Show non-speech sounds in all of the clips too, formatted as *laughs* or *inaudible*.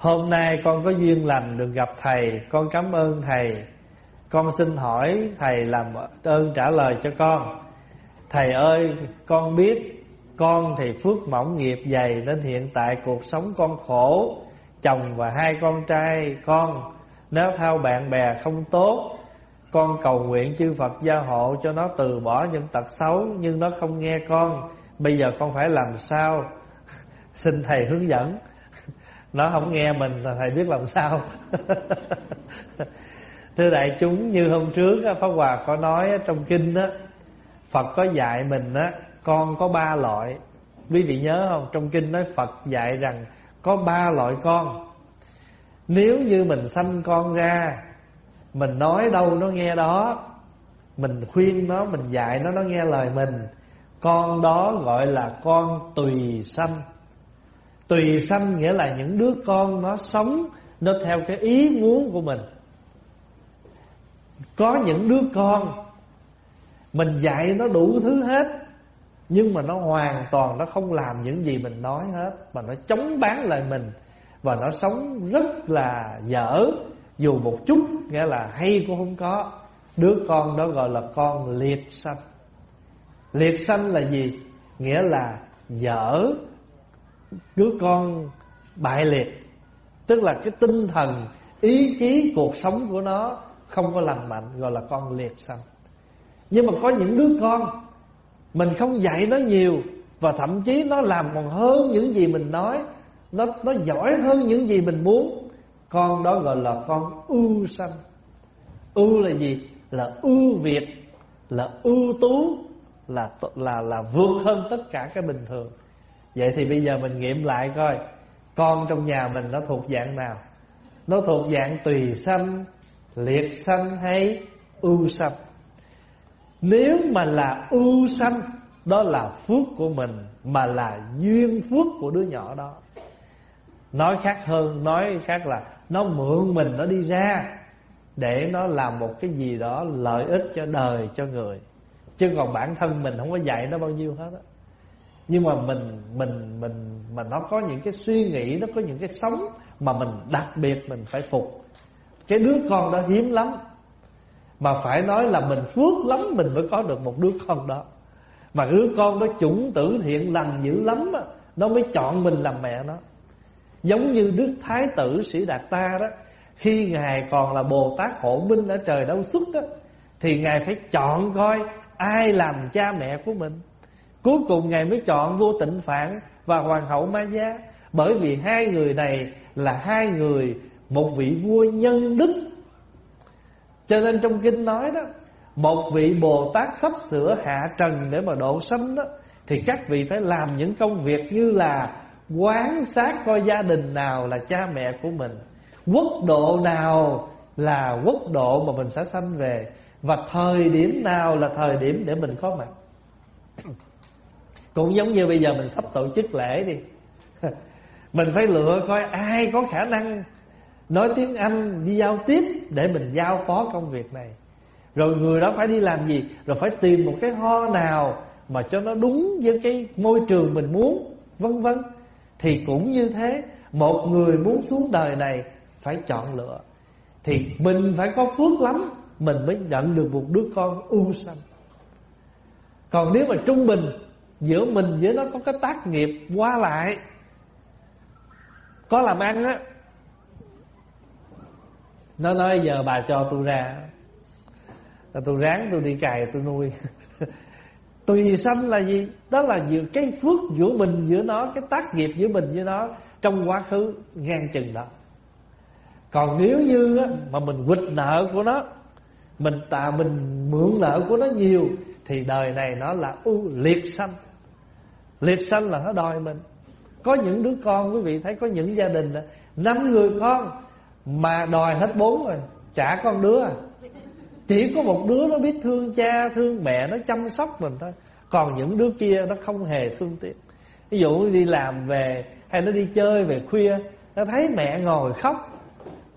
Hôm nay con có duyên lành được gặp thầy. Con cảm ơn thầy. Con xin hỏi thầy làm ơn trả lời cho con. Thầy ơi, con biết Con thì phước mỏng nghiệp dày Nên hiện tại cuộc sống con khổ. Chồng và hai con trai con, Nếu theo bạn bè không tốt, Con cầu nguyện chư Phật gia hộ Cho nó từ bỏ những tật xấu Nhưng nó không nghe con. Bây giờ con phải làm sao? *laughs* Xin thầy hướng dẫn. Nó không nghe mình là thầy biết làm sao. *laughs* Thưa đại chúng như hôm trước Pháp Hòa có nói trong kinh đó, Phật có dạy mình á Con có ba loại. Quý vị nhớ không? Trong kinh nói Phật dạy rằng Có ba loại con. Nếu như mình sanh con ra Mình nói đâu nó nghe đó Mình khuyên nó Mình dạy nó nó nghe lời mình Con đó gọi là con tùy sanh. Tùy sanh nghĩa là những đứa con nó sống, Nó theo cái ý muốn của mình. Có những đứa con, Mình dạy nó đủ thứ hết, Nhưng mà nó hoàn toàn Nó không làm những gì mình nói hết, Mà nó chống bán lại mình, Và nó sống rất là dở, Dù một chút, Nghĩa là hay cũng không có. Đứa con đó gọi là con liệt sanh. Liệt sanh là gì? Nghĩa là dở đứa con bại liệt. Tức là cái tinh thần, ý chí, cuộc sống của nó không có lành mạnh, gọi là con liệt sanh. Nhưng mà có những đứa con, mình không dạy nó nhiều và thậm chí nó làm còn hơn những gì mình nói, nó nó giỏi hơn những gì mình muốn, con đó gọi là con ưu sanh. Ưu là gì? Là ưu việt, là ưu tú, là là là vượt hơn tất cả cái bình thường. Vậy thì bây giờ mình nghiệm lại coi, Con trong nhà mình nó thuộc dạng nào? Nó thuộc dạng tùy sanh, Liệt sanh hay ưu sanh? Nếu mà là ưu sanh, Đó là phước của mình, Mà là duyên phước của đứa nhỏ đó. Nói khác hơn, Nói khác là Nó mượn mình nó đi ra Để nó làm một cái gì đó Lợi ích cho đời, cho người. Chứ còn bản thân mình không có dạy nó bao nhiêu hết á nhưng mà mình mình mình, mà nó có những cái suy nghĩ, nó có những cái sống mà mình đặc biệt mình phải phục. Cái đứa con đó hiếm lắm. Mà phải nói là mình phước lắm, mình mới có được một đứa con đó. Mà đứa con đó chủng tử thiện lành dữ lắm đó nó mới chọn mình làm mẹ nó. Giống như đức thái tử sĩ đạt ta đó, khi ngài còn là bồ tát hộ minh ở trời đâu xuất đó thì ngài phải chọn coi ai làm cha mẹ của mình. Cuối cùng Ngài mới chọn vua tịnh phạn Và hoàng hậu Ma Gia. Bởi vì hai người này là hai người, Một vị vua nhân đức. Cho nên trong kinh nói đó, Một vị Bồ Tát sắp sửa hạ trần Để mà độ sanh đó, Thì các vị phải làm những công việc như là Quán sát coi gia đình nào là cha mẹ của mình, Quốc độ nào là quốc độ mà mình sẽ sanh về, Và thời điểm nào là thời điểm để mình có mặt cũng giống như bây giờ mình sắp tổ chức lễ đi. *laughs* Mình phải lựa coi ai có khả năng Nói tiếng Anh, đi giao tiếp Để mình giao phó công việc này. Rồi người đó phải đi làm gì? Rồi phải tìm một cái ho nào Mà cho nó đúng với cái môi trường mình muốn, Vân vân. Thì cũng như thế, Một người muốn xuống đời này Phải chọn lựa. Thì mình phải có phước lắm, Mình mới nhận được một đứa con ưu sanh. Còn nếu mà trung bình Giữa mình với nó có cái tác nghiệp qua lại. Có làm ăn á. Nó nói giờ bà cho tôi ra. Là Tôi ráng tôi đi cày tôi nuôi. *laughs* Tùy sanh là gì? Đó là giữa cái phước giữa mình giữa nó Cái tác nghiệp giữa mình với nó Trong quá khứ ngang chừng đó. Còn nếu như á, mà mình quỵt nợ của nó Mình tạ mình mượn nợ của nó nhiều Thì đời này nó là ưu liệt sanh. Liệt sanh là nó đòi mình. Có những đứa con, quý vị thấy có những gia đình năm người con Mà đòi hết bốn rồi, Chả con đứa à. Chỉ có một đứa nó biết thương cha, Thương mẹ, nó chăm sóc mình thôi. Còn những đứa kia nó không hề thương tiếc. Ví dụ đi làm về, Hay nó đi chơi về khuya, Nó thấy mẹ ngồi khóc.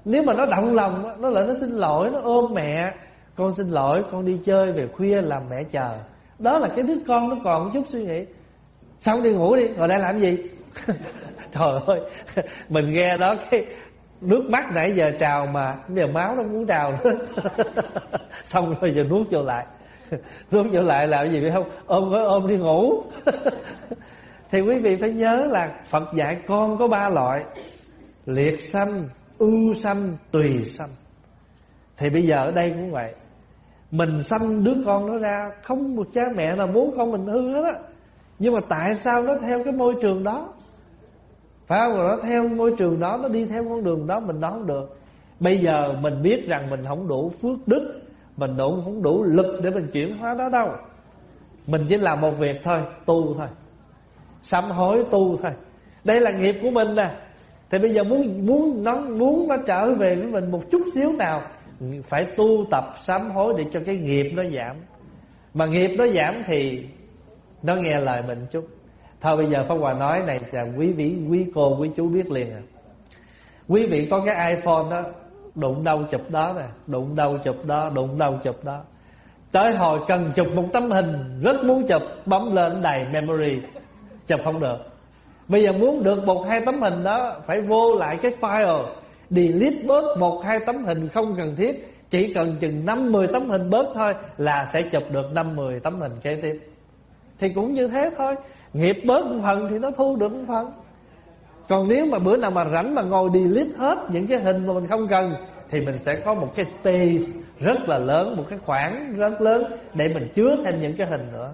Nếu mà nó động lòng Nó lại nó xin lỗi, Nó ôm mẹ. Con xin lỗi, con đi chơi về khuya làm mẹ chờ. Đó là cái đứa con nó còn chút suy nghĩ. Xong đi, ngủ đi Ngồi đây làm gì? *laughs* Trời ơi, mình nghe đó cái nước mắt nãy giờ trào mà, bây giờ máu nó muốn trào nữa. *laughs* Xong rồi giờ nuốt vô lại. *laughs* Nuốt vô lại làm gì biết không? Ôm với ôm đi ngủ. Thì quý vị phải nhớ là phật dạy con có ba loại, liệt sanh, ưu sanh, tùy sanh. Thì bây giờ ở đây cũng vậy. Mình sanh đứa con nó ra, không một cha mẹ nào muốn con mình hư hết á nhưng mà tại sao nó theo cái môi trường đó? Phải không? Nó theo môi trường đó, nó đi theo con đường đó, mình nói không được. Bây giờ mình biết rằng mình không đủ phước đức, mình đủ, không đủ lực để mình chuyển hóa đó đâu. Mình chỉ làm một việc thôi, tu thôi. Sám hối, tu thôi. Đây là nghiệp của mình nè. Thì bây giờ muốn muốn, nó muốn nó trở về với mình một chút xíu nào, phải tu tập sám hối để cho cái nghiệp nó giảm. Mà nghiệp nó giảm thì nó nghe lời mình chút. Thôi bây giờ pháp hòa nói này là quý vị, quý cô, quý chú biết liền à. Quý vị có cái iphone đó, đụng đâu chụp đó nè, đụng đâu chụp đó, đụng đâu chụp đó. Tới hồi cần chụp một tấm hình, rất muốn chụp, bấm lên đầy memory, chụp không được. Bây giờ muốn được một, hai tấm hình đó, phải vô lại cái file, delete bớt một, hai tấm hình không cần thiết. Chỉ cần chừng năm, mười tấm hình bớt thôi là sẽ chụp được năm, mười tấm hình kế tiếp thì cũng như thế thôi. Nghiệp bớt một phần thì nó thu được một phần. Còn nếu mà bữa nào mà rảnh mà ngồi delete hết những cái hình mà mình không cần, thì mình sẽ có một cái space rất là lớn, một cái khoảng rất lớn để mình chứa thêm những cái hình nữa.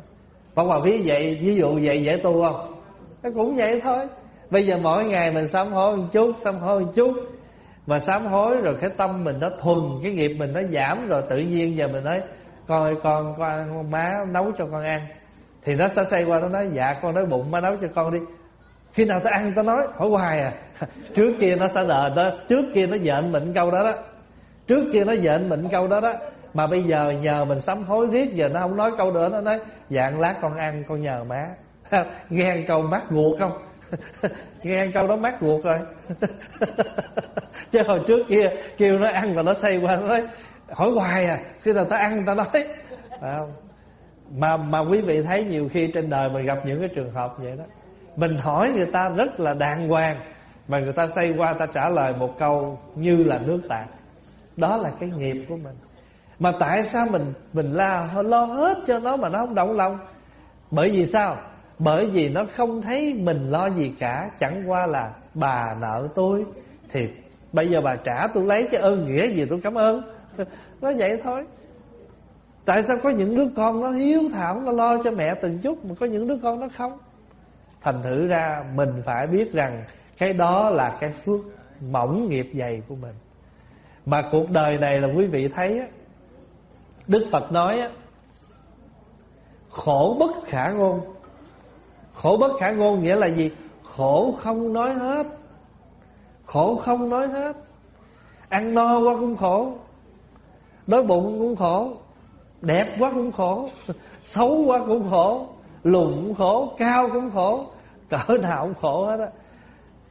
Và Hòa ví vậy, ví dụ vậy dễ tu không? Nó cũng vậy thôi. Bây giờ mỗi ngày mình sám hối một chút, sám hối một chút. Mà sám hối rồi cái tâm mình nó thuần, cái nghiệp mình nó giảm rồi tự nhiên giờ mình nói, coi, con con, má nấu cho con ăn thì nó sẽ say qua, nó nói dạ con nói bụng, má nấu cho con đi. Khi nào ta ăn ta nói, hỏi hoài à. *laughs* Trước kia nó sẽ đợi đó trước kia nó giận mình câu đó đó. Trước kia nó giận mình câu đó đó. Mà bây giờ, nhờ mình sắm hối riết, giờ nó không nói câu nữa, nó nói, dạng lát con ăn, con nhờ má. *laughs* Nghe câu mát ruột không? *laughs* Nghe câu đó mát ruột rồi. Chứ hồi trước kia, kêu nó ăn và nó say qua, nó nói, hỏi hoài à. Khi nào ta ăn ta nói. Phải không? Mà mà quý vị thấy nhiều khi trên đời mình gặp những cái trường hợp vậy đó. Mình hỏi người ta rất là đàng hoàng, mà người ta xây qua, ta trả lời một câu như là nước tạc đó là cái nghiệp của mình. Mà tại sao mình mình la, lo hết cho nó mà nó không động lòng? Bởi vì sao? Bởi vì nó không thấy mình lo gì cả. Chẳng qua là bà nợ tôi, thì bây giờ bà trả tôi lấy cái ơn nghĩa gì tôi cảm ơn? *laughs* Nó vậy thôi tại sao có những đứa con nó hiếu thảo, nó lo cho mẹ từng chút, mà có những đứa con nó không? Thành thử ra, mình phải biết rằng cái đó là cái phước mỏng nghiệp dày của mình. Mà cuộc đời này là quý vị thấy á, đức phật nói á, khổ bất khả ngôn. Khổ bất khả ngôn nghĩa là gì? Khổ không nói hết. Khổ không nói hết. Ăn no quá cũng khổ. Đói bụng cũng khổ đẹp quá cũng khổ, xấu quá cũng khổ, lùn cũng khổ, cao cũng khổ, cỡ nào cũng khổ hết á.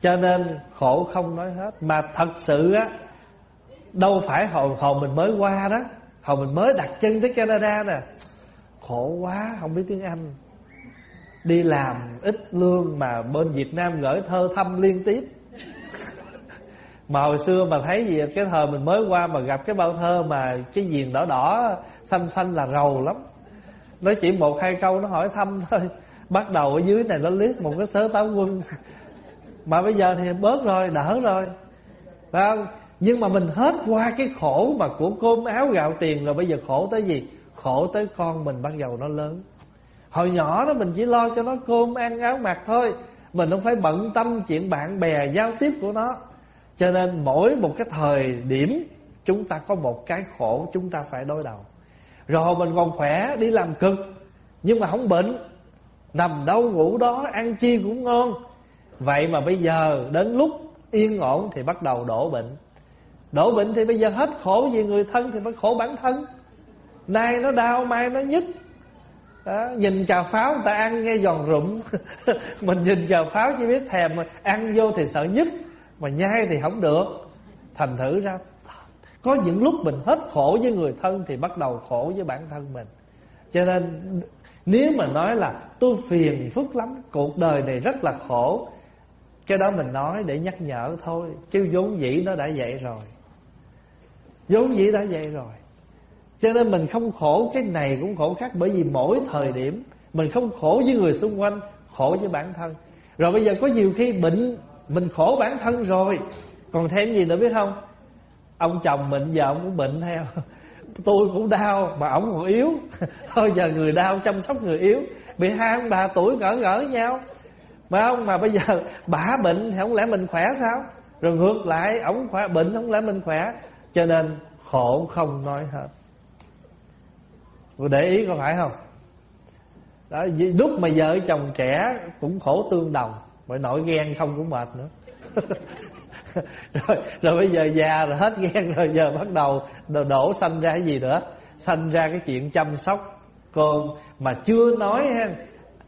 Cho nên khổ không nói hết. Mà thật sự á, đâu phải hồi hồi mình mới qua đó, hồi mình mới đặt chân tới Canada nè. Khổ quá, không biết tiếng Anh. Đi làm ít lương mà bên Việt Nam gửi thơ thăm liên tiếp mà hồi xưa mà thấy gì, cái thời mình mới qua mà gặp cái bao thơ mà cái viền đỏ đỏ, xanh xanh là rầu lắm. Nó chỉ một hai câu nó hỏi thăm thôi. Bắt đầu ở dưới này nó list một cái sớ táo quân. Mà bây giờ thì bớt rồi, đỡ rồi. Phải không? Nhưng mà mình hết qua cái khổ mà của cơm áo gạo tiền rồi, bây giờ khổ tới gì? Khổ tới con mình bắt đầu nó lớn. Hồi nhỏ đó mình chỉ lo cho nó cơm, ăn áo mặc thôi. Mình không phải bận tâm chuyện bạn bè, giao tiếp của nó cho nên mỗi một cái thời điểm chúng ta có một cái khổ chúng ta phải đối đầu. Rồi mình còn khỏe đi làm cực nhưng mà không bệnh. Nằm đâu ngủ đó ăn chi cũng ngon. Vậy mà bây giờ đến lúc yên ổn thì bắt đầu đổ bệnh. Đổ bệnh thì bây giờ hết khổ vì người thân thì phải khổ bản thân. Nay nó đau mai nó nhức. Đó, nhìn cà pháo người ta ăn nghe giòn rụm. *laughs* Mình nhìn cà pháo chỉ biết thèm mà ăn vô thì sợ nhức mà nhai thì không được. Thành thử ra, có những lúc mình hết khổ với người thân thì bắt đầu khổ với bản thân mình. Cho nên, nếu mà nói là tôi phiền phức lắm, cuộc đời này rất là khổ, Cái đó mình nói để nhắc nhở thôi, Chứ vốn dĩ nó đã vậy rồi. Vốn dĩ đã vậy rồi. Cho nên mình không khổ, cái này cũng khổ khác, bởi vì mỗi thời điểm mình không khổ với người xung quanh, khổ với bản thân. Rồi bây giờ có nhiều khi bệnh mình khổ bản thân rồi. Còn thêm gì nữa biết không? Ông chồng bệnh giờ ông cũng bệnh theo. *laughs* Tôi cũng đau, mà ổng còn yếu. *laughs* Thôi giờ người đau, chăm sóc người yếu. Bị hai ông bà tuổi ngỡ ngỡ nhau. Mà ông mà bây giờ *laughs* bà bệnh, thì không lẽ mình khỏe sao? Rồi ngược lại ổng khỏe, bệnh, không lẽ mình khỏe? Cho nên khổ không nói hết. Để ý có phải không? Đó lúc mà vợ chồng trẻ cũng khổ tương đồng bởi nổi ghen không cũng mệt nữa. *laughs* Rồi, rồi bây giờ già rồi hết ghen rồi giờ bắt đầu đổ, đổ sanh ra cái gì nữa? Sanh ra cái chuyện chăm sóc con mà chưa nói ha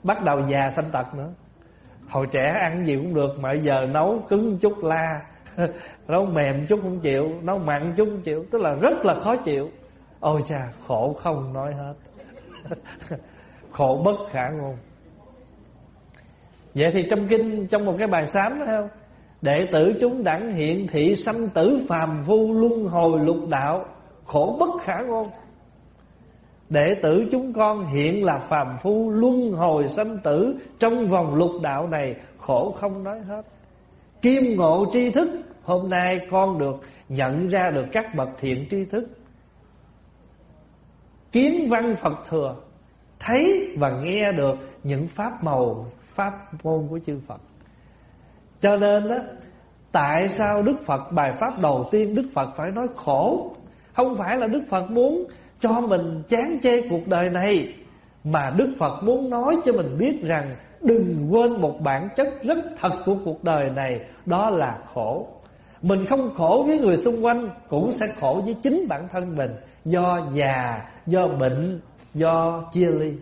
bắt đầu già sanh tật nữa. Hồi trẻ ăn gì cũng được mà bây giờ nấu cứng chút la *laughs* nấu mềm chút không chịu nấu mặn chút không chịu tức là rất là khó chịu. Ôi cha khổ không nói hết. *laughs* Khổ bất khả ngôn vậy thì trong kinh, trong một cái bài sám đó không? Đệ tử chúng đẳng hiện thị sanh tử phàm phu luân hồi lục đạo, khổ bất khả ngôn. Đệ tử chúng con hiện là phàm phu luân hồi sanh tử trong vòng lục đạo này, khổ không nói hết. Kim ngộ tri thức, Hôm nay con được nhận ra được các bậc thiện tri thức. Kiến văn Phật thừa, Thấy và nghe được những pháp màu Pháp môn của chư Phật. Cho nên đó Tại sao Đức Phật bài pháp đầu tiên Đức Phật phải nói khổ? Không phải là Đức Phật muốn cho mình chán chê cuộc đời này Mà Đức Phật muốn nói cho mình biết rằng Đừng quên một bản chất rất thật của cuộc đời này Đó là khổ. Mình không khổ với người xung quanh Cũng sẽ khổ với chính bản thân mình Do già, do bệnh, do chia ly.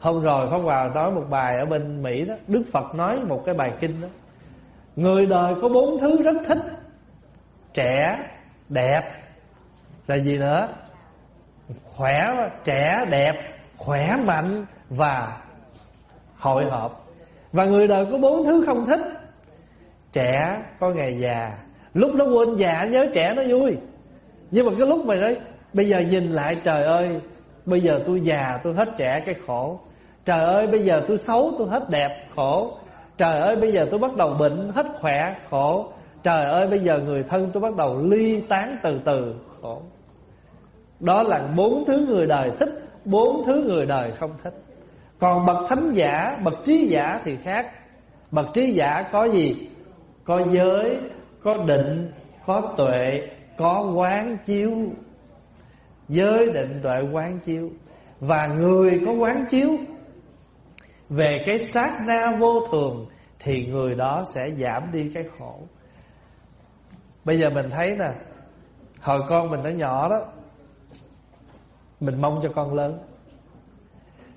Hôm rồi Pháp Hòa nói một bài ở bên Mỹ đó Đức Phật nói một cái bài kinh đó. Người đời có bốn thứ rất thích Trẻ, đẹp Là gì nữa? Khỏe, trẻ, đẹp Khỏe mạnh và hội họp Và người đời có bốn thứ không thích Trẻ có ngày già. Lúc nó quên già nhớ trẻ nó vui. Nhưng mà cái lúc mà nói Bây giờ nhìn lại trời ơi Bây giờ tôi già tôi hết trẻ cái khổ. Trời ơi bây giờ tôi xấu tôi hết đẹp khổ. Trời ơi bây giờ tôi bắt đầu bệnh hết khỏe khổ. Trời ơi bây giờ người thân tôi bắt đầu ly tán từ từ khổ. Đó là bốn thứ người đời thích Bốn thứ người đời không thích. Còn bậc thánh giả, bậc trí giả thì khác. Bậc trí giả có gì? Có giới, có định có tuệ có quán chiếu giới định tuệ quán chiếu. Và người có quán chiếu về cái sát na vô thường thì người đó sẽ giảm đi cái khổ. Bây giờ mình thấy nè, hồi con mình nó nhỏ đó, mình mong cho con lớn.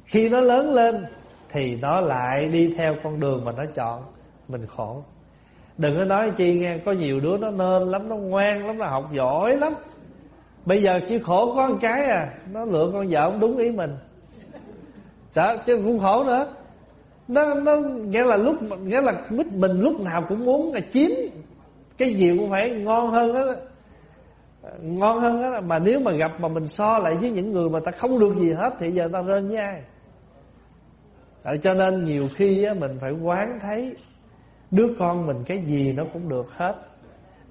Khi nó lớn lên thì nó lại đi theo con đường mà nó chọn, mình khổ. Đừng có nói chi nghe, Có nhiều đứa nó nên lắm, Nó ngoan lắm, Nó học giỏi lắm. Bây giờ chỉ khổ có một cái à Nó lựa con vợ không đúng ý mình. Đó, chứ cũng khổ nữa. Nó, nó nghĩa là lúc nghĩa là mình lúc nào cũng muốn là chín. Cái gì cũng phải ngon hơn đó ngon hơn đó mà nếu mà gặp mà mình so lại với những người mà ta không được gì hết thì giờ ta rên với ai? Đó, cho nên nhiều khi á, mình phải quán thấy Đứa con mình cái gì nó cũng được hết.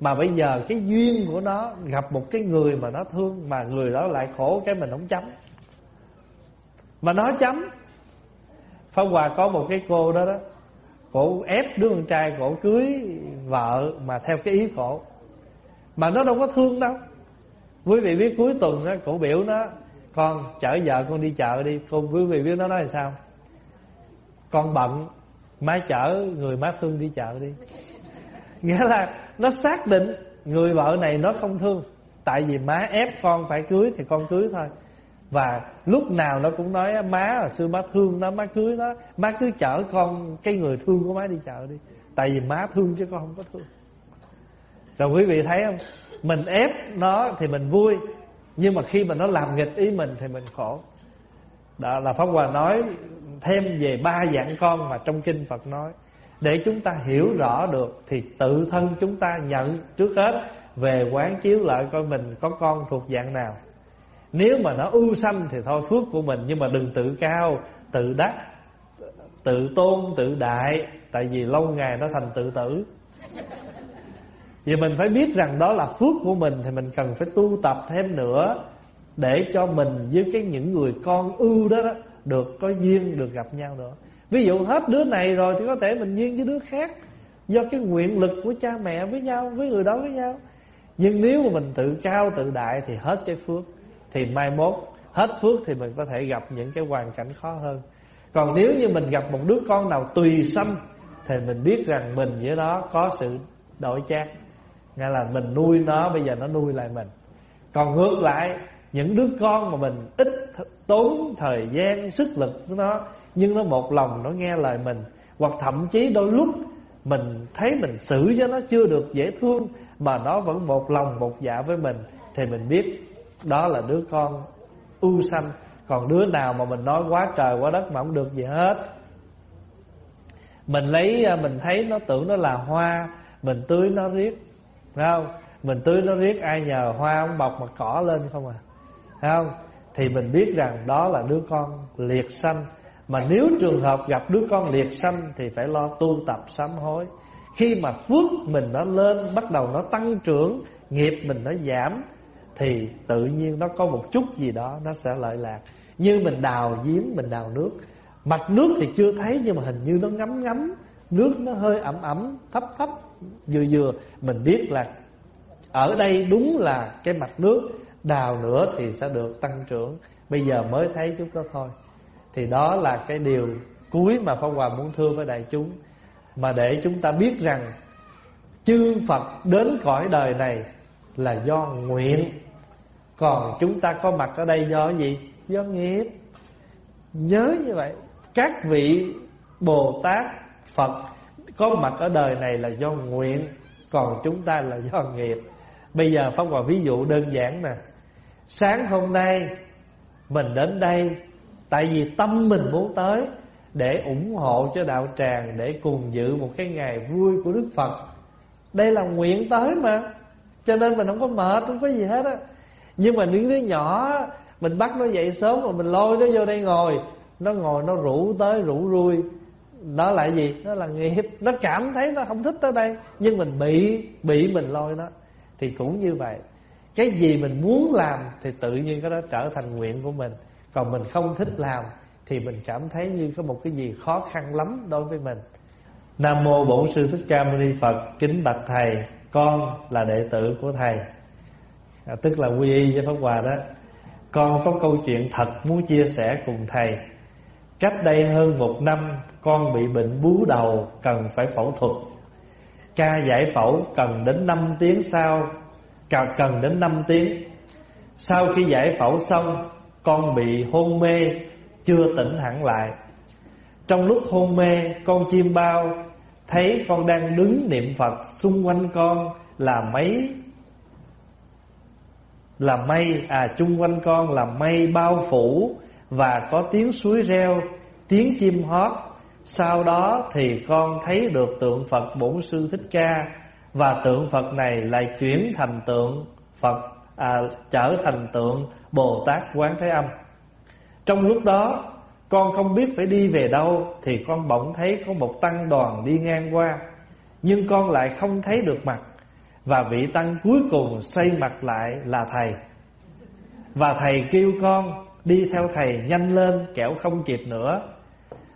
Mà bây giờ cái duyên của nó Gặp một cái người mà nó thương Mà người đó lại khổ cái mình không chấm. Mà nó chấm. Pháp Hòa có một cái cô đó đó Cổ ép đứa con trai cổ cưới vợ Mà theo cái ý cổ. Mà nó đâu có thương đâu. Quý vị biết cuối tuần đó, cổ biểu nó Con chở vợ con đi chợ đi. Con quý vị biết nó nói là sao? Con bận Má chở người má thương đi chợ đi. Nghĩa là nó xác định Người vợ này nó không thương. Tại vì má ép con phải cưới Thì con cưới thôi. Và lúc nào nó cũng nói, Má hồi xưa má thương nó, má cưới nó. Má cứ chở con, cái người thương của má đi chợ đi. Tại vì má thương chứ con không có thương. Rồi quý vị thấy không? Mình ép nó thì mình vui. Nhưng mà khi mà nó làm nghịch ý mình Thì mình khổ. Đó là Pháp Hòa nói thêm về ba dạng con mà trong kinh Phật nói để chúng ta hiểu rõ được thì tự thân chúng ta nhận trước hết về quán chiếu lại coi mình có con thuộc dạng nào. Nếu mà nó ưu xâm thì thôi phước của mình nhưng mà đừng tự cao tự đắc tự tôn tự đại tại vì lâu ngày nó thành tự tử. Vì mình phải biết rằng đó là phước của mình thì mình cần phải tu tập thêm nữa để cho mình với cái những người con ưu đó, đó được có duyên được gặp nhau nữa ví dụ hết đứa này rồi thì có thể mình duyên với đứa khác, do cái nguyện lực của cha mẹ với nhau, với người đó với nhau. Nhưng nếu mà mình tự cao, tự đại thì hết cái phước. Thì mai mốt, hết phước thì mình có thể gặp những cái hoàn cảnh khó hơn. Còn nếu như mình gặp một đứa con nào tùy sanh, thì mình biết rằng mình với nó có sự đổi chác. Nghĩa là mình nuôi nó, bây giờ nó nuôi lại mình. Còn ngược lại, những đứa con mà mình ít tốn thời gian, sức lực của nó nhưng nó một lòng nó nghe lời mình. Hoặc thậm chí đôi lúc mình thấy mình xử cho nó chưa được dễ thương mà nó vẫn một lòng một dạ với mình, thì mình biết đó là đứa con ưu sanh. Còn đứa nào mà mình nói quá trời quá đất mà không được gì hết. Mình lấy à, mình thấy nó tưởng nó là hoa, mình tưới nó riết. Thấy không? Mình tưới nó riết, ai nhờ hoa không bọc mà cỏ lên không à? Thấy không? Thì mình biết rằng đó là đứa con liệt sanh mà nếu trường hợp gặp đứa con liệt sanh thì phải lo tu tập sám hối. Khi mà phước mình nó lên, bắt đầu nó tăng trưởng, nghiệp mình nó giảm, thì tự nhiên nó có một chút gì đó nó sẽ lợi lạc. Như mình đào giếng, mình đào nước. Mặt nước thì chưa thấy nhưng mà hình như nó ngấm ngấm, nước nó hơi ẩm ẩm, thấp thấp, vừa vừa. Mình biết là ở đây đúng là cái mặt nước, đào nữa thì sẽ được tăng trưởng. Bây giờ mới thấy chút đó thôi thì đó là cái điều cuối mà Pháp Hòa muốn thưa với đại chúng. Mà để chúng ta biết rằng, chư Phật đến cõi đời này là do nguyện. Còn chúng ta có mặt ở đây do gì? Do nghiệp. Nhớ như vậy, các vị bồ tát, phật có mặt ở đời này là do nguyện, còn chúng ta là do nghiệp. Bây giờ pháp hòa ví dụ đơn giản nè. Sáng hôm nay mình đến đây tại vì tâm mình muốn tới để ủng hộ cho đạo tràng, để cùng dự một cái ngày vui của đức phật. Đây là nguyện tới mà. Cho nên mình không có mệt, không có gì hết á. Nhưng mà những đứa nhỏ, mình bắt nó dậy sớm rồi mình lôi nó vô đây ngồi. Nó ngồi, nó rủ tới, rủ rui đó là gì? Nó là nghiệp. Nó cảm thấy nó không thích tới đây, nhưng mình bị bị mình lôi nó. Thì cũng như vậy. Cái gì mình muốn làm thì tự nhiên cái đó trở thành nguyện của mình còn mình không thích làm thì mình cảm thấy như có một cái gì khó khăn lắm đối với mình. Nam mô bổn sư thích ca mâu ni phật kính bạch thầy con là đệ tử của thầy. À, tức là quy y với pháp hòa đó. Con có câu chuyện thật muốn chia sẻ cùng thầy. Cách đây hơn một năm Con bị bệnh bú đầu Cần phải phẫu thuật. Ca giải phẫu cần đến 5 tiếng sau Cần đến 5 tiếng. Sau khi giải phẫu xong con bị hôn mê, Chưa tỉnh hẳn lại. Trong lúc hôn mê, Con chim bao Thấy con đang đứng niệm Phật Xung quanh con là mấy, là mây à chung quanh con là mây bao phủ và có tiếng suối reo, tiếng chim hót. Sau đó thì con thấy được tượng phật bổn sư thích ca và tượng phật này lại chuyển thành tượng phật à, trở thành tượng bồ tát quán thế âm. Trong lúc đó con không biết phải đi về đâu thì con bỗng thấy có một tăng đoàn đi ngang qua nhưng con lại không thấy được mặt và vị tăng cuối cùng xây mặt lại là thầy. Và thầy kêu con đi theo thầy nhanh lên kẻo không kịp nữa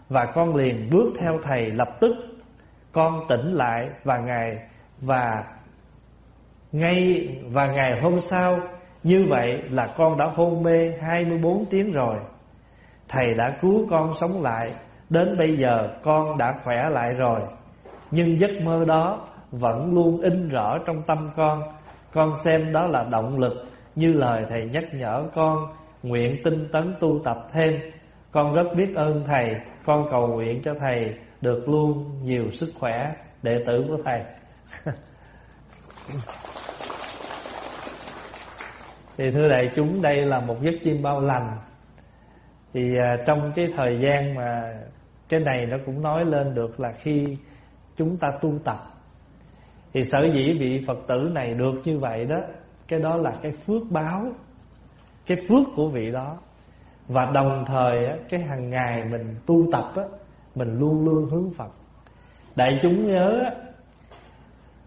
Và con liền bước theo thầy lập tức. Con tỉnh lại và ngày và ngay và ngày hôm sau, Như vậy là con đã hôn mê 24 tiếng rồi. Thầy đã cứu con sống lại, Đến bây giờ con đã khỏe lại rồi. Nhưng giấc mơ đó vẫn luôn in rõ trong tâm con. Con xem đó là động lực, Như lời Thầy nhắc nhở con, Nguyện tinh tấn tu tập thêm. Con rất biết ơn Thầy, Con cầu nguyện cho Thầy Được luôn nhiều sức khỏe Đệ tử của Thầy. *laughs* Thì thưa đại chúng Đây là một giấc chim bao lành. Thì à, trong cái thời gian mà Cái này nó cũng nói lên được là khi chúng ta tu tập thì sở dĩ vị phật tử này được như vậy đó cái đó là cái phước báo cái phước của vị đó. Và đồng thời cái hàng ngày mình tu tập á mình luôn luôn hướng phật. Đại chúng nhớ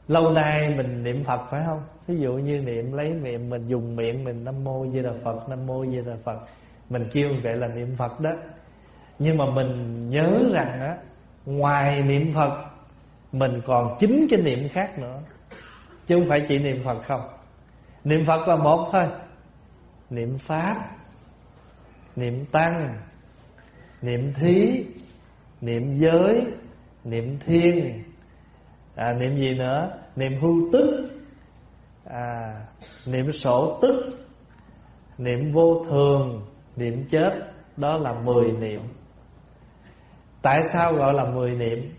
lâu nay mình niệm phật phải không? Ví dụ như niệm lấy miệng mình dùng miệng mình nam mô di đà phật nam mô di đà phật. Mình kêu vậy là niệm phật đó. Nhưng mà mình nhớ rằng á ngoài niệm phật mình còn chín cái niệm khác nữa. Chứ không phải chỉ niệm phật không. Niệm phật là một thôi. Niệm pháp niệm tăng niệm thí niệm giới niệm thiên à, niệm gì nữa? Niệm hưu tức à, niệm sổ tức niệm vô thường niệm chết đó là mười niệm. Tại sao gọi là mười niệm?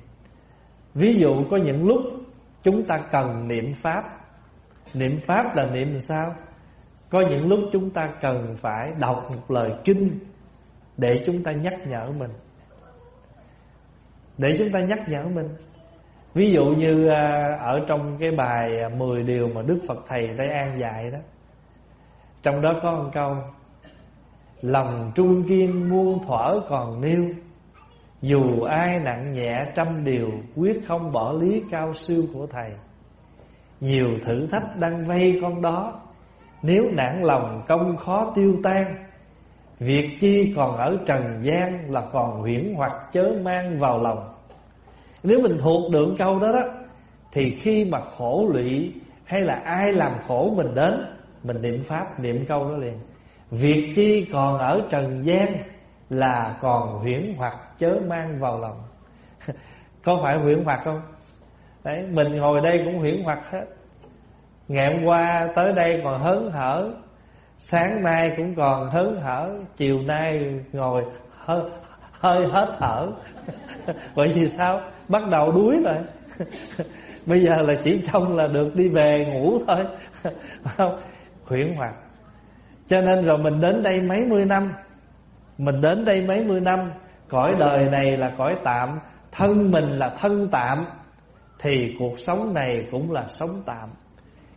Ví dụ có những lúc chúng ta cần niệm pháp. Niệm pháp là niệm làm sao? Có những lúc chúng ta cần phải đọc một lời kinh để chúng ta nhắc nhở mình. Để chúng ta nhắc nhở mình ví dụ như à, ở trong cái bài à, 10 điều mà đức phật thầy tây an dạy đó, trong đó có một câu, lòng trung kiên muôn thuở còn nêu, dù ai nặng nhẹ trăm điều quyết không bỏ lý cao siêu của thầy. Nhiều thử thách đang vây con đó, nếu nản lòng công khó tiêu tan, Việc chi còn ở trần gian Là còn huyễn hoặc chớ mang vào lòng. Nếu mình thuộc được câu đó đó Thì khi mà khổ lụy Hay là ai làm khổ mình đến Mình niệm pháp niệm câu đó liền. Việc chi còn ở trần gian Là còn huyễn hoặc chớ mang vào lòng. *laughs* Có phải huyễn hoặc không? Đấy, Mình ngồi đây cũng huyễn hoặc hết. Ngày hôm qua tới đây còn hớn hở Sáng nay cũng còn hớn hở Chiều nay ngồi hơi, hơi hết thở. Vậy thì sao? Bắt đầu đuối rồi. Bây giờ là chỉ trông là được đi về ngủ thôi. Không? Khuyển hoặc Cho nên rồi mình đến đây mấy mươi năm. Mình đến đây mấy mươi năm, Cõi đời này là cõi tạm, Thân mình là thân tạm, Thì cuộc sống này cũng là sống tạm.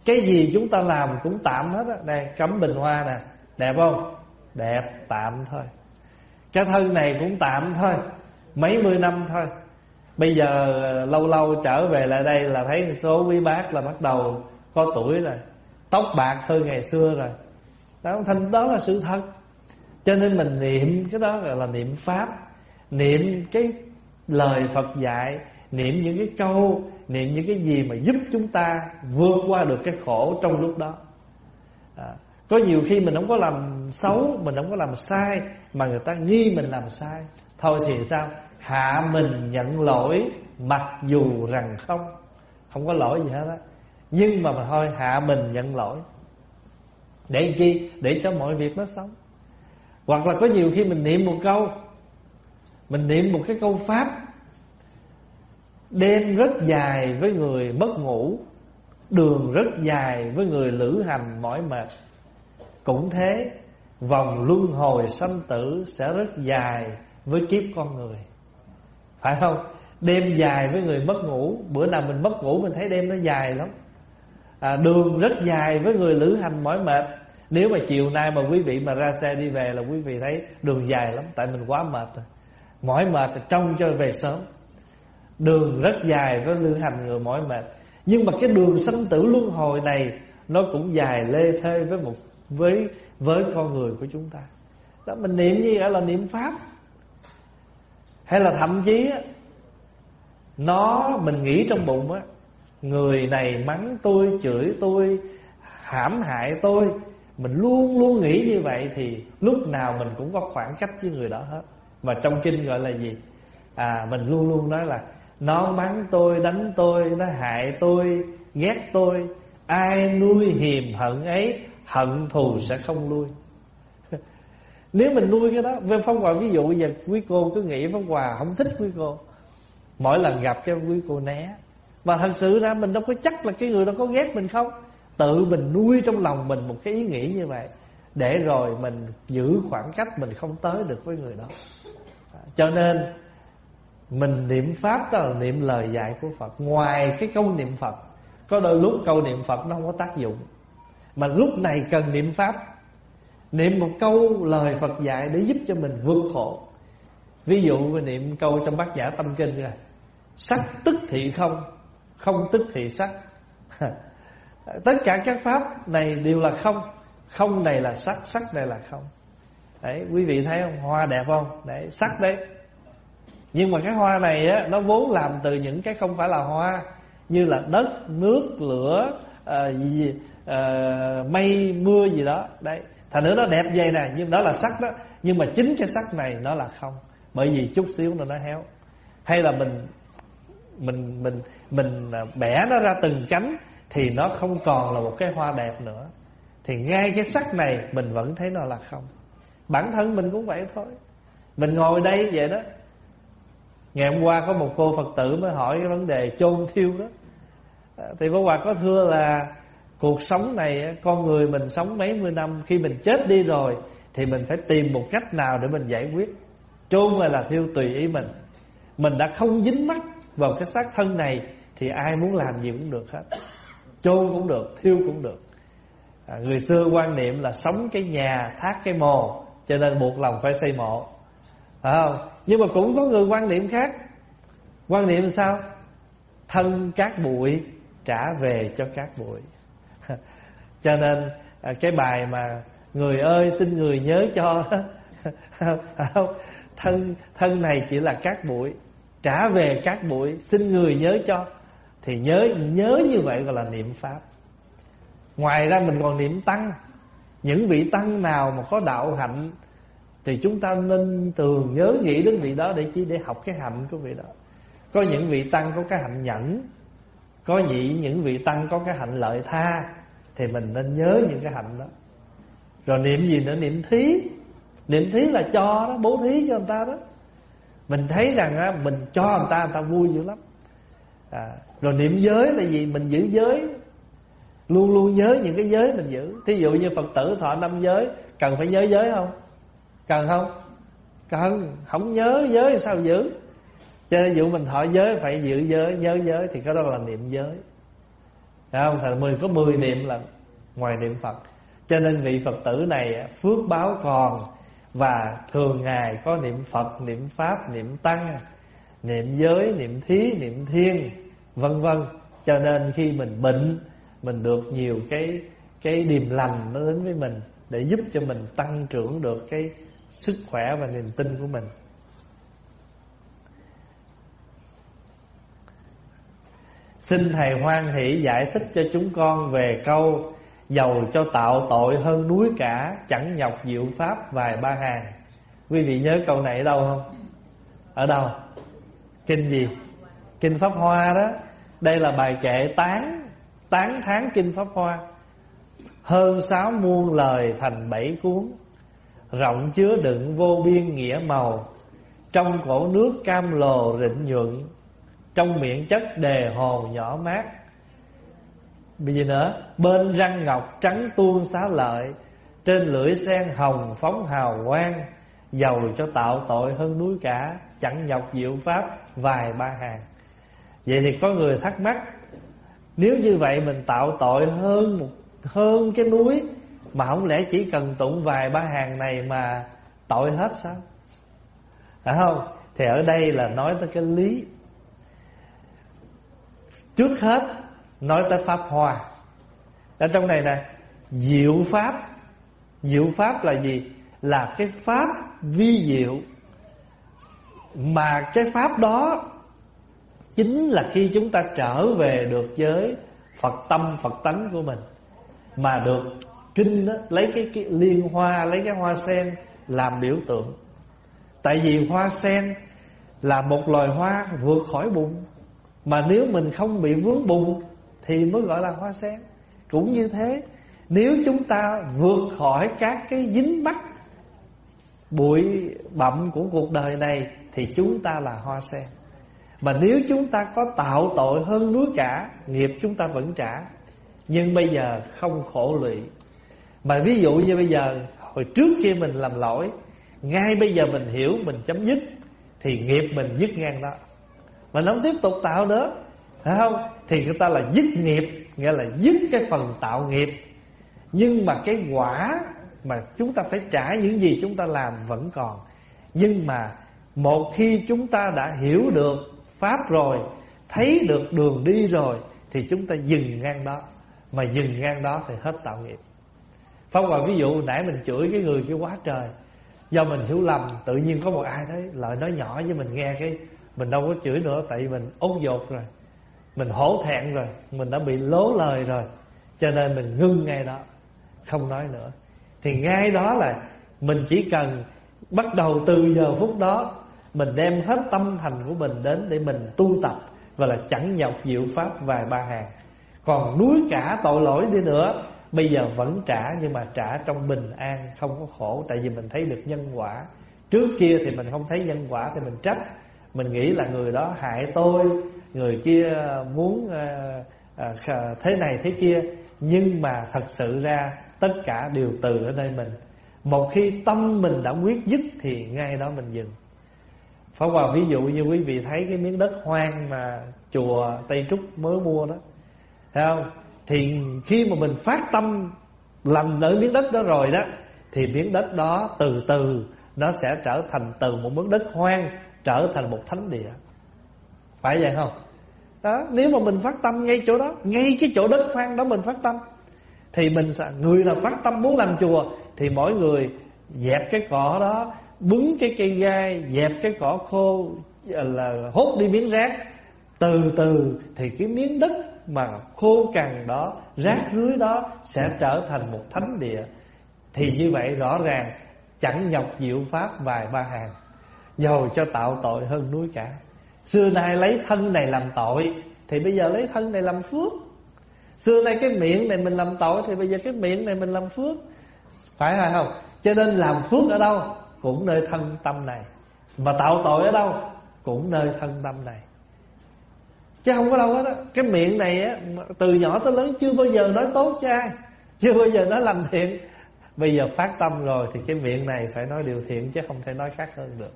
Cái gì chúng ta làm cũng tạm hết á. Đây, cắm bình hoa nè. Đẹp không? Đẹp tạm thôi. Cái thân này cũng tạm thôi Mấy mươi năm thôi. Bây giờ ờ, lâu lâu trở về lại đây Là thấy số quý bác là bắt đầu Có tuổi rồi Tóc bạc hơn ngày xưa rồi. Đó, thành đó là sự thật. Cho nên mình niệm cái đó gọi là niệm Pháp Niệm cái lời Phật dạy Niệm những cái câu Niệm những cái gì mà giúp chúng ta vượt qua được cái khổ trong lúc đó. À, Có nhiều khi mình không có làm xấu Mình không có làm sai mà người ta nghi mình làm sai. Thôi thì sao? Hạ mình nhận lỗi Mặc dù rằng không. Không có lỗi gì hết á. Nhưng mà, mà thôi hạ mình nhận lỗi. Để chi? Để cho mọi việc nó sống Hoặc là có nhiều khi mình niệm một câu. Mình niệm một cái câu Pháp Đêm rất dài với người mất ngủ Đường rất dài với người lữ hành mỏi mệt. Cũng thế Vòng luân hồi sanh tử sẽ rất dài với kiếp con người. Phải không? Đêm dài với người mất ngủ. Bữa nào mình mất ngủ mình thấy đêm nó dài lắm. À, Đường rất dài với người lữ hành mỏi mệt. Nếu mà chiều nay mà quý vị mà ra xe đi về là quý vị thấy đường dài lắm Tại mình quá mệt rồi. Mỏi mệt trông cho về sớm. Đường rất dài với lữ hành người mỏi mệt. Nhưng mà cái đường sanh tử luân hồi này Nó cũng dài lê thê với một với với con người của chúng ta. Đó Mình niệm như vậy là niệm Pháp. Hay là thậm chí Nó mình nghĩ trong bụng á Người này mắng tôi, chửi tôi hãm hại tôi Mình luôn luôn nghĩ như vậy Thì lúc nào mình cũng có khoảng cách với người đó hết. Mà trong kinh gọi là gì? À mình luôn luôn nói là nó mắng tôi, đánh tôi, nó hại tôi, ghét tôi Ai nuôi hiềm hận ấy Hận thù sẽ không nuôi. *laughs* Nếu mình nuôi cái đó Về Phong Hòa, ví dụ giờ quý cô cứ nghĩ Phong Hòa không thích quý cô. Mỗi lần gặp cho quý cô né. Mà thật sự ra mình đâu có chắc là cái người đó có ghét mình không. Tự mình nuôi trong lòng mình một cái ý nghĩ như vậy, Để rồi mình giữ khoảng cách Mình không tới được với người đó. Cho nên, Mình niệm Pháp đó là niệm lời dạy của Phật. Ngoài cái câu niệm Phật, Có đôi lúc câu niệm Phật nó không có tác dụng. Mà lúc này cần niệm Pháp Niệm một câu lời Phật dạy Để giúp cho mình vượt khổ Ví dụ mình niệm câu trong bát nhã tâm kinh là Sắc tức thị không Không tức thị sắc *laughs* Tất cả các pháp này đều là không Không này là sắc Sắc này là không Đấy, quý vị thấy không? Hoa đẹp không? Đấy, sắc đấy Nhưng mà cái hoa này á, nó vốn làm từ những cái không phải là hoa Như là đất, nước, lửa, à, gì, uh, mây, mưa gì đó. Đấy, thành nữa nó đẹp vậy nè Nhưng đó là sắc đó. Nhưng mà chính cái sắc này nó là không. Bởi vì chút xíu nữa nó héo. Hay là mình mình mình mình à, bẻ nó ra từng cánh thì nó không còn là một cái hoa đẹp nữa. Thì ngay cái sắc này mình vẫn thấy nó là không. Bản thân mình cũng vậy thôi. Mình ngồi đây vậy đó. Ngày hôm qua có một cô phật tử mới hỏi cái vấn đề chôn thiêu đó. À, thì cô hòa có thưa là cuộc sống này con người mình sống mấy mươi năm khi mình chết đi rồi thì mình phải tìm một cách nào để mình giải quyết. Chôn hay là thiêu tùy ý mình. Mình đã không dính mắt vào cái xác thân này thì ai muốn làm gì cũng được hết. Chôn cũng được thiêu cũng được. À, người xưa quan niệm là sống cái nhà thác cái mồ cho nên buộc lòng phải xây mộ. Phải không? Nhưng mà cũng có người quan niệm khác. Quan niệm sao? Thân cát bụi trả về cho cát bụi cho nên à, cái bài mà người ơi, xin người nhớ cho *laughs* thân thân này chỉ là cát bụi trả về cát bụi xin người nhớ cho. Thì nhớ nhớ như vậy gọi là niệm pháp. Ngoài ra mình còn niệm tăng. Những vị tăng nào mà có đạo hạnh, thì chúng ta nên thường nhớ nghĩ đến vị đó để chỉ để học cái hạnh của vị đó. Có những vị tăng có cái hạnh nhẫn, có vị, những vị tăng có cái hạnh lợi tha thì mình nên nhớ những cái hạnh đó. Rồi niệm gì nữa? Niệm thí. Niệm thí là cho đó bố thí cho người ta đó. Mình thấy rằng á, mình cho người ta người ta vui dữ lắm. À, rồi niệm giới là gì? Mình giữ giới. Luôn luôn nhớ những cái giới mình giữ. Thí dụ như phật tử thọ năm giới cần phải nhớ giới không? Cần không? Cần. Không nhớ giới sao giữ? Cho nên dụ mình thọ giới phải giữ giới nhớ giới thì cái đó là niệm giới. Thấy không thành mười có mười niệm là ngoài niệm phật. Cho nên vị phật tử này phước báo còn, và thường ngày có niệm phật, niệm pháp, niệm tăng, niệm giới, niệm thí, niệm thiên, vân vân. Cho nên khi mình bệnh, mình được nhiều cái cái điềm lành nó đến với mình, để giúp cho mình tăng trưởng được cái sức khỏe và niềm tin của mình. Xin thầy hoan hỷ giải thích cho chúng con về câu giàu cho tạo tội hơn núi cả chẳng nhọc diệu pháp vài ba hàng. Quý vị nhớ câu này ở đâu không? Ở đâu? Kinh gì? Kinh pháp hoa đó. Đây là bài kệ tán tán tháng kinh pháp hoa. Hơn sáu muôn lời thành bảy cuốn. Rộng chứa đựng vô biên nghĩa màu. Trong cổ nước cam lồ rịnh nhuận trong miệng chất đề hồ nhỏ mát. Bây giờ nữa, bên răng ngọc trắng tuôn xá lợi, trên lưỡi sen hồng phóng hào quang giàu cho tạo tội hơn núi cả, chẳng nhọc diệu pháp vài ba hàng. Vậy thì có người thắc mắc, nếu như vậy mình tạo tội hơn một, hơn cái núi, mà không lẽ chỉ cần tụng vài ba hàng này mà tội hết sao? Phải không? Thì ở đây là nói tới cái lý trước hết nói tới pháp hoa. Ở trong này nè diệu pháp. Diệu pháp là gì? Là cái pháp vi diệu. Mà cái pháp đó chính là khi chúng ta trở về được giới phật tâm phật tánh của mình. Mà được kinh đó, lấy cái, cái liên hoa lấy cái hoa sen làm biểu tượng. Tại vì hoa sen là một loài hoa vượt khỏi bụng mà nếu mình không bị vướng bùng thì mới gọi là hoa sen. Cũng như thế, nếu chúng ta vượt khỏi các cái dính mắc bụi bặm của cuộc đời này thì chúng ta là hoa sen. Mà nếu chúng ta có tạo tội hơn núi cả, nghiệp chúng ta vẫn trả. Nhưng bây giờ không khổ lụy. Mà ví dụ như bây giờ, hồi trước kia mình làm lỗi, ngay bây giờ mình hiểu, mình chấm dứt, thì nghiệp mình dứt ngang đó mà nó không tiếp tục tạo nữa. Phải không? Thì người ta là dứt nghiệp, nghĩa là dứt cái phần tạo nghiệp. Nhưng mà cái quả mà chúng ta phải trả những gì chúng ta làm vẫn còn. Nhưng mà một khi chúng ta đã hiểu được pháp rồi, thấy được đường đi rồi, thì chúng ta dừng ngang đó. Mà dừng ngang đó thì hết tạo nghiệp. Phong vào ví dụ, nãy mình chửi cái người kia quá trời. Do mình hiểu lầm, tự nhiên có một ai thấy lời nói nhỏ với mình nghe cái mình đâu có chửi nữa, tại vì mình ốt dột rồi. Mình hổ thẹn rồi. Mình đã bị lố lời rồi. Cho nên mình ngưng ngay đó, không nói nữa. Thì ngay đó là mình chỉ cần bắt đầu từ giờ phút đó, mình đem hết tâm thành của mình đến để mình tu tập và là chẳng nhọc diệu pháp vài ba hàng. Còn núi cả tội lỗi đi nữa, bây giờ vẫn trả nhưng mà trả trong bình an, không có khổ. Tại vì mình thấy được nhân quả. Trước kia thì mình không thấy nhân quả thì mình trách mình nghĩ là người đó hại tôi, người kia muốn ờ, ờ, thế này thế kia. Nhưng mà thật sự ra tất cả đều từ ở đây mình. Một khi tâm mình đã quyết dứt thì ngay đó mình dừng. Phải Hòa, ví dụ như quý vị thấy cái miếng đất hoang mà chùa Tây Trúc mới mua đó, Thấy không? Thì khi mà mình phát tâm lành nở miếng đất đó rồi đó, Thì miếng đất đó từ từ nó sẽ trở thành từ một miếng đất hoang Trở thành một thánh địa. Phải vậy không? Đó, nếu mà mình phát tâm ngay chỗ đó Ngay cái chỗ đất hoang đó mình phát tâm Thì mình sẽ Người nào phát tâm muốn làm chùa Thì mỗi người dẹp cái cỏ đó bứng cái cây gai dẹp cái cỏ khô là hốt đi miếng rác. Từ từ thì cái miếng đất mà khô cằn đó rác rưới đó sẽ trở thành một thánh địa. Thì như vậy rõ ràng chẳng nhọc diệu pháp vài ba hàng dầu cho tạo tội hơn núi cả. Xưa nay lấy thân này làm tội, thì bây giờ lấy thân này làm phước. Xưa nay cái miệng này mình làm tội, thì bây giờ cái miệng này mình làm phước. Phải hay không? Cho nên làm phước ở đâu? Cũng nơi thân tâm này. Mà tạo tội ở đâu? Cũng nơi thân tâm này. Chứ không có đâu hết á. Cái miệng này á từ nhỏ tới lớn chưa bao giờ nói tốt cho ai. Chưa bao giờ nói lành thiện. Bây giờ phát tâm rồi thì cái miệng này phải nói điều thiện chứ không thể nói khác hơn được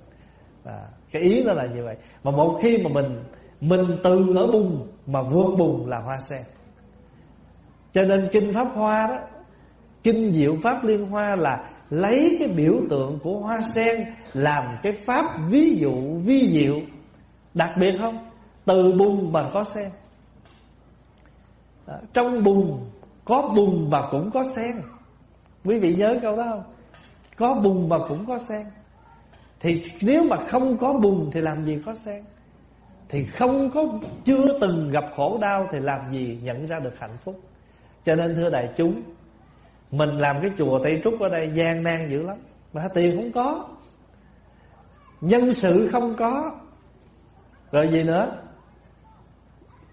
à, cái ý nó là như vậy. Mà một khi mà mình mình từ ở bùn mà vượt bùn là hoa sen. Cho nên kinh pháp hoa đó kinh diệu pháp liên hoa là lấy cái biểu tượng của hoa sen làm cái pháp ví dụ vi diệu. Đặc biệt không? Từ bùn mà có sen. À, trong bùn có bùn mà cũng có sen. Quý vị nhớ câu đó không? Có bùn mà cũng có sen thì nếu mà không có bùn thì làm gì có sen? Thì không có, chưa từng gặp khổ đau thì làm gì nhận ra được hạnh phúc? Cho nên, thưa đại chúng, mình làm cái chùa Tây Trúc ở đây gian nan dữ lắm. Mà tiền không có, Nhân sự không có. Rồi gì nữa?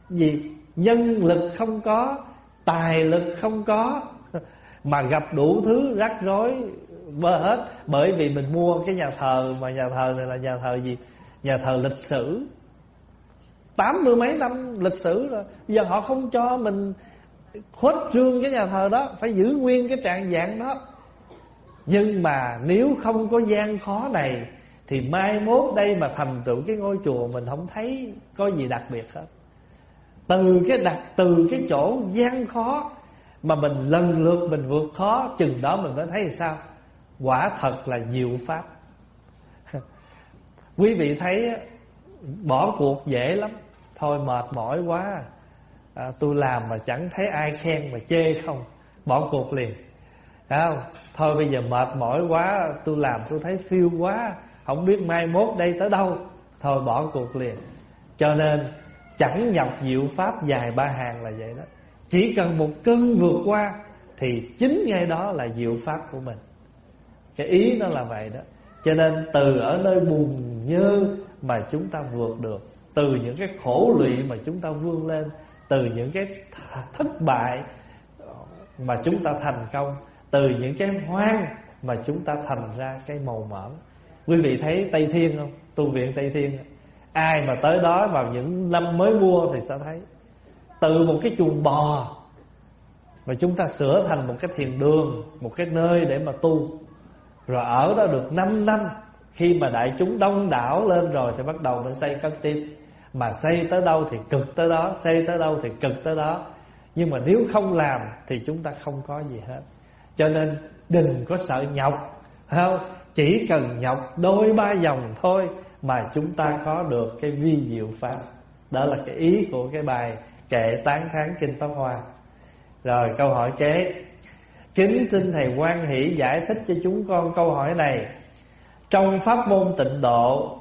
Gì? Nhân lực không có, Tài lực không có. *laughs* Mà gặp đủ thứ rắc rối Bơ hết. Bởi vì mình mua cái nhà thờ, Mà nhà thờ này là nhà thờ gì? Nhà thờ lịch sử. Tám mươi mấy năm lịch sử rồi. Bây giờ họ không cho mình khuếch trương cái nhà thờ đó, phải giữ nguyên cái trạng dạng đó. Nhưng mà nếu không có gian khó này, thì mai mốt đây mà thành tựu cái ngôi chùa mình không thấy có gì đặc biệt hết. Từ cái đặt từ cái chỗ gian khó mà mình lần lượt mình vượt khó, chừng đó mình mới thấy sao? Quả thật là diệu pháp. Quý vị thấy bỏ cuộc dễ lắm. Thôi mệt mỏi quá. À, tôi làm mà chẳng thấy ai khen mà chê không. Bỏ cuộc liền. Không? Thôi bây giờ mệt mỏi quá tôi làm tôi thấy phiêu quá. Không biết mai mốt đây tới đâu. Thôi bỏ cuộc liền. Cho nên chẳng nhập diệu pháp dài ba hàng là vậy đó. Chỉ cần một cơn vượt qua thì chính ngay đó là diệu pháp của mình cái ý nó là vậy đó. Cho nên từ ở nơi bùn nhơ mà chúng ta vượt được, từ những cái khổ lụy mà chúng ta vươn lên, từ những cái thất bại mà chúng ta thành công, từ những cái hoang mà chúng ta thành ra cái màu mỡ quý vị thấy tây thiên không? Tu viện tây thiên. Ai mà tới đó vào những năm mới mua thì sẽ thấy. Từ một cái chuồng bò mà chúng ta sửa thành một cái thiền đường, một cái nơi để mà tu rồi ở đó được 5 năm, Khi mà đại chúng đông đảo lên rồi Thì bắt đầu mới xây căn tin Mà xây tới đâu thì cực tới đó, Xây tới đâu thì cực tới đó. Nhưng mà nếu không làm Thì chúng ta không có gì hết. Cho nên đừng có sợ nhọc không? Chỉ cần nhọc đôi ba dòng thôi Mà chúng ta có được cái vi diệu pháp Đó là cái ý của cái bài Kệ tán thán Kinh Pháp Hoa. Rồi câu hỏi kế. Kính xin Thầy quan hỷ giải thích cho chúng con câu hỏi này. Trong pháp môn tịnh độ,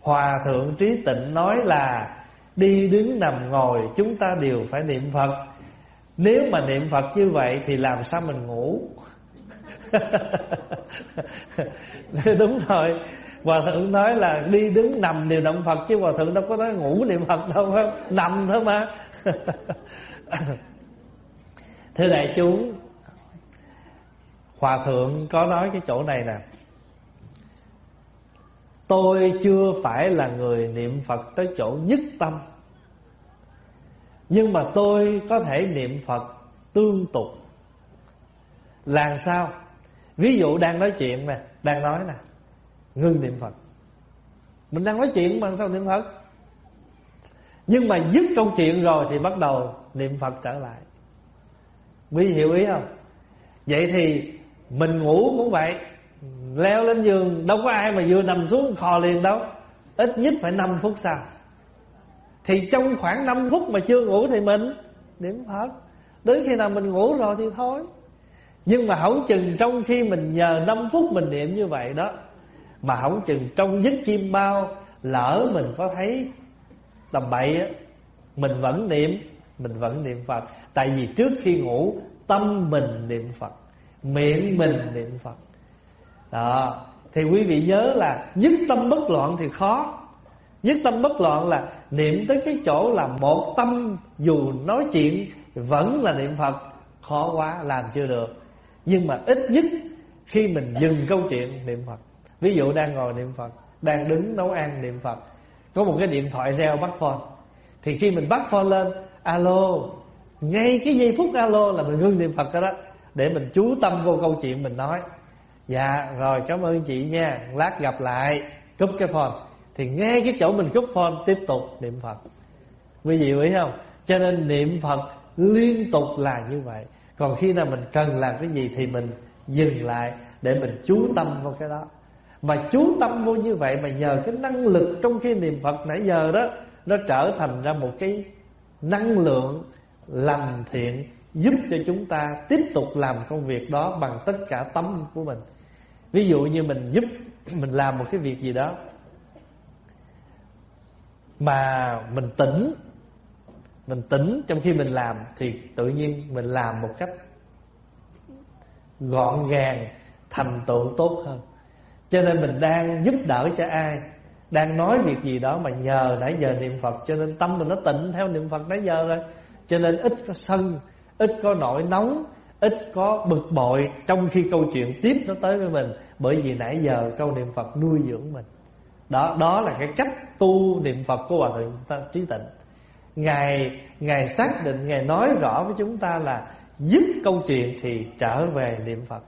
Hòa thượng trí tịnh nói là, Đi đứng nằm ngồi, chúng ta đều phải niệm Phật. Nếu mà niệm Phật như vậy thì làm sao mình ngủ? *laughs* Đúng rồi. Hòa thượng nói là, đi đứng nằm đều niệm Phật Chứ Hòa thượng đâu có nói ngủ niệm Phật đâu, phải Nằm thôi mà. *laughs* Thưa đại chúng Hòa thượng có nói cái chỗ này nè. Tôi chưa phải là người niệm Phật tới chỗ nhất tâm. Nhưng mà tôi có thể niệm Phật tương tục. Làm sao? Ví dụ đang nói chuyện nè, Đang nói nè. Ngưng niệm Phật. Mình đang nói chuyện mà sao niệm Phật? Nhưng mà dứt câu chuyện rồi Thì bắt đầu niệm Phật trở lại. Quý hiểu ý không? Vậy thì mình ngủ cũng vậy. Leo lên giường, Đâu có ai mà vừa nằm xuống khò liền đâu. Ít nhất phải 5 phút sau. Thì trong khoảng 5 phút mà chưa ngủ Thì mình, niệm Phật. Đến khi nào mình ngủ rồi thì thôi. Nhưng mà hỏng chừng trong khi mình nhờ 5 phút mình niệm như vậy đó, Mà hỏng chừng trong giấc chim bao Lỡ mình có thấy tầm bậy á, Mình vẫn niệm, Mình vẫn niệm Phật. Tại vì trước khi ngủ, Tâm mình niệm Phật. Miệng mình niệm Phật. Đó. Thì quý vị nhớ là Nhất tâm bất loạn thì khó. Nhất tâm bất loạn là Niệm tới cái chỗ là một tâm Dù nói chuyện Vẫn là niệm Phật, Khó quá, làm chưa được. Nhưng mà ít nhất Khi mình dừng câu chuyện niệm Phật. Ví dụ đang ngồi niệm Phật, Đang đứng nấu ăn niệm Phật, Có một cái điện thoại reo bắt phone. Thì khi mình bắt phone lên, Alo, Ngay cái giây phút alo là mình ngưng niệm Phật đó đó để mình chú tâm vô câu chuyện mình nói. Dạ rồi, cảm ơn chị nha. Lát gặp lại. Cúp cái phone. Thì ngay cái chỗ mình cúp phone, tiếp tục niệm phật. Quý vị hiểu không? Cho nên niệm phật liên tục là như vậy. Còn khi nào mình cần làm cái gì thì mình dừng lại để mình chú tâm vào cái đó. Mà chú tâm vô như vậy mà nhờ cái năng lực trong khi niệm phật nãy giờ đó, nó trở thành ra một cái năng lượng lành thiện giúp cho chúng ta tiếp tục làm công việc đó bằng tất cả tâm của mình. Ví dụ như mình giúp, mình làm một cái việc gì đó mà mình tỉnh mình tỉnh trong khi mình làm thì tự nhiên mình làm một cách gọn gàng, thành tựu tốt hơn. Cho nên mình đang giúp đỡ cho ai, đang nói việc gì đó mà nhờ nãy giờ niệm phật, cho nên tâm mình nó tịnh theo niệm phật nãy giờ rồi. Cho nên ít có sân ít có nổi nóng, ít có bực bội trong khi câu chuyện tiếp nó tới với mình. Bởi vì nãy giờ câu niệm phật nuôi dưỡng mình. Đó đó là cái cách tu niệm phật của hòa thượng trí tịnh. Ngài ngài xác định, ngài nói rõ với chúng ta là dứt câu chuyện thì trở về niệm phật.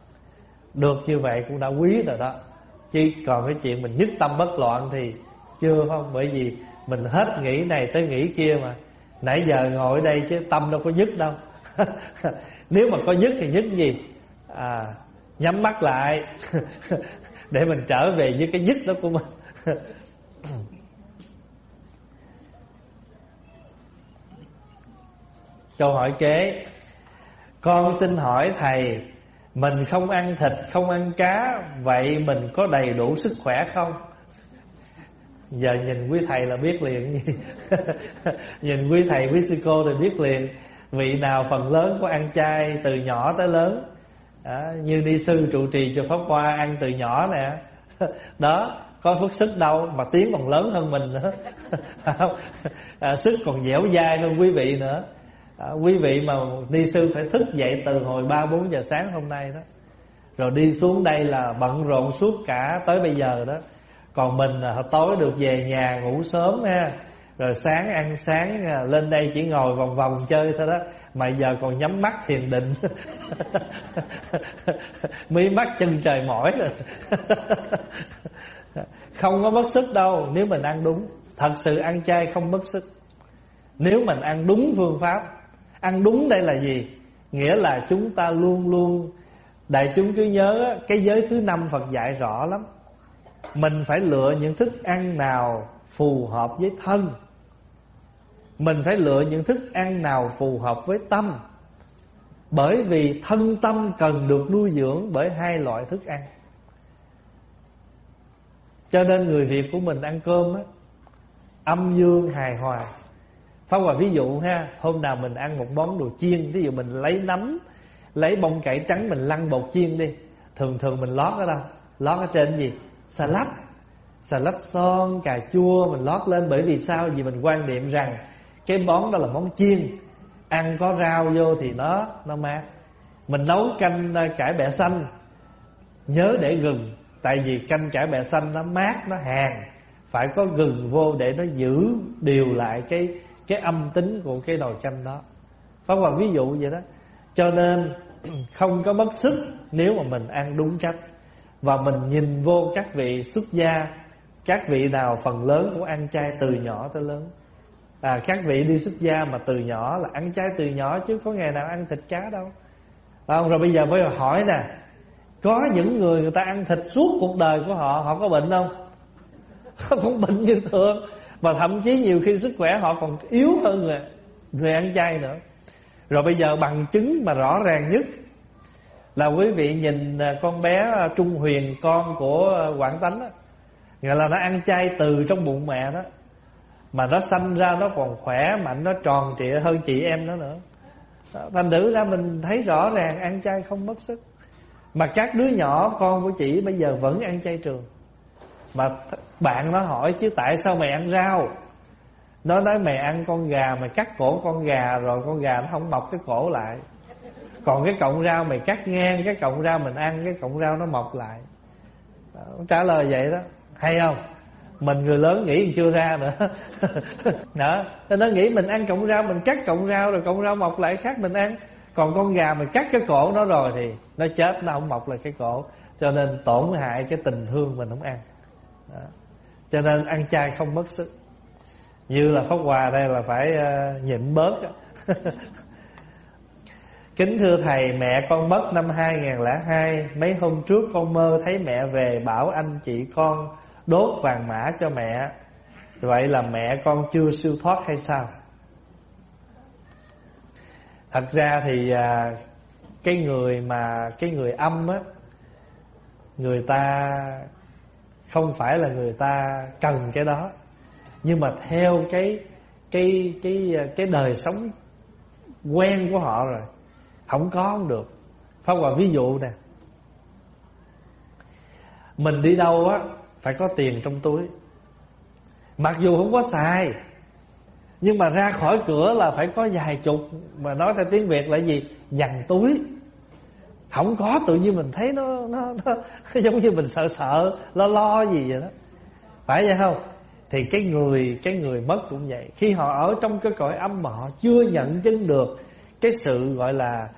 Được như vậy cũng đã quý rồi đó. Chứ còn cái chuyện mình nhất tâm bất loạn thì chưa không, bởi vì mình hết nghĩ này tới nghĩ kia mà. Nãy giờ ngồi ở đây chứ tâm đâu có dứt đâu. *laughs* nếu mà có nhất thì nhất gì? À, nhắm mắt lại *laughs* để mình trở về với cái nhất đó của mình. *laughs* Câu hỏi kế. Con xin hỏi thầy mình không ăn thịt không ăn cá vậy mình có đầy đủ sức khỏe không? Giờ nhìn quý thầy là biết liền. Nhìn quý thầy quý sư cô thì biết liền vị nào phần lớn có ăn chay từ nhỏ tới lớn? À, như ni sư trụ trì cho pháp hoa ăn từ nhỏ nè. *laughs* Đó có phước sức đâu mà tiếng còn lớn hơn mình nữa. *laughs* À, sức còn dẻo dai hơn quý vị nữa. À, quý vị mà ni sư phải thức dậy từ hồi ba bốn giờ sáng hôm nay đó. Rồi đi xuống đây là bận rộn suốt cả tới bây giờ đó. Còn mình là tối được về nhà ngủ sớm ha rồi sáng ăn sáng à, lên đây chỉ ngồi vòng vòng chơi thôi đó. Mà giờ còn nhắm mắt thiền định. *laughs* Mí mắt chân trời mỏi rồi. *laughs* Không có mất sức đâu, nếu mình ăn đúng. Thật sự ăn chay không mất sức. Nếu mình ăn đúng phương pháp, ăn đúng đây là gì? Nghĩa là chúng ta luôn luôn, đại chúng cứ nhớ, cái giới thứ năm phật dạy rõ lắm. Mình phải lựa những thức ăn nào phù hợp với thân mình phải lựa những thức ăn nào phù hợp với tâm. Bởi vì thân tâm cần được nuôi dưỡng bởi hai loại thức ăn. Cho nên người Việt của mình ăn cơm á Âm dương hài hòa. Pháp Hòa ví dụ ha Hôm nào mình ăn một món đồ chiên Ví dụ mình lấy nấm Lấy bông cải trắng mình lăn bột chiên đi Thường thường mình lót ở đâu? Lót ở trên gì? Salad. Salad son, cà chua Mình lót lên bởi vì sao? Vì mình quan niệm rằng cái món đó là món chiên. Ăn có rau vô thì nó nó mát. Mình nấu canh ờ, cải bẹ xanh. Nhớ để gừng, tại vì canh cải bẹ xanh nó mát, nó hàn. Phải có gừng vô để nó giữ điều lại cái cái âm tính của cái nồi canh đó. Pháp Hoàng ví dụ vậy đó. Cho nên *clears throat* không có mất sức Nếu mà mình ăn đúng cách. Và mình nhìn vô các vị xuất gia, Các vị nào phần lớn cũng ăn chay từ nhỏ tới lớn à, các vị đi xuất gia mà từ nhỏ là ăn trái từ nhỏ chứ có ngày nào ăn thịt cá đâu. Không? Rồi bây giờ phải hỏi nè có những người người ta ăn thịt suốt cuộc đời của họ họ có bệnh không? *laughs* Không bệnh như thường. Mà thậm chí nhiều khi sức khỏe họ còn yếu hơn người người ăn chay nữa. Rồi bây giờ bằng chứng mà rõ ràng nhất là quý vị nhìn à, con bé à, Trung Huyền con của à, Quảng Tánh đó, Nghĩa là nó ăn chay từ trong bụng mẹ đó mà nó sanh ra nó còn khỏe mạnh nó tròn trịa hơn chị em nó nữa. Thành thử ra mình thấy rõ ràng ăn chay không mất sức. Mà các đứa nhỏ, con của chị bây giờ vẫn ăn chay trường. Mà bạn nó hỏi chứ tại sao mày ăn rau? Nó nói mày ăn con gà, mày cắt cổ con gà rồi con gà nó không mọc cái cổ lại. Còn cái cọng rau mày cắt ngang, cái cọng rau mình ăn, cái cọng rau nó mọc lại. Ờ, trả lời vậy đó. Hay không? Mình người lớn nghĩ chưa ra nữa. *laughs* Đó. Nó nghĩ mình ăn cọng rau mình cắt cọng rau rồi cọng rau mọc lại khác mình ăn. Còn con gà mình cắt cái cổ nó rồi thì nó chết nó không mọc lại cái cổ. Cho nên tổn hại cái tình thương mình không ăn. Đó. cho nên ăn chay không mất sức. Như là pháp hòa đây là phải uh, nhịn bớt *laughs* Kính thưa thầy, mẹ con mất năm 2002 Mấy hôm trước con mơ thấy mẹ về bảo anh chị con đốt vàng mã cho mẹ. Vậy là mẹ con chưa siêu thoát hay sao? Thật ra thì à, cái người mà cái người âm á người ta không phải là người ta cần cái đó. Nhưng mà theo cái cái cái cái đời sống quen của họ rồi không có không được. Pháp hòa ví dụ nè. Mình đi đâu á phải có tiền trong túi. Mặc dù không có xài nhưng mà ra khỏi cửa là phải có vài chục. Mà nói theo tiếng việt là gì? Dằn túi. Không có tự nhiên mình thấy nó nó, nó *laughs* giống như mình sợ sợ lo lo gì vậy đó. Phải vậy không? Thì cái người cái người mất cũng vậy. Khi họ ở trong cái cõi âm mà họ chưa nhận chứng được cái sự gọi là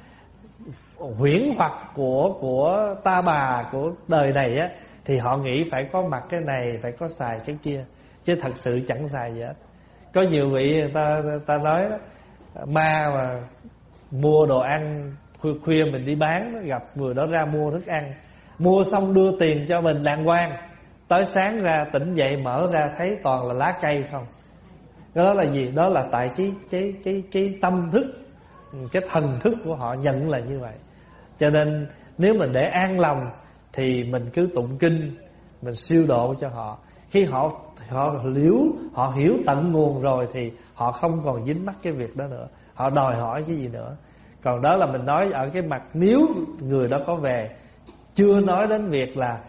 huyễn hoặc của của ta bà của đời này á thì họ nghĩ phải có mặt cái này phải có xài cái kia. Chứ thật sự chẳng xài gì hết. Có nhiều vị ta ta nói đó, ma mà mua đồ ăn khuya, khuya mình đi bán gặp người đó ra mua thức ăn. Mua xong đưa tiền cho mình đàng hoàng. Tới sáng ra tỉnh dậy mở ra thấy toàn là lá cây không. Đó là gì? Đó là tại cái cái cái cái tâm thức cái thần thức của họ nhận là như vậy. Cho nên nếu mình để an lòng thì mình cứ tụng kinh, mình siêu độ cho họ. Khi họ họ liếu họ hiểu tận nguồn rồi thì họ không còn dính mắc cái việc đó nữa. Họ đòi hỏi cái gì nữa. Còn đó là mình nói ở cái mặt, nếu người đó có về, chưa nói đến việc là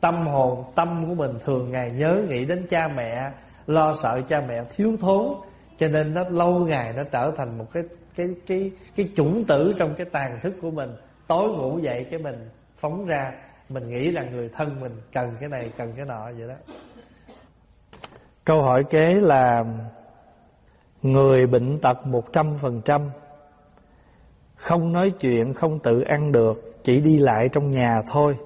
tâm hồn, tâm của mình thường ngày nhớ nghĩ đến cha mẹ, lo sợ cha mẹ thiếu thốn, cho nên nó lâu ngày nó trở thành một cái cái cái cái chủng tử trong cái tàn thức của mình. Tối ngủ dậy cái mình phóng ra mình nghĩ rằng người thân mình cần cái này cần cái nọ vậy đó. Câu hỏi kế là người bệnh tật một trăm phần trăm Không nói chuyện, không tự ăn được Chỉ đi lại trong nhà thôi.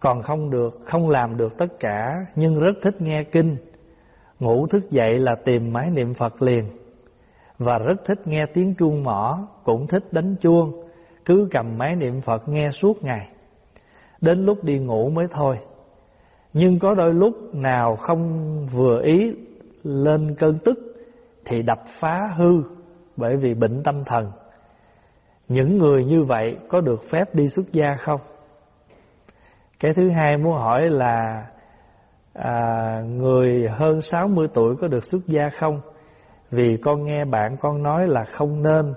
Còn không được, không làm được tất cả Nhưng rất thích nghe kinh Ngủ thức dậy là tìm máy niệm Phật liền. Và rất thích nghe tiếng chuông mỏ Cũng thích đánh chuông Cứ cầm máy niệm Phật nghe suốt ngày. Đến lúc đi ngủ mới thôi. Nhưng có đôi lúc nào không vừa ý Lên cơn tức Thì đập phá hư Bởi vì bệnh tâm thần. Những người như vậy Có được phép đi xuất gia không? Cái thứ hai muốn hỏi là à, Người hơn 60 tuổi có được xuất gia không? Vì con nghe bạn con nói là không nên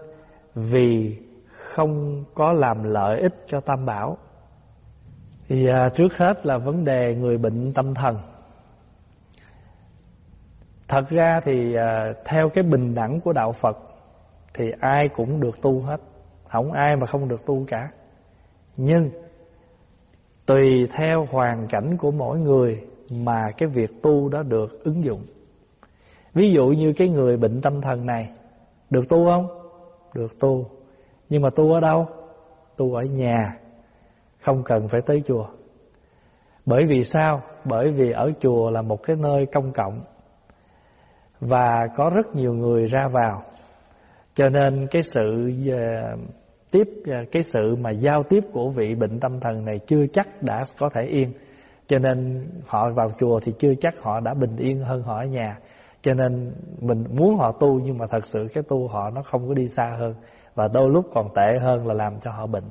Vì không có làm lợi ích cho Tam Bảo thì à, trước hết là vấn đề người bệnh tâm thần. Thật ra thì à, theo cái bình đẳng của Đạo Phật Thì ai cũng được tu hết. Không ai mà không được tu cả. Nhưng Tùy theo hoàn cảnh của mỗi người Mà cái việc tu đó được ứng dụng. Ví dụ như cái người bệnh tâm thần này Được tu không? Được tu. Nhưng mà tu ở đâu? Tu ở nhà không cần phải tới chùa. Bởi vì sao? Bởi vì ở chùa là một cái nơi công cộng. Và có rất nhiều người ra vào. Cho nên cái sự ờ, tiếp ờ, Cái sự mà giao tiếp của vị bệnh tâm thần này Chưa chắc đã có thể yên. Cho nên họ vào chùa thì chưa chắc họ đã bình yên hơn họ ở nhà. Cho nên mình muốn họ tu Nhưng mà thật sự cái tu họ nó không có đi xa hơn. Và đôi lúc còn tệ hơn là làm cho họ bệnh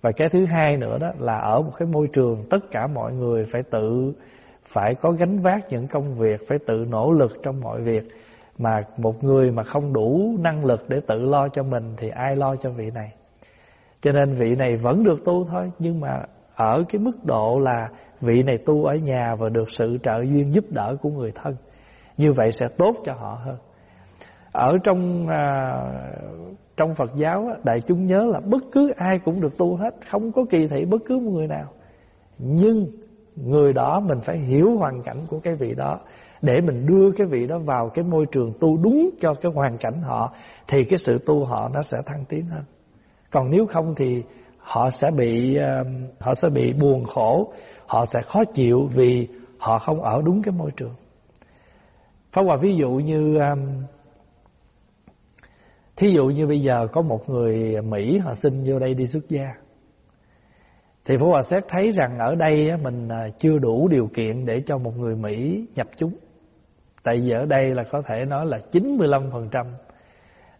và cái thứ hai nữa đó là ở một cái môi trường tất cả mọi người phải tự phải có gánh vác những công việc, phải tự nỗ lực trong mọi việc mà một người mà không đủ năng lực để tự lo cho mình thì ai lo cho vị này. Cho nên vị này vẫn được tu thôi nhưng mà ở cái mức độ là vị này tu ở nhà và được sự trợ duyên giúp đỡ của người thân. Như vậy sẽ tốt cho họ hơn. Ở trong à, trong Phật giáo đại chúng nhớ là bất cứ ai cũng được tu hết, không có kỳ thị bất cứ một người nào. Nhưng người đó mình phải hiểu hoàn cảnh của cái vị đó để mình đưa cái vị đó vào cái môi trường tu đúng cho cái hoàn cảnh họ thì cái sự tu họ nó sẽ thăng tiến hơn. Còn nếu không thì họ sẽ bị um, họ sẽ bị buồn khổ, họ sẽ khó chịu vì họ không ở đúng cái môi trường. Phá Hòa ví dụ như um, Thí dụ như bây giờ có một người Mỹ họ xin vô đây đi xuất gia Thì Phú Hòa Xét thấy rằng ở đây mình à, chưa đủ điều kiện để cho một người Mỹ nhập chúng. Tại vì ở đây là có thể nói là 95%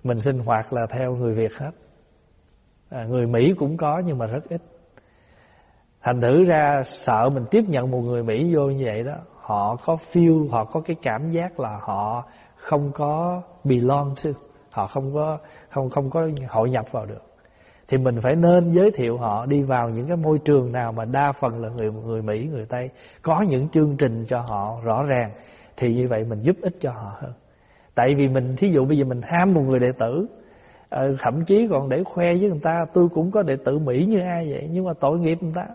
Mình sinh hoạt là theo người Việt hết. À, Người Mỹ cũng có nhưng mà rất ít. Thành thử ra sợ mình tiếp nhận một người Mỹ vô như vậy đó Họ có feel, họ có cái cảm giác là họ không có belong to họ không có, không không có hội nhập vào được. Thì mình phải nên giới thiệu họ đi vào những cái môi trường nào mà đa phần là người người Mỹ, người Tây có những chương trình cho họ rõ ràng, thì như vậy mình giúp ích cho họ hơn. Tại vì mình, thí dụ bây giờ mình ham một người đệ tử ờ, thậm chí còn để khoe với người ta, tôi cũng có đệ tử Mỹ như ai vậy, nhưng mà tội nghiệp người ta.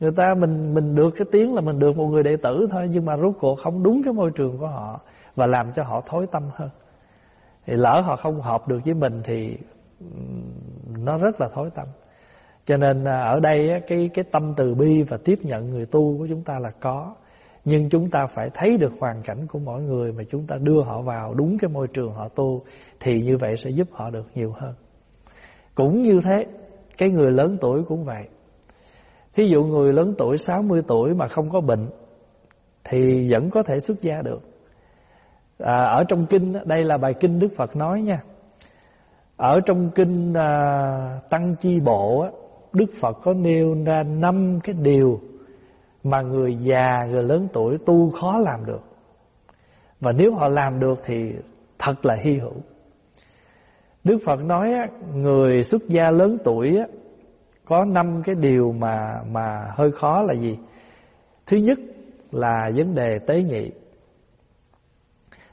Người ta mình mình được cái tiếng là mình được một người đệ tử thôi, nhưng mà rốt cuộc không đúng cái môi trường của họ và làm cho họ thối tâm hơn thì lỡ họ không hợp được với mình thì nó rất là thối tâm cho nên à, ở đây cái cái tâm từ bi và tiếp nhận người tu của chúng ta là có. Nhưng chúng ta phải thấy được hoàn cảnh của mỗi người mà chúng ta đưa họ vào đúng cái môi trường họ tu thì như vậy sẽ giúp họ được nhiều hơn. Cũng như thế, cái người lớn tuổi cũng vậy. Thí dụ người lớn tuổi 60 tuổi mà không có bệnh thì vẫn có thể xuất gia được à, ở trong kinh đây là bài kinh Đức Phật nói nha ở trong kinh à, tăng chi bộ Đức Phật có nêu ra năm cái điều mà người già người lớn tuổi tu khó làm được và nếu họ làm được thì thật là hy hữu Đức Phật nói người xuất gia lớn tuổi có năm cái điều mà mà hơi khó là gì? Thứ nhất là vấn đề tế nhị.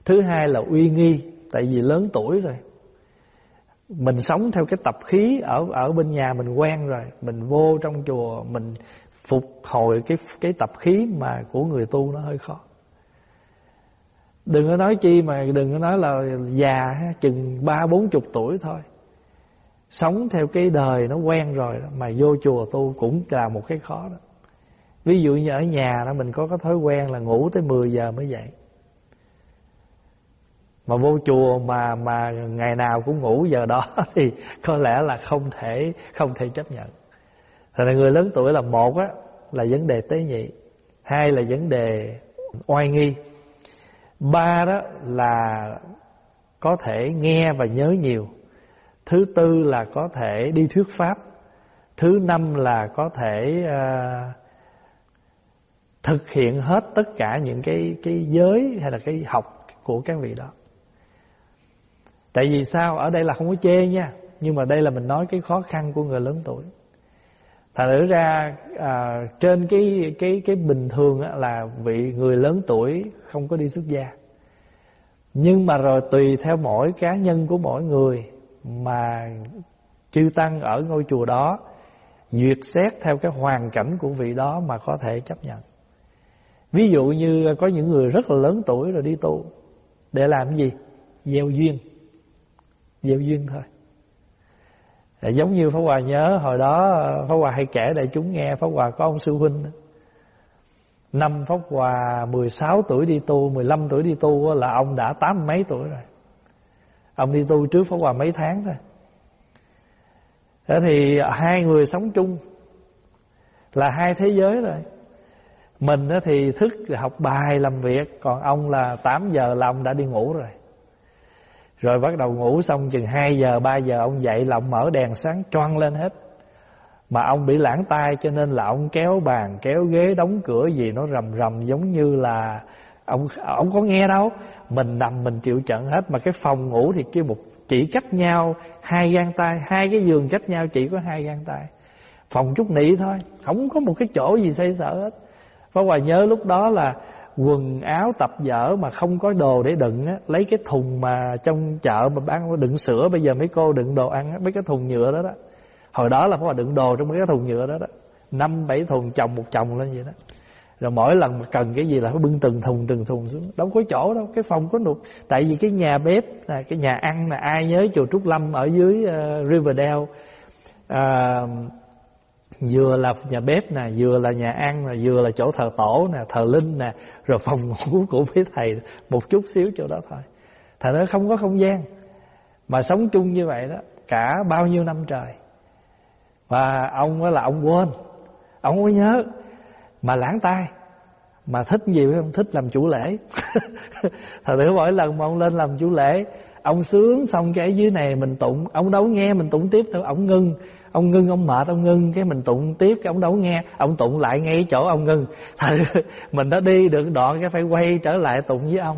Thứ hai là uy nghi Tại vì lớn tuổi rồi. Mình sống theo cái tập khí Ở ở bên nhà mình quen rồi. Mình vô trong chùa Mình phục hồi cái cái tập khí mà Của người tu nó hơi khó. Đừng có nói chi mà Đừng có nói là già Chừng ba bốn chục tuổi thôi. Sống theo cái đời nó quen rồi đó, Mà vô chùa tu cũng là một cái khó đó. Ví dụ như ở nhà đó Mình có cái thói quen là ngủ tới 10 giờ mới dậy. Mà vô chùa mà mà ngày nào cũng ngủ giờ đó *laughs* Thì có lẽ là không thể không thể chấp nhận Thật là người lớn tuổi là một á Là vấn đề tế nhị Hai là vấn đề oai nghi Ba đó là có thể nghe và nhớ nhiều Thứ tư là có thể đi thuyết pháp Thứ năm là có thể uh, thực hiện hết tất cả những cái cái giới hay là cái học của các vị đó. Tại vì sao? Ở đây là không có chê nha, nhưng mà đây là mình nói cái khó khăn của người lớn tuổi. Thật thử ra à, trên cái cái cái bình thường á, là vị người lớn tuổi không có đi xuất gia. Nhưng mà rồi tùy theo mỗi cá nhân của mỗi người mà chư tăng ở ngôi chùa đó duyệt xét theo cái hoàn cảnh của vị đó mà có thể chấp nhận. Ví dụ như có những người rất là lớn tuổi rồi đi tu để làm cái gì? Gieo duyên. Gieo duyên thôi. Ờ, giống như Pháp Hòa nhớ hồi đó ờ, Pháp Hòa hay kể đại chúng nghe, Pháp Hòa có ông sư huynh Năm Pháp Hòa 16 tuổi đi tu 15 tuổi đi tu là ông đã tám mấy tuổi rồi. Ông đi tu trước Pháp Hòa mấy tháng thôi. Thế thì hai người sống chung, Là hai thế giới rồi. Mình thì thức, học bài, làm việc, Còn ông là 8 giờ là ông đã đi ngủ rồi. Rồi bắt đầu ngủ xong chừng 2 giờ 3 giờ, ông dậy là ông mở đèn sáng choang lên hết. Mà ông bị lãng tai cho nên là ông kéo bàn, Kéo ghế, đóng cửa gì nó rầm rầm giống như là Ông ông có nghe đâu. Mình nằm mình chịu trận hết. Mà cái phòng ngủ thì kia một, chỉ cách nhau Hai gang tay, Hai cái giường cách nhau chỉ có hai gang tay. Phòng chút nị thôi, Không có một cái chỗ gì xây sở hết. Pháp Hòa nhớ lúc đó là Quần áo tập dở mà không có đồ để đựng á, Lấy cái thùng mà trong chợ mà bán đựng sữa Bây giờ mấy cô đựng đồ ăn á, Mấy cái thùng nhựa đó đó. Hồi đó là phải đựng đồ trong mấy cái thùng nhựa đó đó. Năm bảy thùng chồng một chồng lên vậy đó. Rồi mỗi lần mà cần cái gì là phải bưng từng thùng từng thùng xuống. Đâu có chỗ đâu cái phòng có nụt. Tại vì cái nhà bếp là cái nhà ăn là ai nhớ chùa trúc lâm ở dưới uh, riverdale uh, vừa là nhà bếp nè, vừa là nhà ăn nè, vừa là chỗ thờ tổ nè, thờ linh nè, rồi phòng *laughs* ngủ của mấy thầy một chút xíu chỗ đó thôi. Thầy nó không có không gian. Mà sống chung như vậy đó, cả bao nhiêu năm trời. Và ông là ông quên, ông không có nhớ. Mà lãng tai. Mà thích gì phải không thích làm chủ lễ. *laughs* Thầy sự mỗi lần mà ông lên làm chủ lễ, ông sướng xong cái dưới này mình tụng, ông đâu nghe mình tụng tiếp đâu, ông ngưng ông ngưng, ông mệt, ông ngưng. Cái mình tụng tiếp, cái ông đâu nghe. Ông tụng lại ngay chỗ ông ngưng. Thật *laughs* mình đã đi được đoạn, cái phải quay trở lại tụng với ông.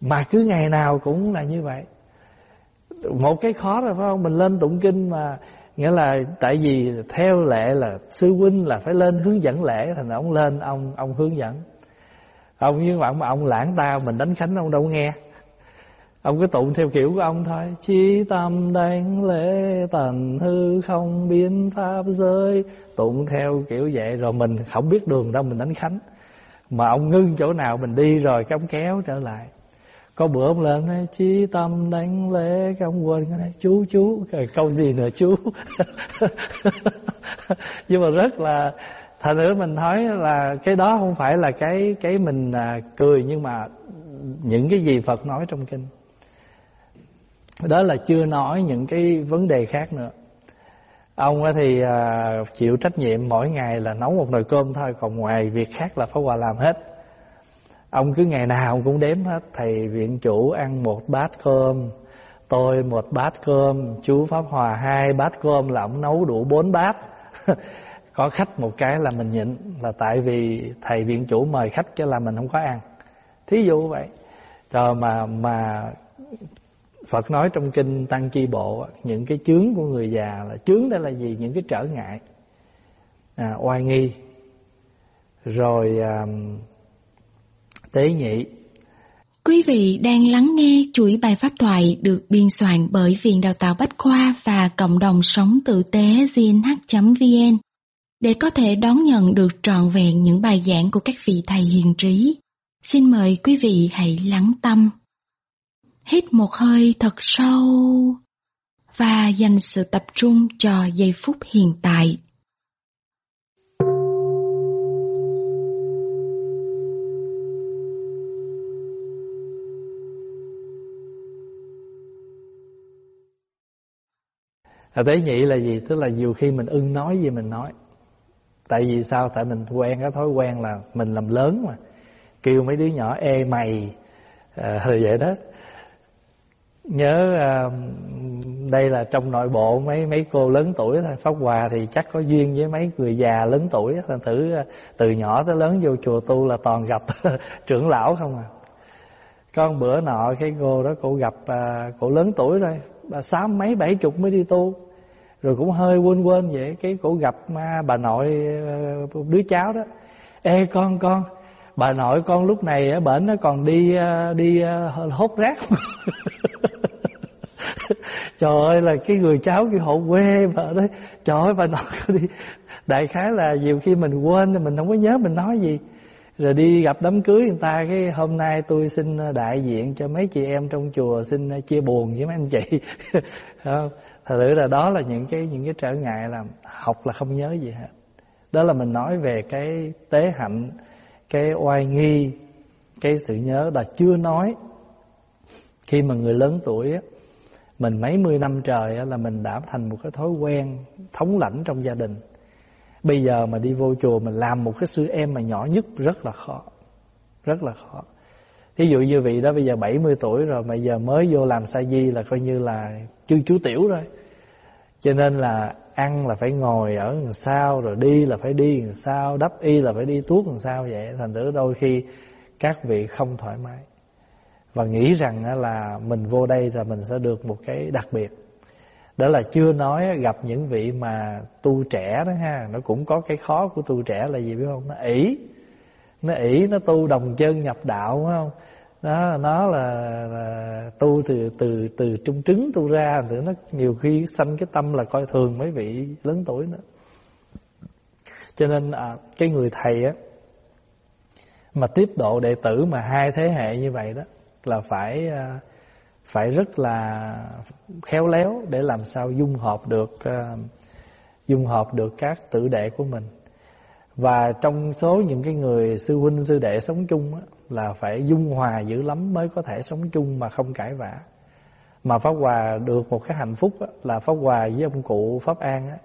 Mà cứ ngày nào cũng là như vậy. Một cái khó rồi, phải không? Mình lên tụng kinh mà, nghĩa là tại vì theo lệ là sư huynh là phải lên hướng dẫn lễ, thành ông lên, ông ông hướng dẫn. Ông nhưng bạn mà ông lãng tao mình đánh khánh, ông đâu nghe ông cứ tụng theo kiểu của ông thôi. Chí tâm đáng lễ tần hư không biến pháp giới. Tụng theo kiểu vậy rồi mình không biết đường đâu mình đánh khánh. Mà ông ngưng chỗ nào mình đi rồi cái ông kéo trở lại. Có bữa ông lên nói chí tâm đáng lễ cái ông quên cái này. Chú chú. Câu gì nữa chú? *laughs* Nhưng mà rất là thật nữa mình nói là cái đó không phải là cái cái mình à, cười nhưng mà những cái gì Phật nói trong kinh đó là chưa nói những cái vấn đề khác nữa. Ông thì à, chịu trách nhiệm mỗi ngày là nấu một nồi cơm thôi, còn ngoài việc khác là phải hòa làm hết. Ông cứ ngày nào cũng đếm hết, Thầy viện chủ ăn một bát cơm, Tôi một bát cơm, Chú Pháp Hòa hai bát cơm Là ông nấu đủ bốn bát. *laughs* Có khách một cái là mình nhịn, Là tại vì thầy viện chủ mời khách Cái là mình không có ăn. Thí dụ vậy. Rồi mà mà Phật nói trong kinh Tăng Chi Bộ Những cái chướng của người già là Chướng đó là gì? Những cái trở ngại à, Oai nghi Rồi à, tế nhị. Quý vị đang lắng nghe chuỗi bài pháp thoại được biên soạn bởi Viện Đào tạo Bách Khoa và Cộng đồng Sống Tử tế gnh.vn để có thể đón nhận được trọn vẹn những bài giảng của các vị thầy hiền trí. Xin mời quý vị hãy lắng tâm. Hít một hơi thật sâu và dành sự tập trung cho giây phút hiện tại. À, tế nhị là gì? Tức là nhiều khi mình ưng nói gì mình nói Tại vì sao? Tại mình quen cái thói quen là mình làm lớn mà Kêu mấy đứa nhỏ ê mày à, ờ, Rồi *laughs* vậy đó Nhớ à, đây là trong nội bộ mấy mấy cô lớn tuổi thôi. Pháp Hòa thì chắc có duyên với mấy người già lớn tuổi. Thành thử à, từ nhỏ tới lớn vô chùa tu là toàn gặp *laughs* trưởng lão không à. Con bữa nọ cái cô đó cô gặp à, cô lớn tuổi rồi. Bà sáu mấy bảy chục mới đi tu. Rồi cũng hơi quên quên vậy. Cái cô gặp ma bà nội à, đứa cháu đó. Ê con con Bà nội con lúc này ở bển nó còn đi đi hốt rác. *laughs* trời ơi, là cái người cháu kia họ quê vợ đấy trời ơi, bà nói đi. Đại khái là nhiều khi mình quên mình không có nhớ mình nói gì. Rồi đi gặp đám cưới người ta, cái hôm nay tôi xin ờ, đại diện cho mấy chị em trong chùa xin ờ, chia buồn với mấy anh chị. *laughs* Thật sự là đó là những cái những cái trở ngại là học là không nhớ gì hết. Đó là mình nói về cái tế hạnh, cái oai nghi, cái sự nhớ là chưa nói. Khi mà người lớn tuổi á mình mấy mươi năm trời là mình đã thành một cái thói quen thống lãnh trong gia đình. Bây giờ mà đi vô chùa mình làm một cái sư em mà nhỏ nhất rất là khó, rất là khó. Thí dụ như vị đó bây giờ 70 tuổi rồi mà giờ mới vô làm sa di là coi như là chưa chú tiểu rồi. Cho nên là ăn là phải ngồi ở làm sao rồi đi là phải đi làm sao đắp y là phải đi tuốt làm sao vậy. Thành thử đôi khi các vị không thoải mái và nghĩ rằng là mình vô đây là mình sẽ được một cái đặc biệt. Đó là chưa nói gặp những vị mà tu trẻ đó ha nó cũng có cái khó của tu trẻ là gì biết không? Nó ỷ nó ỷ nó tu đồng chân nhập đạo phải không? Đó nó là, là tu từ từ từ trung trứng tu ra thì nó nhiều khi sanh cái tâm là coi thường mấy vị lớn tuổi nữa. Cho nên à, cái người thầy á mà tiếp độ đệ tử mà hai thế hệ như vậy đó là phải ờ, phải rất là khéo léo để làm sao dung hợp được ờ, dung hợp được các tử đệ của mình. Và trong số những cái người sư huynh sư đệ sống chung á, là phải dung hòa dữ lắm mới có thể sống chung mà không cãi vã. Mà pháp hòa được một cái hạnh phúc á, là pháp hòa với ông cụ pháp an á,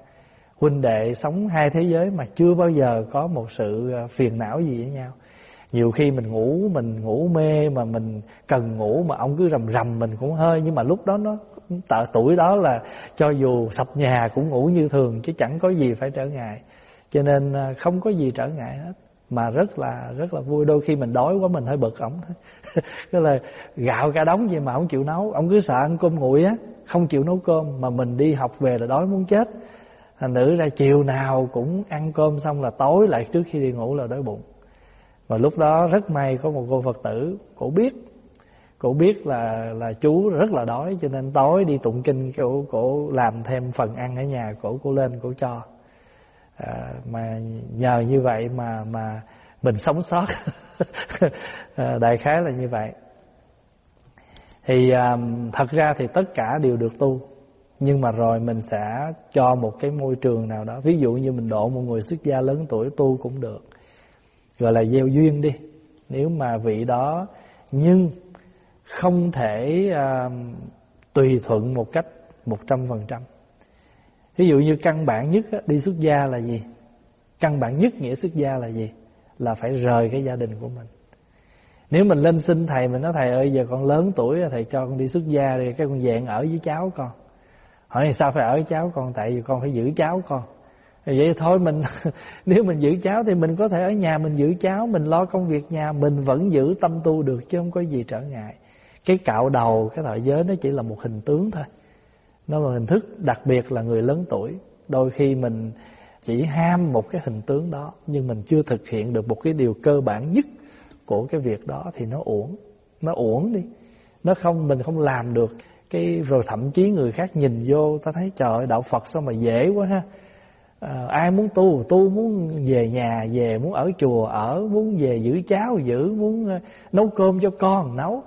huynh đệ sống hai thế giới mà chưa bao giờ có một sự ờ, phiền não gì với nhau nhiều khi mình ngủ mình ngủ mê mà mình cần ngủ mà ông cứ rầm rầm mình cũng hơi. Nhưng mà lúc đó nó tạ tuổi đó là cho dù sập nhà cũng ngủ như thường, chứ chẳng có gì phải trở ngại. Cho nên à, không có gì trở ngại hết. Mà rất là rất là vui. Đôi khi mình đói quá mình hơi bực ổng cái *laughs* là gạo cả đống gì mà ông chịu nấu. Ông cứ sợ ăn cơm nguội á, không chịu nấu cơm mà mình đi học về là đói muốn chết. Thành nữ ra chiều nào cũng ăn cơm xong là tối lại trước khi đi ngủ là đói bụng và lúc đó rất may có một cô Phật tử Cổ biết. Cổ biết là là chú rất là đói Cho nên tối đi tụng kinh Cổ, cổ làm thêm phần ăn ở nhà Cổ cổ lên cổ cho. À, Mà nhờ như vậy mà mà mình sống sót. *laughs* À, Đại khái là như vậy. Thì à, thật ra thì tất cả đều được tu. Nhưng mà rồi mình sẽ cho một cái môi trường nào đó. Ví dụ như mình độ một người xuất gia lớn tuổi tu cũng được gọi là gieo duyên đi. Nếu mà vị đó nhưng không thể à, tùy thuận một cách một trăm phần trăm. Ví dụ như căn bản nhất á, đi xuất gia là gì? Căn bản nhất nghĩa xuất gia là gì? Là phải rời cái gia đình của mình. Nếu mình lên xin thầy mình nói thầy ơi giờ con lớn tuổi thầy cho con đi xuất gia rồi cái con dạng ở với cháu con. Hỏi sao phải ở với cháu con? Tại vì con phải giữ cháu con vậy thôi, mình *laughs* nếu mình giữ cháu thì mình có thể ở nhà mình giữ cháu, mình lo công việc nhà, mình vẫn giữ tâm tu được chứ không có gì trở ngại. Cái cạo đầu, cái thọ giới nó chỉ là một hình tướng thôi. Nó là hình thức đặc biệt là người lớn tuổi. Đôi khi mình chỉ ham một cái hình tướng đó, nhưng mình chưa thực hiện được một cái điều cơ bản nhất của cái việc đó thì nó uổng. Nó uổng đi. Nó không, mình không làm được. Cái rồi thậm chí người khác nhìn vô, ta thấy trời đạo Phật sao mà dễ quá ha à, ai muốn tu tu muốn về nhà về muốn ở chùa ở muốn về giữ cháo giữ muốn uh, nấu cơm cho con nấu.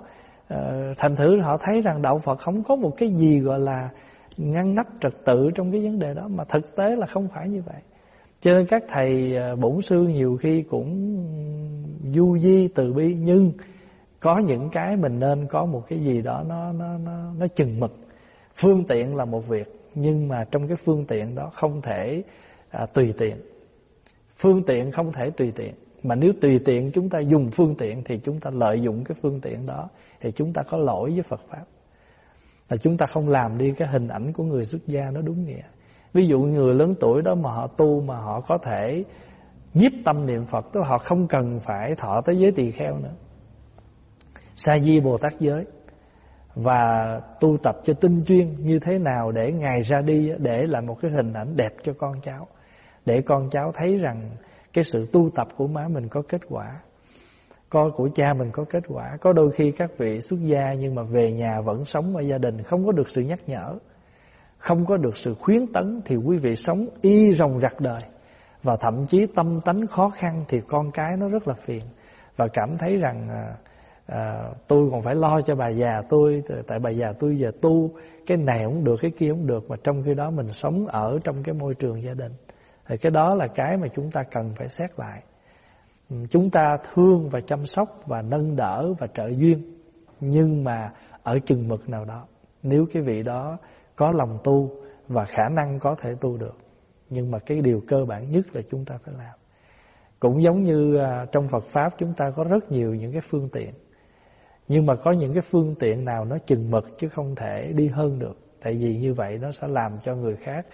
Uh, thành thử họ thấy rằng đạo Phật không có một cái gì gọi là ngăn nắp trật tự trong cái vấn đề đó mà thực tế là không phải như vậy. Cho nên các thầy bổn sư nhiều khi cũng du di từ bi nhưng có những cái mình nên có một cái gì đó nó nó nó nó chừng mực. Phương tiện là một việc nhưng mà trong cái phương tiện đó không thể à, tùy tiện. Phương tiện không thể tùy tiện. Mà nếu tùy tiện chúng ta dùng phương tiện thì chúng ta lợi dụng cái phương tiện đó thì chúng ta có lỗi với Phật pháp. Là chúng ta không làm đi cái hình ảnh của người xuất gia nó đúng nghĩa. Ví dụ người lớn tuổi đó mà họ tu mà họ có thể nhiếp tâm niệm Phật tức là họ không cần phải thọ tới giới tỳ kheo nữa. Sa di bồ tát giới. Và tu tập cho tinh chuyên như thế nào để ngày ra đi để lại một cái hình ảnh đẹp cho con cháu để con cháu thấy rằng cái sự tu tập của má mình có kết quả con của cha mình có kết quả. Có đôi khi các vị xuất gia nhưng mà về nhà vẫn sống ở gia đình không có được sự nhắc nhở không có được sự khuyến tấn thì quý vị sống y rồng rặt đời. Và thậm chí tâm tánh khó khăn thì con cái nó rất là phiền. Và cảm thấy rằng à, à, tôi còn phải lo cho bà già tôi tại bà già tôi giờ tu cái này cũng được cái kia cũng được mà trong khi đó mình sống ở trong cái môi trường gia đình thì cái đó là cái mà chúng ta cần phải xét lại. Ừ, chúng ta thương và chăm sóc và nâng đỡ và trợ duyên, nhưng mà ở chừng mực nào đó, nếu cái vị đó có lòng tu và khả năng có thể tu được, nhưng mà cái điều cơ bản nhất là chúng ta phải làm. Cũng giống như à, trong Phật pháp chúng ta có rất nhiều những cái phương tiện, nhưng mà có những cái phương tiện nào nó chừng mực chứ không thể đi hơn được. Tại vì như vậy nó sẽ làm cho người khác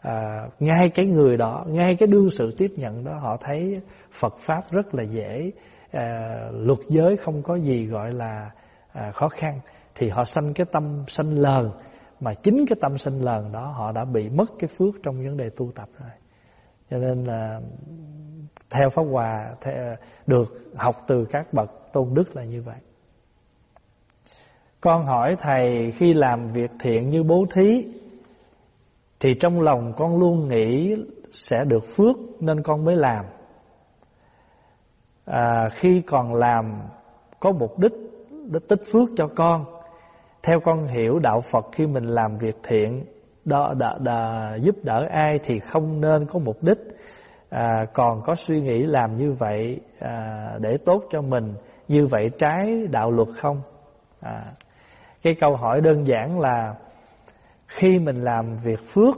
à, ngay cái người đó ngay cái đương sự tiếp nhận đó họ thấy Phật pháp rất là dễ à, luật giới không có gì gọi là à, khó khăn. Thì họ sanh cái tâm sanh lờn mà chính cái tâm sanh lờn đó họ đã bị mất cái phước trong vấn đề tu tập rồi. Cho nên là theo pháp hòa theo, được học từ các bậc tôn đức là như vậy. Con hỏi thầy khi làm việc thiện như bố thí thì trong lòng con luôn nghĩ sẽ được phước nên con mới làm. À, khi còn làm có mục đích để tích phước cho con. Theo con hiểu đạo Phật khi mình làm việc thiện đó, đo, đo, giúp đỡ ai thì không nên có mục đích à, còn có suy nghĩ làm như vậy à, để tốt cho mình như vậy trái đạo luật không à, cái câu hỏi đơn giản là khi mình làm việc phước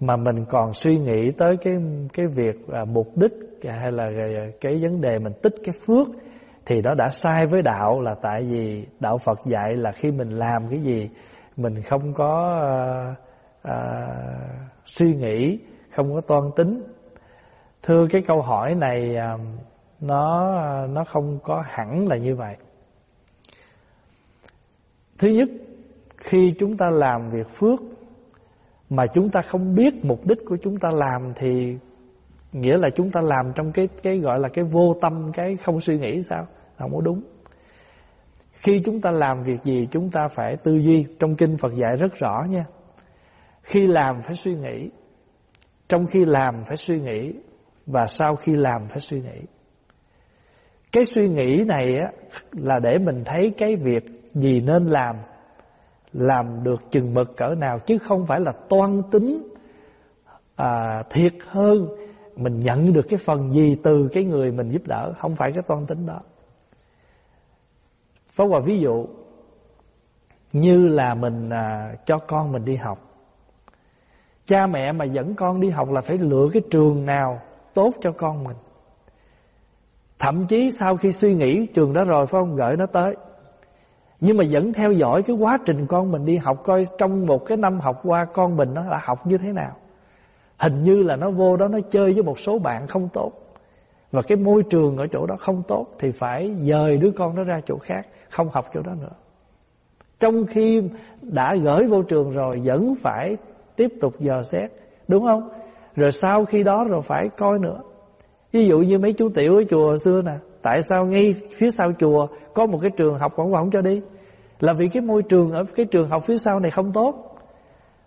mà mình còn suy nghĩ tới cái cái việc à, mục đích hay là à, cái vấn đề mình tích cái phước thì nó đã sai với đạo là tại vì đạo Phật dạy là khi mình làm cái gì mình không có à, à, suy nghĩ không có toan tính. Thưa cái câu hỏi này à, nó nó không có hẳn là như vậy. Thứ nhất, khi chúng ta làm việc phước mà chúng ta không biết mục đích của chúng ta làm thì nghĩa là chúng ta làm trong cái cái gọi là cái vô tâm, cái không suy nghĩ sao? Không có đúng. Khi chúng ta làm việc gì chúng ta phải tư duy, trong kinh Phật dạy rất rõ nha. Khi làm phải suy nghĩ, trong khi làm phải suy nghĩ và sau khi làm phải suy nghĩ. Cái suy nghĩ này á là để mình thấy cái việc gì nên làm làm được chừng mực cỡ nào chứ không phải là toan tính à, thiệt hơn. Mình nhận được cái phần gì từ cái người mình giúp đỡ không phải cái toan tính đó. Phó Hòa ví dụ như là mình à, cho con mình đi học. Cha mẹ mà dẫn con đi học là phải lựa cái trường nào tốt cho con mình. Thậm chí sau khi suy nghĩ trường đó rồi phải không? Gửi nó tới nhưng mà vẫn theo dõi cái quá trình con mình đi học, Coi trong một cái năm học qua con mình nó đã học như thế nào. Hình như là nó vô đó, nó chơi với một số bạn không tốt. Và cái môi trường ở chỗ đó không tốt Thì phải dời đứa con nó ra chỗ khác, Không học chỗ đó nữa. Trong khi đã gửi vô trường rồi, Vẫn phải tiếp tục dò xét, Đúng không? Rồi sau khi đó rồi phải coi nữa. Ví dụ như mấy chú tiểu ở chùa xưa nè Tại sao ngay phía sau chùa Có một cái trường học quảng quảng cho đi? Là vì cái môi trường ở cái trường học phía sau này không tốt.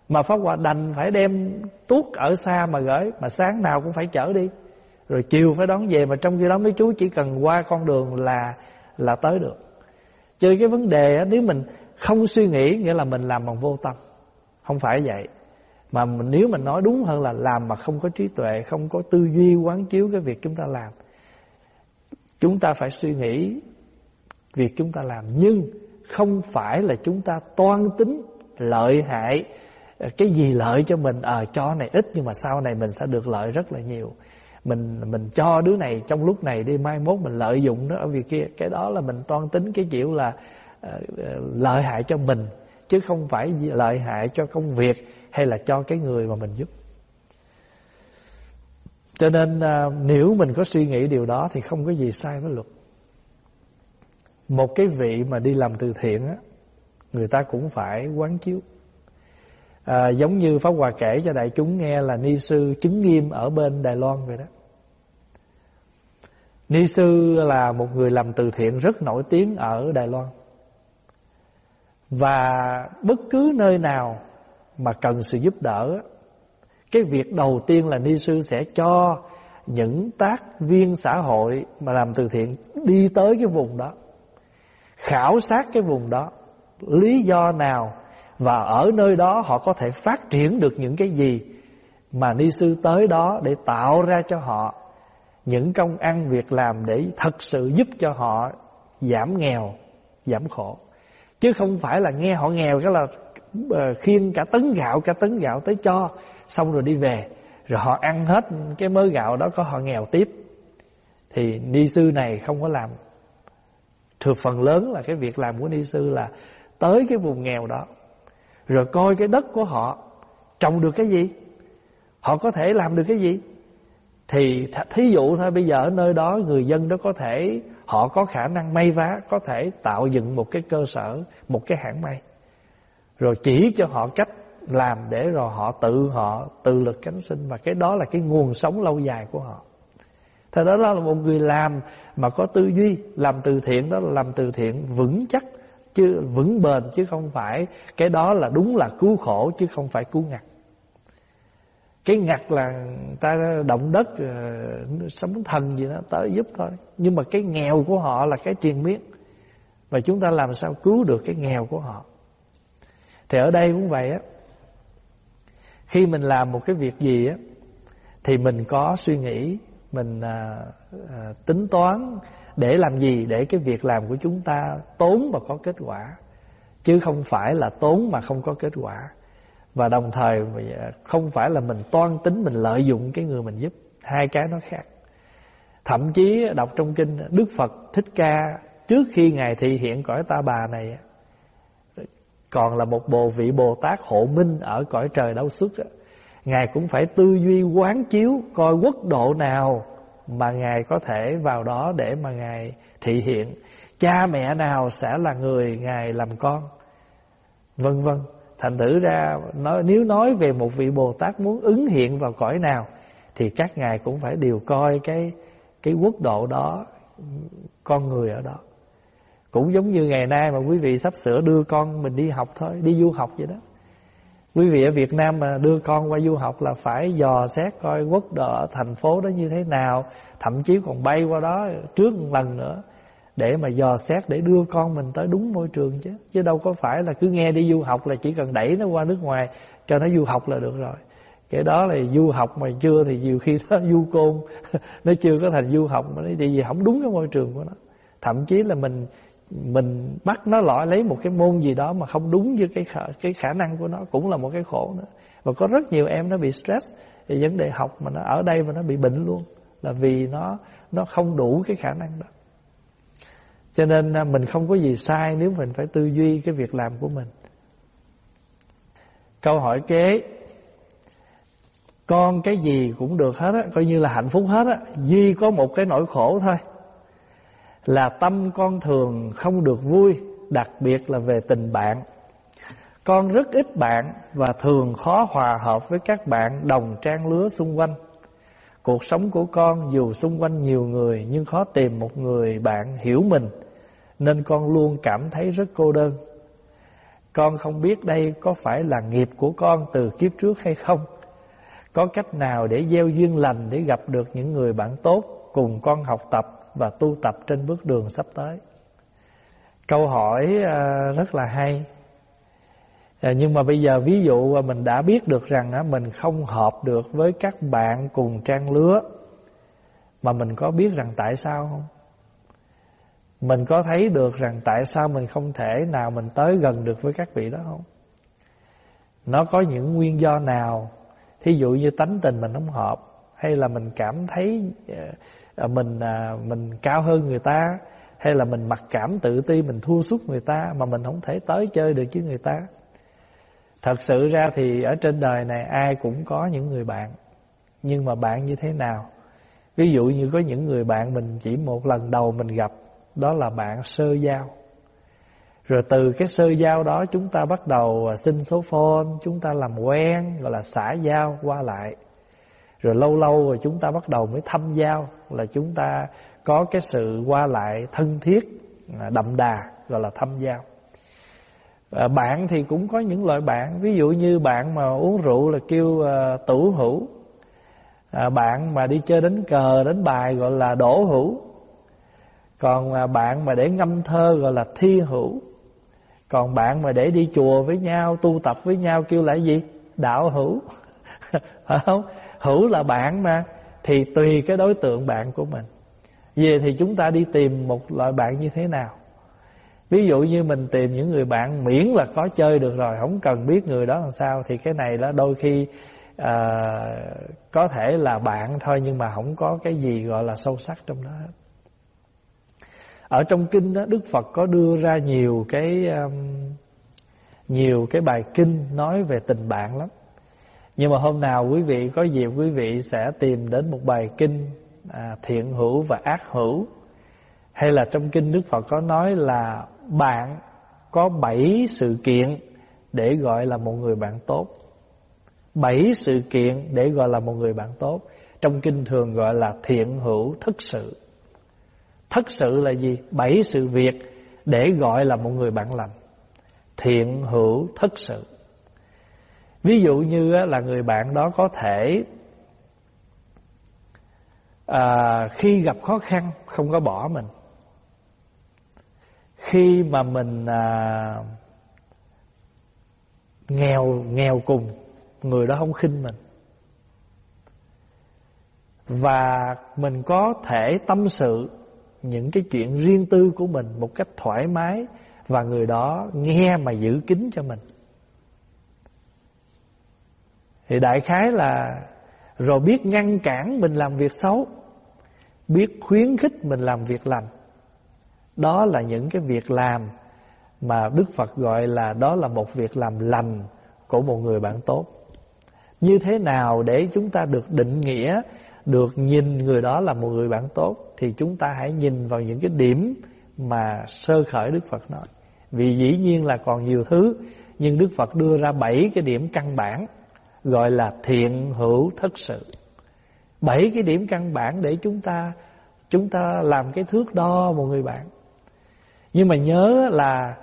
Mà Pháp Hòa đành phải đem tuốt ở xa mà gửi, Mà sáng nào cũng phải chở đi. Rồi chiều phải đón về Mà trong khi đó mấy chú chỉ cần qua con đường là là tới được. Chơi cái vấn đề nếu mình không suy nghĩ, Nghĩa là mình làm bằng vô tâm. Không phải vậy. Mà nếu mình nói đúng hơn là làm mà không có trí tuệ, Không có tư duy quán chiếu cái việc chúng ta làm Chúng ta phải suy nghĩ Việc chúng ta làm Nhưng không phải là chúng ta toan tính lợi hại ờ, cái gì lợi cho mình ờ à, cho này ít nhưng mà sau này mình sẽ được lợi rất là nhiều. Mình mình cho đứa này trong lúc này đi mai mốt mình lợi dụng nó ở việc kia. Cái đó là mình toan tính cái chịu là uh, lợi hại cho mình chứ không phải lợi hại cho công việc hay là cho cái người mà mình giúp cho nên à, nếu mình có suy nghĩ điều đó thì không có gì sai với luật. Một cái vị mà đi làm từ thiện á người ta cũng phải quán chiếu. À, giống như pháp hòa kể cho đại chúng nghe là ni sư chứng nghiêm ở bên đài loan vậy đó. Ni sư là một người làm từ thiện rất nổi tiếng ở đài loan. Và bất cứ nơi nào mà cần sự giúp đỡ cái việc đầu tiên là ni sư sẽ cho những tác viên xã hội mà làm từ thiện đi tới cái vùng đó khảo sát cái vùng đó lý do nào và ở nơi đó họ có thể phát triển được những cái gì mà ni sư tới đó để tạo ra cho họ những công ăn việc làm để thật sự giúp cho họ giảm nghèo, giảm khổ. Chứ không phải là nghe họ nghèo cái là ờ, khiêng cả tấn gạo, cả tấn gạo tới cho xong rồi đi về. Rồi họ ăn hết cái mớ gạo đó, có họ nghèo tiếp. Thì ni sư này không có làm. Thừa phần lớn là cái việc làm của ni sư là tới cái vùng nghèo đó, rồi coi cái đất của họ, trồng được cái gì họ có thể làm được cái gì thì thí dụ thôi, bây giờ ở nơi đó người dân đó có thể, họ có khả năng may vá, có thể tạo dựng một cái cơ sở, một cái hãng may rồi chỉ cho họ cách làm để rồi họ tự họ tự lực cánh sinh. Và cái đó là cái nguồn sống lâu dài của họ. Thì đó là một người làm mà có tư duy, Làm từ thiện, đó là làm từ thiện vững chắc, chứ vững bền, chứ không phải cái đó là đúng là cứu khổ, chứ không phải cứu ngặt. Cái ngặt là ta động đất ờ, sống thần gì đó, tới giúp thôi. Nhưng mà cái nghèo của họ là cái triền miết và chúng ta làm sao cứu được cái nghèo của họ? Thì ở đây cũng vậy á khi mình làm một cái việc gì á thì mình có suy nghĩ mình à, à, tính toán để làm gì để cái việc làm của chúng ta tốn và có kết quả chứ không phải là tốn mà không có kết quả. Và đồng thời à, không phải là mình toan tính mình lợi dụng cái người mình giúp hai cái nó khác. Thậm chí đọc trong kinh Đức Phật Thích Ca trước khi ngài thị hiện cõi ta bà này còn là một bồ vị Bồ Tát hộ minh ở cõi trời đâu xuất ngài cũng phải tư duy quán chiếu coi quốc độ nào mà Ngài có thể vào đó để mà Ngài thị hiện. Cha mẹ nào sẽ là người Ngài làm con. Vân vân. Thành thử ra nói, nếu nói về một vị Bồ Tát muốn ứng hiện vào cõi nào thì các ngài cũng phải điều coi cái cái quốc độ đó con người ở đó. Cũng giống như ngày nay mà quý vị sắp sửa đưa con mình đi học thôi, đi du học vậy đó. Quý vị ở Việt Nam mà đưa con qua du học là phải dò xét coi quốc độ ở thành phố đó như thế nào, thậm chí còn bay qua đó trước một lần nữa để mà dò xét để đưa con mình tới đúng môi trường chứ. Chứ đâu có phải là cứ nghe đi du học là chỉ cần đẩy nó qua nước ngoài cho nó du học là được rồi. Cái đó là du học mà chưa thì nhiều khi nó du côn, *laughs* nó chưa có thành du học mà nó thì gì không đúng cái môi trường của nó. Thậm chí là mình mình bắt nó loại lấy một cái môn gì đó mà không đúng với cái khả, cái khả năng của nó cũng là một cái khổ nữa. Và có rất nhiều em nó bị stress về vấn đề học mà nó ở đây mà nó bị bệnh luôn là vì nó nó không đủ cái khả năng đó. Cho nên à, mình không có gì sai nếu mình phải tư duy cái việc làm của mình. Câu hỏi kế con cái gì cũng được hết á coi như là hạnh phúc hết á duy có một cái nỗi khổ thôi là tâm con thường không được vui, đặc biệt là về tình bạn. Con rất ít bạn và thường khó hòa hợp với các bạn đồng trang lứa xung quanh. Cuộc sống của con dù xung quanh nhiều người nhưng khó tìm một người bạn hiểu mình, nên con luôn cảm thấy rất cô đơn. Con không biết đây có phải là nghiệp của con từ kiếp trước hay không. Có cách nào để gieo duyên lành để gặp được những người bạn tốt cùng con học tập và tu tập trên bước đường sắp tới. Câu hỏi ờ, rất là hay. Ờ, nhưng mà bây giờ ví dụ mình đã biết được rằng Mình không hợp được với các bạn cùng trang lứa, Mà mình có biết rằng tại sao không Mình có thấy được rằng tại sao mình không thể nào mình tới gần được với các vị đó không Nó có những nguyên do nào Thí dụ như tánh tình mình không hợp, Hay là mình cảm thấy ờ, À, mình à, mình cao hơn người ta, hay là mình mặc cảm tự ti, mình thua suốt người ta mà mình không thể tới chơi được với người ta? Thật sự ra thì ở trên đời này ai cũng có những người bạn. Nhưng mà bạn như thế nào? Ví dụ như có những người bạn mình chỉ một lần đầu mình gặp, đó là bạn sơ giao. Rồi từ cái sơ giao đó chúng ta bắt đầu à, xin số phone, chúng ta làm quen, gọi là xã giao qua lại rồi lâu lâu rồi chúng ta bắt đầu mới thăm giao là chúng ta có cái sự qua lại thân thiết à, đậm đà gọi là thăm giao. À, bạn thì cũng có những loại bạn ví dụ như bạn mà uống rượu là kêu uh, hữu. À, bạn mà đi chơi đánh cờ đánh bài gọi là đổ hữu. Còn à, bạn mà để ngâm thơ gọi là thi hữu. Còn bạn mà để đi chùa với nhau tu tập với nhau kêu là gì? Đạo hữu. *laughs* Phải không? Hữu là bạn mà thì tùy cái đối tượng bạn của mình. Về thì chúng ta đi tìm một loại bạn như thế nào. Ví dụ như mình tìm những người bạn miễn là có chơi được rồi không cần biết người đó làm sao thì cái này là đôi khi à, có thể là bạn thôi nhưng mà không có cái gì gọi là sâu sắc trong đó hết. Ở trong kinh đó đức phật có đưa ra nhiều cái um, nhiều cái bài kinh nói về tình bạn lắm nhưng mà hôm nào quý vị có dịp quý vị sẽ tìm đến một bài kinh à, thiện hữu và ác hữu hay là trong kinh Đức Phật có nói là bạn có bảy sự kiện để gọi là một người bạn tốt. Bảy sự kiện để gọi là một người bạn tốt. Trong kinh thường gọi là thiện hữu thất sự. Thất sự là gì? Bảy sự việc để gọi là một người bạn lành. Thiện hữu thất sự. Ví dụ như là người bạn đó có thể à, khi gặp khó khăn không có bỏ mình. Khi mà mình à, nghèo nghèo cùng người đó không khinh mình. Và mình có thể tâm sự những cái chuyện riêng tư của mình một cách thoải mái và người đó nghe mà giữ kín cho mình thì đại khái là rồi biết ngăn cản mình làm việc xấu biết khuyến khích mình làm việc lành đó là những cái việc làm mà Đức Phật gọi là đó là một việc làm lành của một người bạn tốt. Như thế nào để chúng ta được định nghĩa, được nhìn người đó là một người bạn tốt thì chúng ta hãy nhìn vào những cái điểm mà sơ khởi Đức Phật nói. Vì dĩ nhiên là còn nhiều thứ, nhưng Đức Phật đưa ra bảy cái điểm căn bản gọi là thiện hữu thất sự. Bảy cái điểm căn bản để chúng ta chúng ta làm cái thước đo một người bạn. Nhưng mà nhớ là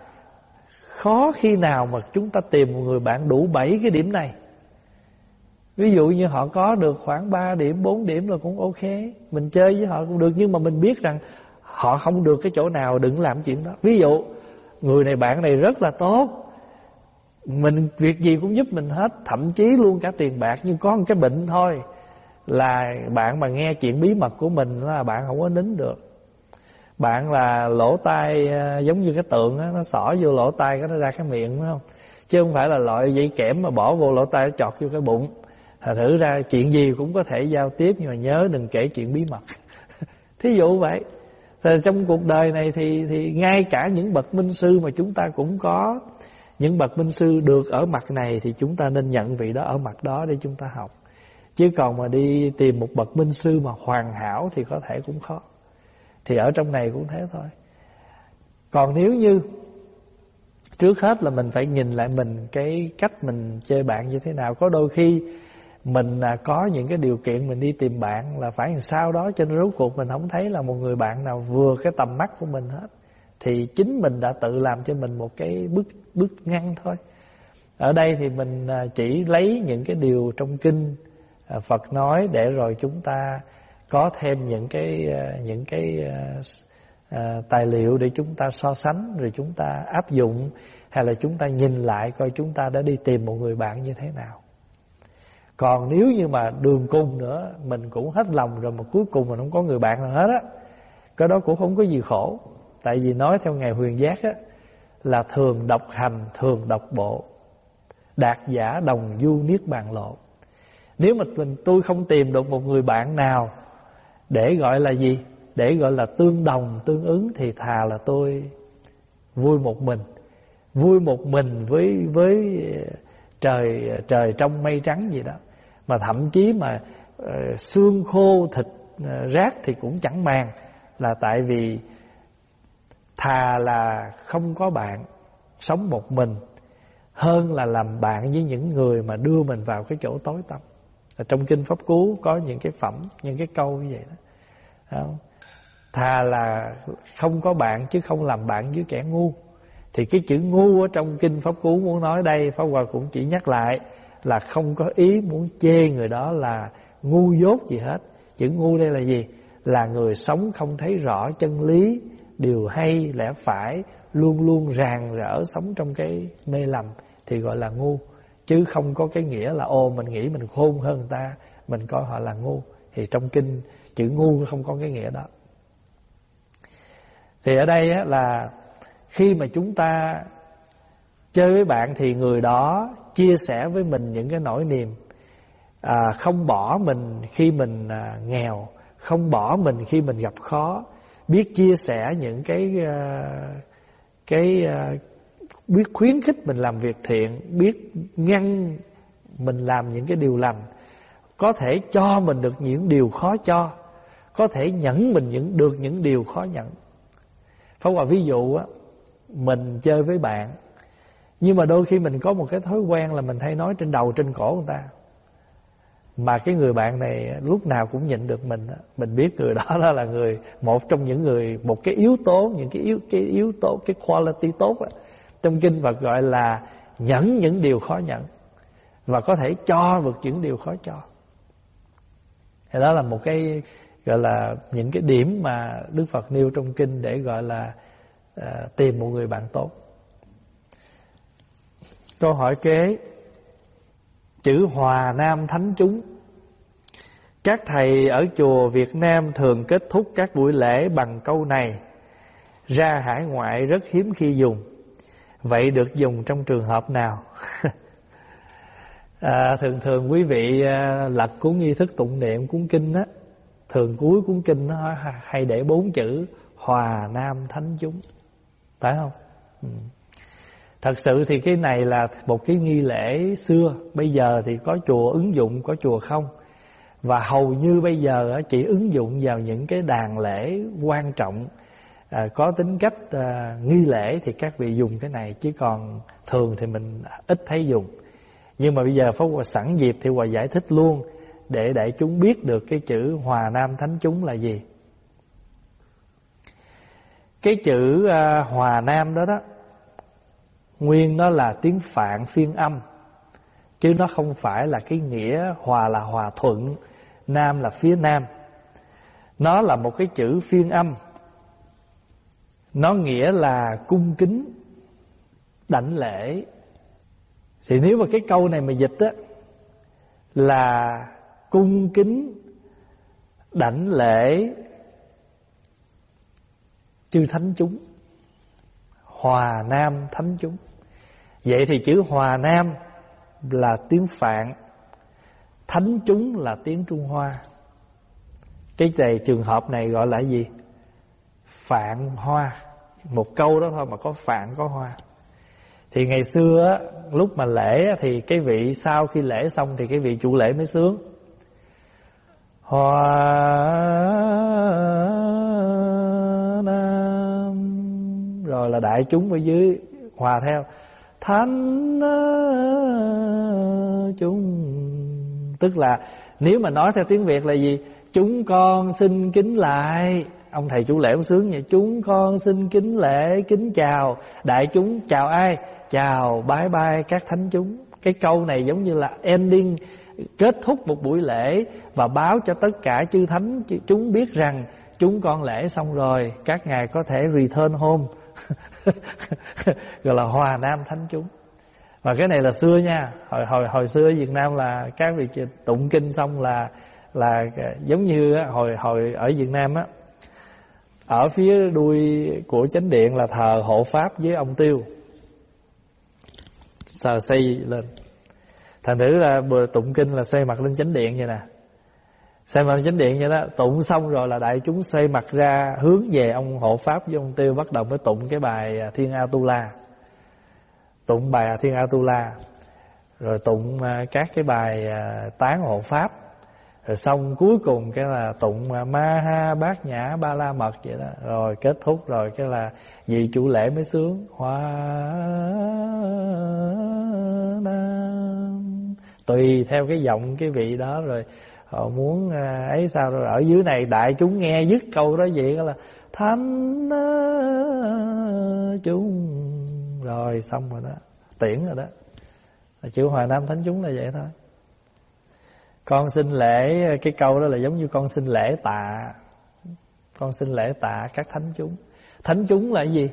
khó khi nào mà chúng ta tìm một người bạn đủ bảy cái điểm này. Ví dụ như họ có được khoảng 3 điểm, 4 điểm là cũng ok. Mình chơi với họ cũng được nhưng mà mình biết rằng họ không được cái chỗ nào đừng làm chuyện đó. Ví dụ người này bạn này rất là tốt. Mình việc gì cũng giúp mình hết, thậm chí luôn cả tiền bạc nhưng có một cái bệnh thôi là bạn mà nghe chuyện bí mật của mình là bạn không có nín được. Bạn là lỗ tai ờ, giống như cái tượng á nó xỏ vô lỗ tai cái nó ra cái miệng phải không? Chứ không phải là loại dây kẽm mà bỏ vô lỗ tai chọt vô cái bụng. Thật thử ra chuyện gì cũng có thể giao tiếp nhưng mà nhớ đừng kể chuyện bí mật. *laughs* Thí dụ vậy. Thì trong cuộc đời này thì thì ngay cả những bậc minh sư mà chúng ta cũng có những bậc minh sư được ở mặt này thì chúng ta nên nhận vị đó ở mặt đó để chúng ta học. Chứ còn mà đi tìm một bậc minh sư mà hoàn hảo Thì có thể cũng khó. Thì ở trong này cũng thế thôi. Còn nếu như Trước hết là mình phải nhìn lại mình, Cái cách mình chơi bạn như thế nào. Có đôi khi Mình à, có những cái điều kiện mình đi tìm bạn Là phải làm sao đó, Cho nên rốt cuộc mình không thấy là một người bạn nào Vừa cái tầm mắt của mình hết. Thì chính mình đã tự làm cho mình Một cái bước, bước ngăn thôi. Ở đây thì mình à, chỉ lấy những cái điều trong kinh à, Phật nói để rồi chúng ta có thêm những cái à, những cái tài liệu để chúng ta so sánh rồi chúng ta áp dụng hay là chúng ta nhìn lại coi chúng ta đã đi tìm một người bạn như thế nào. Còn nếu như mà đường cùng nữa mình cũng hết lòng rồi mà cuối cùng mình không có người bạn nào hết á cái đó cũng không có gì khổ tại vì nói theo ngài huyền giác á là thường độc hành thường độc bộ đạt giả đồng du niết bàn lộ. Nếu mà mình tôi không tìm được một người bạn nào để gọi là gì? Để gọi là tương đồng tương ứng thì thà là tôi vui một mình. Vui một mình với với ờ, trời trời trong mây trắng gì đó. Mà thậm chí mà uh, xương khô thịt uh, rác thì cũng chẳng màng. Là tại vì thà là không có bạn, sống một mình, hơn là làm bạn với những người mà đưa mình vào cái chỗ tối tăm. Trong kinh pháp cú có những cái phẩm, những cái câu như vậy đó. Không? thà là không có bạn chứ không làm bạn với kẻ ngu. Thì cái chữ ngu ở trong kinh pháp cú muốn nói đây, pháp hòa cũng chỉ nhắc lại là không có ý muốn chê người đó là ngu dốt gì hết. Chữ ngu đây là gì? Là người sống không thấy rõ chân lý điều hay lẽ phải luôn luôn ràng rỡ sống trong cái mê lầm thì gọi là ngu. Chứ không có cái nghĩa là ô mình nghĩ mình khôn hơn người ta mình coi họ là ngu. Thì trong kinh chữ ngu không có cái nghĩa đó. Thì ở đây là khi mà chúng ta chơi với bạn thì người đó chia sẻ với mình những cái nỗi niềm. À, không bỏ mình khi mình à, nghèo không bỏ mình khi mình gặp khó biết chia sẻ những cái ờ, cái ờ, biết khuyến khích mình làm việc thiện, biết ngăn mình làm những cái điều lành, có thể cho mình được những điều khó cho, có thể nhẫn mình những, được những điều khó nhận Pháp Hòa ví dụ á, Mình chơi với bạn, Nhưng mà đôi khi mình có một cái thói quen Là mình hay nói trên đầu trên cổ người ta. Mà cái người bạn này Lúc nào cũng nhận được mình Mình biết người đó, đó là người Một trong những người Một cái yếu tố Những cái yếu cái yếu tố Cái quality tốt đó. Trong kinh Phật gọi là Nhẫn những điều khó nhận Và có thể cho vượt những điều khó cho thì đó là một cái gọi là những cái điểm mà Đức Phật nêu trong kinh để gọi là uh, tìm một người bạn tốt. Câu hỏi kế chữ Hòa Nam Thánh chúng. Các thầy ở chùa Việt Nam thường kết thúc các buổi lễ bằng câu này: ra hải ngoại rất hiếm khi dùng. Vậy được dùng trong trường hợp nào? *laughs* à, thường thường quý vị à, lật cuốn nghi thức tụng niệm cuốn kinh á thường cuối cuốn kinh nó hay để bốn chữ hòa nam thánh chúng phải không ừ thật sự thì cái này là một cái nghi lễ xưa bây giờ thì có chùa ứng dụng có chùa không? Và hầu như bây giờ chỉ ứng dụng vào những cái đàn lễ quan trọng. À, có tính cách à, nghi lễ thì các vị dùng cái này chứ còn thường thì mình ít thấy dùng. Nhưng mà bây giờ Pháp Hòa sẵn dịp thì Hòa giải thích luôn để đại chúng biết được cái chữ hòa nam thánh chúng là gì. Cái chữ à, hòa nam đó đó nguyên nó là tiếng Phạn phiên âm chứ nó không phải là cái nghĩa hòa là hòa thuận, nam là phía nam. Nó là một cái chữ phiên âm. Nó nghĩa là cung kính, đảnh lễ. Thì nếu mà cái câu này mà dịch á là cung kính đảnh lễ chư thánh chúng hòa nam thánh chúng. Vậy thì chữ hòa nam là tiếng phạn, thánh chúng là tiếng trung hoa. Cái này, trường hợp này gọi là gì? Phạn hoa. Một câu đó thôi mà có phạn, có hoa. Thì ngày xưa lúc mà lễ thì cái vị sau khi lễ xong thì cái vị chủ lễ mới sướng. Hòa Rồi là đại chúng ở dưới, Hòa theo. Thánh chúng. Tức là Nếu mà nói theo tiếng Việt là gì? Chúng con xin kính lại. Ông thầy chủ lễ ông sướng vậy, Chúng con xin kính lễ, kính chào. Đại chúng, chào ai? Chào bye bye các thánh chúng. Cái câu này giống như là ending, kết thúc một buổi lễ và báo cho tất cả chư thánh. Chúng biết rằng chúng con lễ xong rồi, các ngài có thể return home. *laughs* gọi là hòa nam thánh chúng. Và cái này là xưa nha. Hồi hồi hồi xưa ở Việt Nam là các vị tụng kinh xong là là giống như hồi hồi ở Việt Nam á, ở phía đuôi của chánh điện là thờ hộ pháp với ông tiêu. Sờ xây lên. Thành thử là vừa tụng kinh là xây mặt lên chánh điện vậy nè xây mặt chánh điện vậy đó, tụng xong rồi là đại chúng xoay mặt ra, hướng về ông hộ pháp với ông tiêu bắt đầu mới tụng cái bài à, thiên atula. Tụng bài à, thiên atula. Rồi tụng à, các cái bài tán hộ pháp. Rồi xong cuối cùng cái là tụng ma ha bát nhã ba la mật vậy đó. Rồi kết thúc rồi cái là vị chủ lễ mới sướng. Hoa nam. Tùy theo cái giọng cái vị đó rồi họ muốn à, ấy sao rồi? Ở dưới này đại chúng nghe dứt câu đó vậy là thánh chúng. Rồi, xong rồi đó. Tiễn rồi đó. Chữ hòa nam thánh chúng là vậy thôi. Con xin lễ, cái câu đó là giống như con xin lễ tạ. Con xin lễ tạ các thánh chúng. Thánh chúng là gì?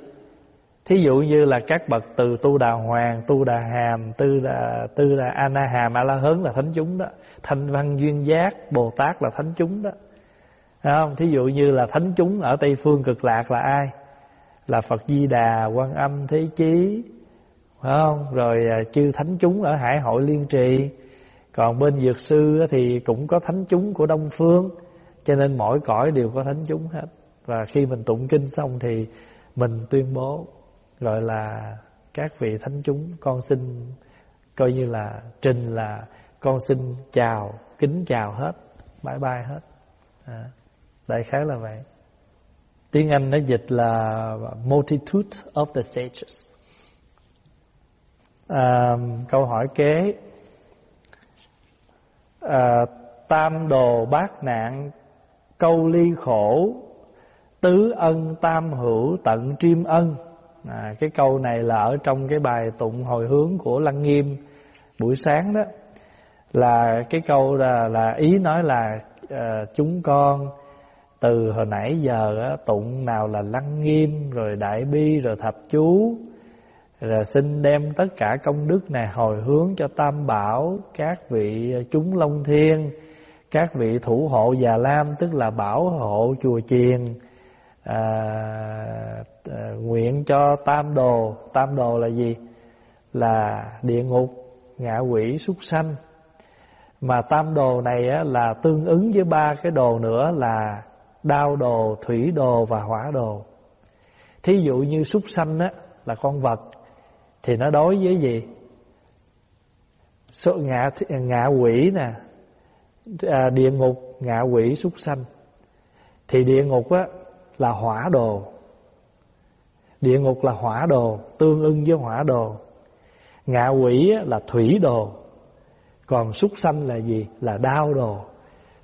Thí dụ như là các bậc từ tu đà hoàng, tu đà hàm tu đà tu đà a na hàm a la hớn là thánh chúng đó thanh văn duyên giác, bồ tát là thánh chúng đó. Thấy không? Thí dụ như là thánh chúng ở tây phương cực lạc là ai? Là phật di đà quan âm thế chí. Phải không? Rồi à, chư thánh chúng ở hải hội liên trì. Còn bên dược sư thì cũng có thánh chúng của đông phương. Cho nên mỗi cõi đều có thánh chúng hết. Và khi mình tụng kinh xong thì mình tuyên bố, gọi là các vị thánh chúng, con xin coi như là trình là con xin chào kính chào hết. Bye bye hết. À, đại khái là vậy. Tiếng anh nó dịch là multitude of the sages. À, câu hỏi kế. À, tam đồ bát nạn câu ly khổ tứ ân tam hữu tận triêm ân. À, cái câu này là ở trong cái bài tụng hồi hướng của lăng nghiêm buổi sáng đó là cái câu là, là ý nói là à, chúng con từ hồi nãy giờ á, tụng nào là lăng nghiêm rồi đại bi rồi thập chú rồi xin đem tất cả công đức này hồi hướng cho Tam Bảo, các vị chúng Long Thiên, các vị thủ hộ Già Lam tức là bảo hộ chùa chiền, à, à, nguyện cho Tam Đồ, Tam Đồ là gì? Là địa ngục, ngạ quỷ, súc sanh. Mà Tam Đồ này á, là tương ứng với ba cái đồ nữa là đao đồ, thủy đồ và hỏa đồ. Thí dụ như súc sanh á, là con vật thì nó đối với gì? Số ngạ ngạ quỷ nè à, địa ngục ngạ quỷ súc sanh. Thì địa ngục á là hỏa đồ. Địa ngục là hỏa đồ tương ưng với hỏa đồ. Ngạ quỷ á, là thủy đồ còn súc sanh là gì? Là đau đồ.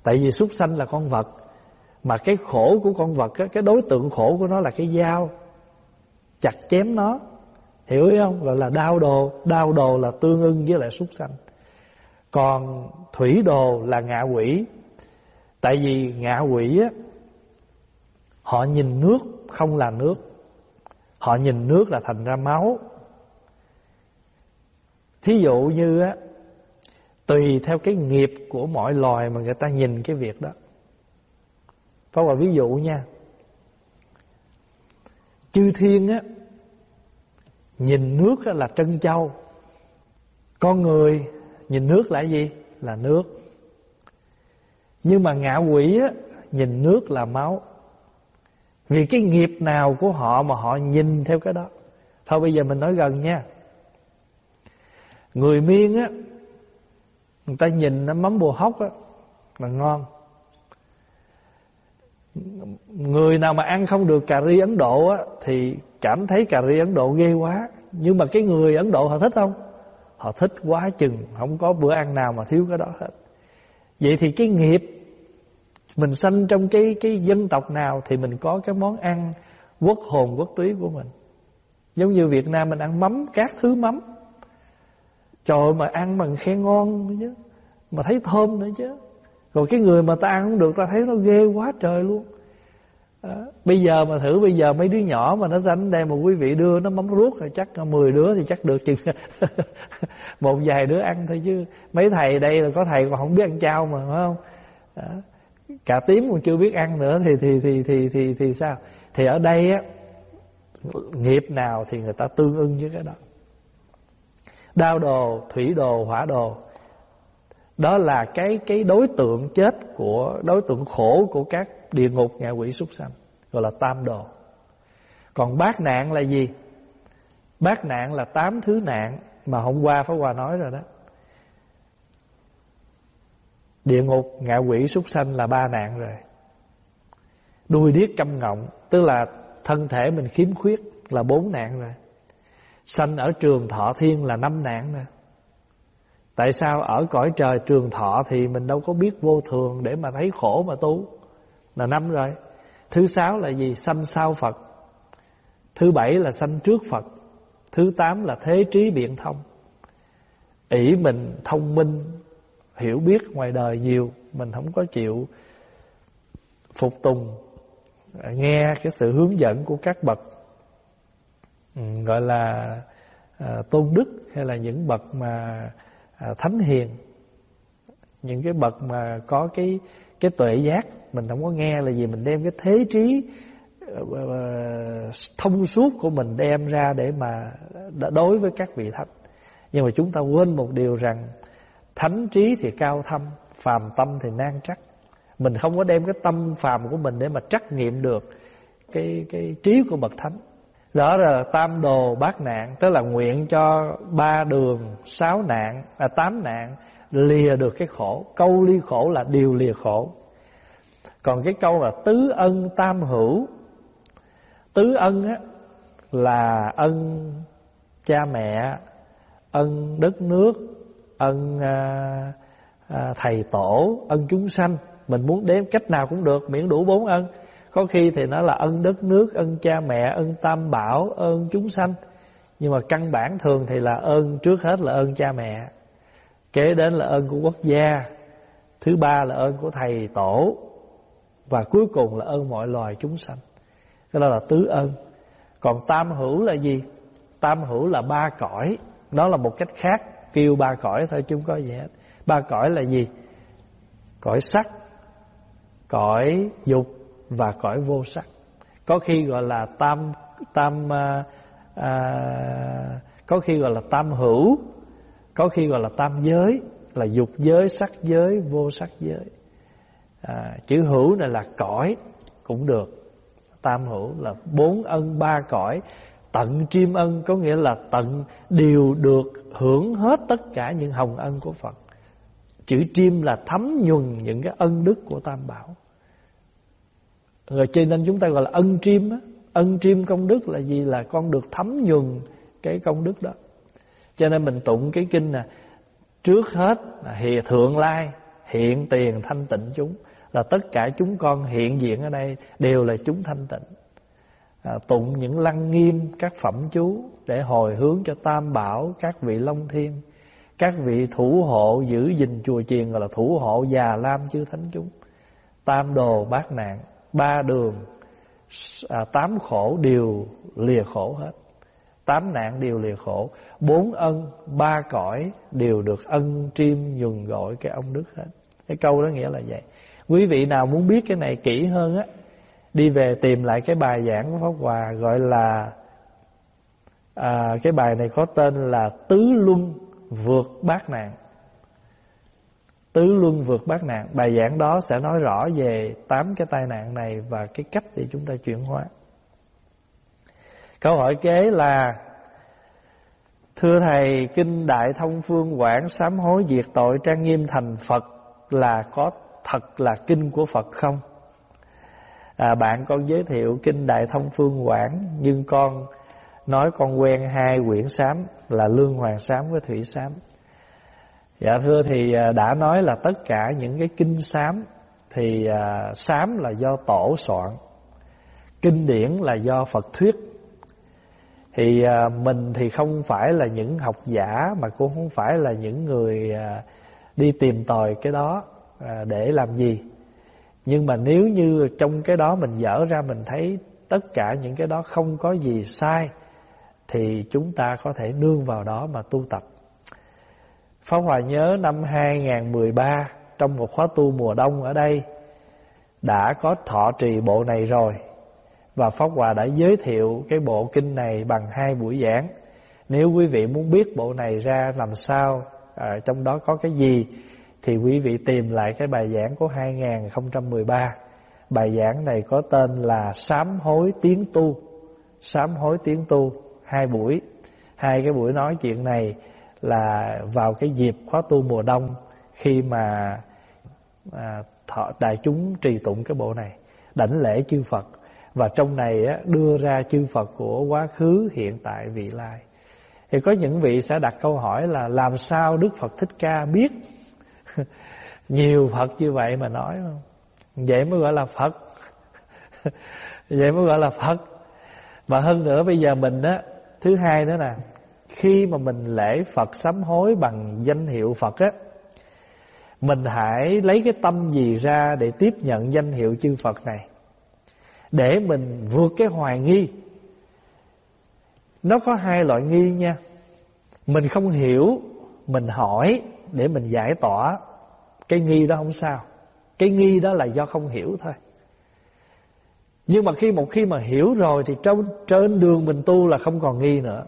Tại vì súc sanh là con vật. Mà cái khổ của con vật á, cái đối tượng khổ của nó là cái dao. Chặt chém nó. Hiểu ý không? Gọi là đau đồ. Đau đồ là tương ưng với lại súc sanh. Còn thủy đồ là ngạ quỷ. Tại vì ngạ quỷ á Họ nhìn nước không là nước. Họ nhìn nước là thành ra máu. Thí dụ như á Tùy theo cái nghiệp của mọi loài Mà người ta nhìn cái việc đó. Pháp Hòa ví dụ nha. Chư thiên á Nhìn nước là trân châu. Con người nhìn nước là gì? Là nước. Nhưng mà ngạ quỷ á, nhìn nước là máu. Vì cái nghiệp nào của họ mà họ nhìn theo cái đó. Thôi bây giờ mình nói gần nha. Người miên á Người ta nhìn nó mắm bùa hóc á, Là ngon. Người nào mà ăn không được cà ri Ấn Độ á, Thì cảm thấy cà ri Ấn Độ ghê quá. Nhưng mà cái người Ấn Độ họ thích không? Họ thích quá chừng, Không có bữa ăn nào mà thiếu cái đó hết. Vậy thì cái nghiệp Mình sanh trong cái cái dân tộc nào Thì mình có cái món ăn Quốc hồn, quốc túy của mình. Giống như Việt Nam mình ăn mắm, Các thứ mắm. Trời mà ăn bằng khen ngon nữa chứ. Mà thấy thơm nữa chứ. Rồi cái người mà ta ăn không được Ta thấy nó ghê quá trời luôn. À, bây giờ mà thử bây giờ mấy đứa nhỏ mà nó sanh đây mà quý vị đưa nó mắm ruốc rồi chắc 10 đứa thì chắc được chừng *laughs* một vài đứa ăn thôi chứ. Mấy thầy đây là có thầy còn không biết ăn chao mà phải không? À, cả tím còn chưa biết ăn nữa thì thì thì thì thì thì sao? Thì ở đây á nghiệp nào thì người ta tương ưng với cái đó đao đồ thủy đồ hỏa đồ. Đó là cái cái đối tượng chết của đối tượng khổ của các địa ngục ngạ quỷ súc sanh gọi là tam đồ. Còn bát nạn là gì? Bát nạn là tám thứ nạn mà hôm qua Pháp Hòa nói rồi đó. Địa ngục, ngạ quỷ, súc sanh là ba nạn rồi. Đuôi điếc câm ngọng Tức là thân thể mình khiếm khuyết Là bốn nạn rồi. Sanh ở trường thọ thiên là năm nạn nè. Tại sao ở cõi trời trường thọ Thì mình đâu có biết vô thường Để mà thấy khổ mà tu? Là năm rồi. Thứ sáu là gì? Sanh sau Phật. Thứ bảy là sanh trước Phật. Thứ tám là thế trí biện thông. Ỷ mình thông minh, hiểu biết ngoài đời nhiều, mình không có chịu phục tùng, nghe cái sự hướng dẫn của các bậc Ừ, gọi là à, tôn đức hay là những bậc mà à, thánh hiền. Những cái bậc mà có cái cái tuệ giác. Mình không có nghe là gì mình đem cái thế trí ờ, thông suốt của mình đem ra để mà đối với các vị thánh. Nhưng mà chúng ta quên một điều rằng Thánh trí thì cao thâm Phàm tâm thì nan trắc. Mình không có đem cái tâm phàm của mình Để mà trắc nghiệm được Cái cái trí của bậc thánh. Đó là tam đồ bát nạn Tức là nguyện cho ba đường Sáu nạn, à tám nạn Lìa được cái khổ. Câu ly khổ là điều lìa khổ. Còn cái câu là tứ ân tam hữu. Tứ ân á Là ân cha mẹ ân đất nước ân à, à, thầy tổ ân chúng sanh. Mình muốn đếm cách nào cũng được miễn đủ bốn ân có khi thì nó là ân đất nước, ân cha mẹ, ân tam bảo, ơn chúng sanh. Nhưng mà căn bản thường thì là ơn, trước hết là ơn cha mẹ, kế đến là ơn của quốc gia, thứ ba là ơn của thầy tổ, và cuối cùng là ơn mọi loài chúng sanh. Cái đó là tứ ơn. Còn tam hữu là gì? Tam hữu là ba cõi. Đó là một cách khác, kêu ba cõi thôi chứ không có gì hết. Ba cõi là gì? Cõi sắc, cõi dục và cõi vô sắc có khi gọi là tam tam à, à, có khi gọi là tam hữu có khi gọi là tam giới là dục giới sắc giới vô sắc giới à, chữ hữu này là cõi cũng được tam hữu là bốn ân ba cõi Tận tri ân có nghĩa là tận đều được hưởng hết tất cả những hồng ân của Phật. Chữ chim là thấm nhuần những cái ân đức của Tam Bảo. Rồi cho nên chúng ta gọi là ân chim á. Ân chim công đức là gì? Là con được thấm nhuần cái công đức đó. Cho nên mình tụng cái kinh nè. Trước hết là hiện thượng lai, hiện tiền thanh tịnh chúng. Là tất cả chúng con hiện diện ở đây đều là chúng thanh tịnh à, tụng những lăng nghiêm các phẩm chú để hồi hướng cho tam bảo các vị long thiên các vị thủ hộ giữ gìn chùa chiền gọi là thủ hộ già lam chư thánh chúng tam đồ bát nạn ba đường à, tám khổ đều lìa khổ hết. Tám nạn đều lìa khổ. Bốn ân ba cõi đều được ân chim nhường gọi cái ông đức hết. Cái câu đó nghĩa là vậy. Quý vị nào muốn biết cái này kỹ hơn á đi về tìm lại cái bài giảng của Pháp Hòa gọi là à, cái bài này có tên là tứ luân vượt bát nạn tứ luân vượt bát nạn. Bài giảng đó sẽ nói rõ về tám cái tai nạn này và cái cách để chúng ta chuyển hóa. Câu hỏi kế là thưa thầy kinh đại thông phương quảng sám hối diệt tội trang nghiêm thành phật là có thật là kinh của phật không? À, bạn con giới thiệu kinh đại thông phương quảng nhưng con nói con quen hai quyển sám là lương hoàng sám với thủy sám dạ thưa thì à, đã nói là tất cả những cái kinh sám thì à, sám là do tổ soạn kinh điển là do phật thuyết thì à, mình thì không phải là những học giả mà cũng không phải là những người à, đi tìm tòi cái đó à, để làm gì Nhưng mà nếu như trong cái đó mình dở ra mình thấy tất cả những cái đó không có gì sai thì chúng ta có thể nương vào đó mà tu tập. Pháp Hòa nhớ năm 2013 trong một khóa tu mùa đông ở đây đã có thọ trì bộ này rồi và Pháp Hòa đã giới thiệu cái bộ kinh này bằng hai buổi giảng. Nếu quý vị muốn biết bộ này ra làm sao, à, trong đó có cái gì thì quý vị tìm lại cái bài giảng của 2013. Bài giảng này có tên là Sám hối tiếng tu. Sám hối tiếng tu hai buổi. Hai cái buổi nói chuyện này là vào cái dịp khóa tu mùa đông khi mà à, thọ, đại chúng trì tụng cái bộ này, đảnh lễ chư Phật và trong này á, đưa ra chư Phật của quá khứ, hiện tại, vị lai. Thì có những vị sẽ đặt câu hỏi là làm sao Đức Phật Thích Ca biết *laughs* nhiều Phật như vậy mà nói không? Vậy mới gọi là Phật. *laughs* vậy mới gọi là Phật. mà hơn nữa bây giờ mình á, thứ hai nữa nè, khi mà mình lễ Phật sám hối bằng danh hiệu Phật á, mình hãy lấy cái tâm gì ra để tiếp nhận danh hiệu chư Phật này để mình vượt cái hoài nghi. Nó có hai loại nghi nha. Mình không hiểu mình hỏi để mình giải tỏa. Cái nghi đó không sao. Cái nghi đó là do không hiểu thôi. Nhưng mà khi một khi mà hiểu rồi thì trong trên đường mình tu là không còn nghi nữa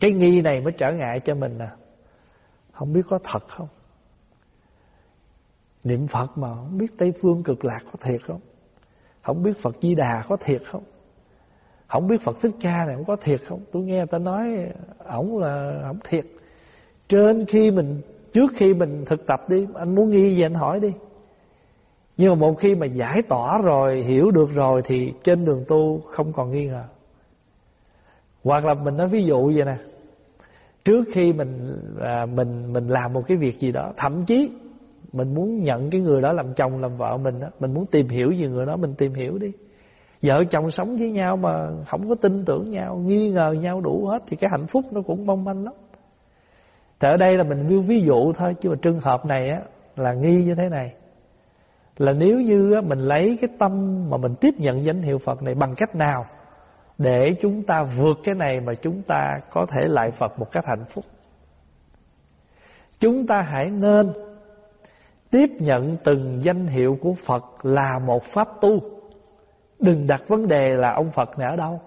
cái nghi này mới trở ngại cho mình nè không biết có thật không? Niệm phật mà không biết tây phương cực lạc có thiệt không? Không biết Phật Di Đà có thiệt không? Không biết Phật Thích Ca này có thiệt không? Tôi nghe ta nói Ổng là không thiệt. Trên khi mình, Trước khi mình thực tập đi, Anh muốn nghi gì anh hỏi đi. Nhưng mà một khi mà giải tỏa rồi, Hiểu được rồi thì trên đường tu Không còn nghi ngờ. Hoặc là mình nói ví dụ vậy nè. Trước khi mình à, mình mình làm một cái việc gì đó Thậm chí mình muốn nhận cái người đó làm chồng làm vợ mình đó Mình muốn tìm hiểu về người đó Mình tìm hiểu đi. Vợ chồng sống với nhau mà không có tin tưởng nhau Nghi ngờ nhau đủ hết Thì cái hạnh phúc nó cũng mong manh lắm. Thì ở đây là mình ví, ví dụ thôi Chứ mà trường hợp này á là nghi như thế này. Là nếu như mình lấy cái tâm Mà mình tiếp nhận danh hiệu Phật này Bằng cách nào? Để chúng ta vượt cái này Mà chúng ta có thể lại Phật một cách hạnh phúc. Chúng ta hãy nên Tiếp nhận từng danh hiệu của Phật là một pháp tu. Đừng đặt vấn đề là ông Phật này ở đâu.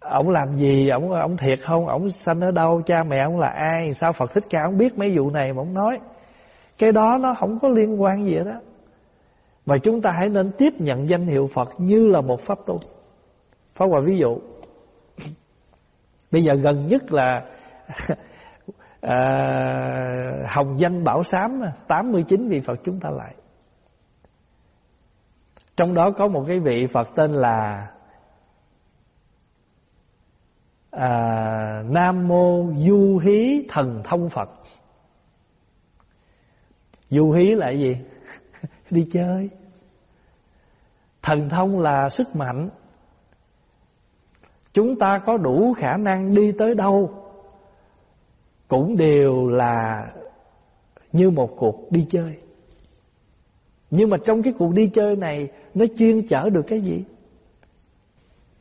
Ông làm gì, ông ông thiệt không, ông sanh ở đâu, cha mẹ ông là ai Sao Phật Thích Ca ông biết mấy vụ này mà ông nói. Cái đó nó không có liên quan gì đó Mà chúng ta hãy nên tiếp nhận danh hiệu Phật như là một pháp tu. Pháp Hòa ví dụ. Bây giờ gần nhất là *laughs* à, Hồng danh Bảo Sám 89 vị Phật chúng ta lại. Trong đó có một cái vị Phật tên là à, Nam Mô Du Hí Thần Thông Phật. Du Hí là gì? *laughs* Đi chơi. Thần thông là sức mạnh. Chúng ta có đủ khả năng đi tới đâu cũng đều là như một cuộc đi chơi. Nhưng mà trong cái cuộc đi chơi này nó chuyên chở được cái gì?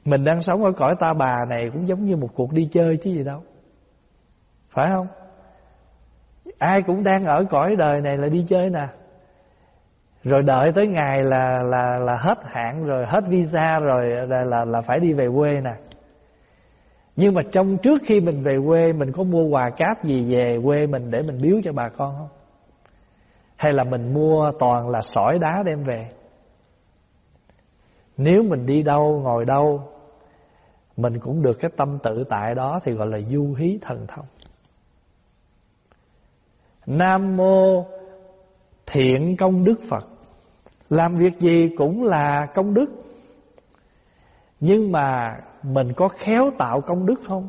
Mình đang sống ở cõi ta bà này cũng giống như một cuộc đi chơi chứ gì đâu. Phải không? Ai cũng đang ở cõi đời này là đi chơi nè. Rồi đợi tới ngày là là là hết hạn rồi, hết visa rồi là là, là phải đi về quê nè. Nhưng mà trong trước khi mình về quê, Mình có mua quà cáp gì về quê mình Để mình biếu cho bà con không? Hay là mình mua toàn là sỏi đá đem về? Nếu mình đi đâu, ngồi đâu, Mình cũng được cái tâm tự tại đó Thì gọi là du hí thần thông. Nam mô thiện công đức Phật. Làm việc gì cũng là công đức. Nhưng mà mình có khéo tạo công đức không?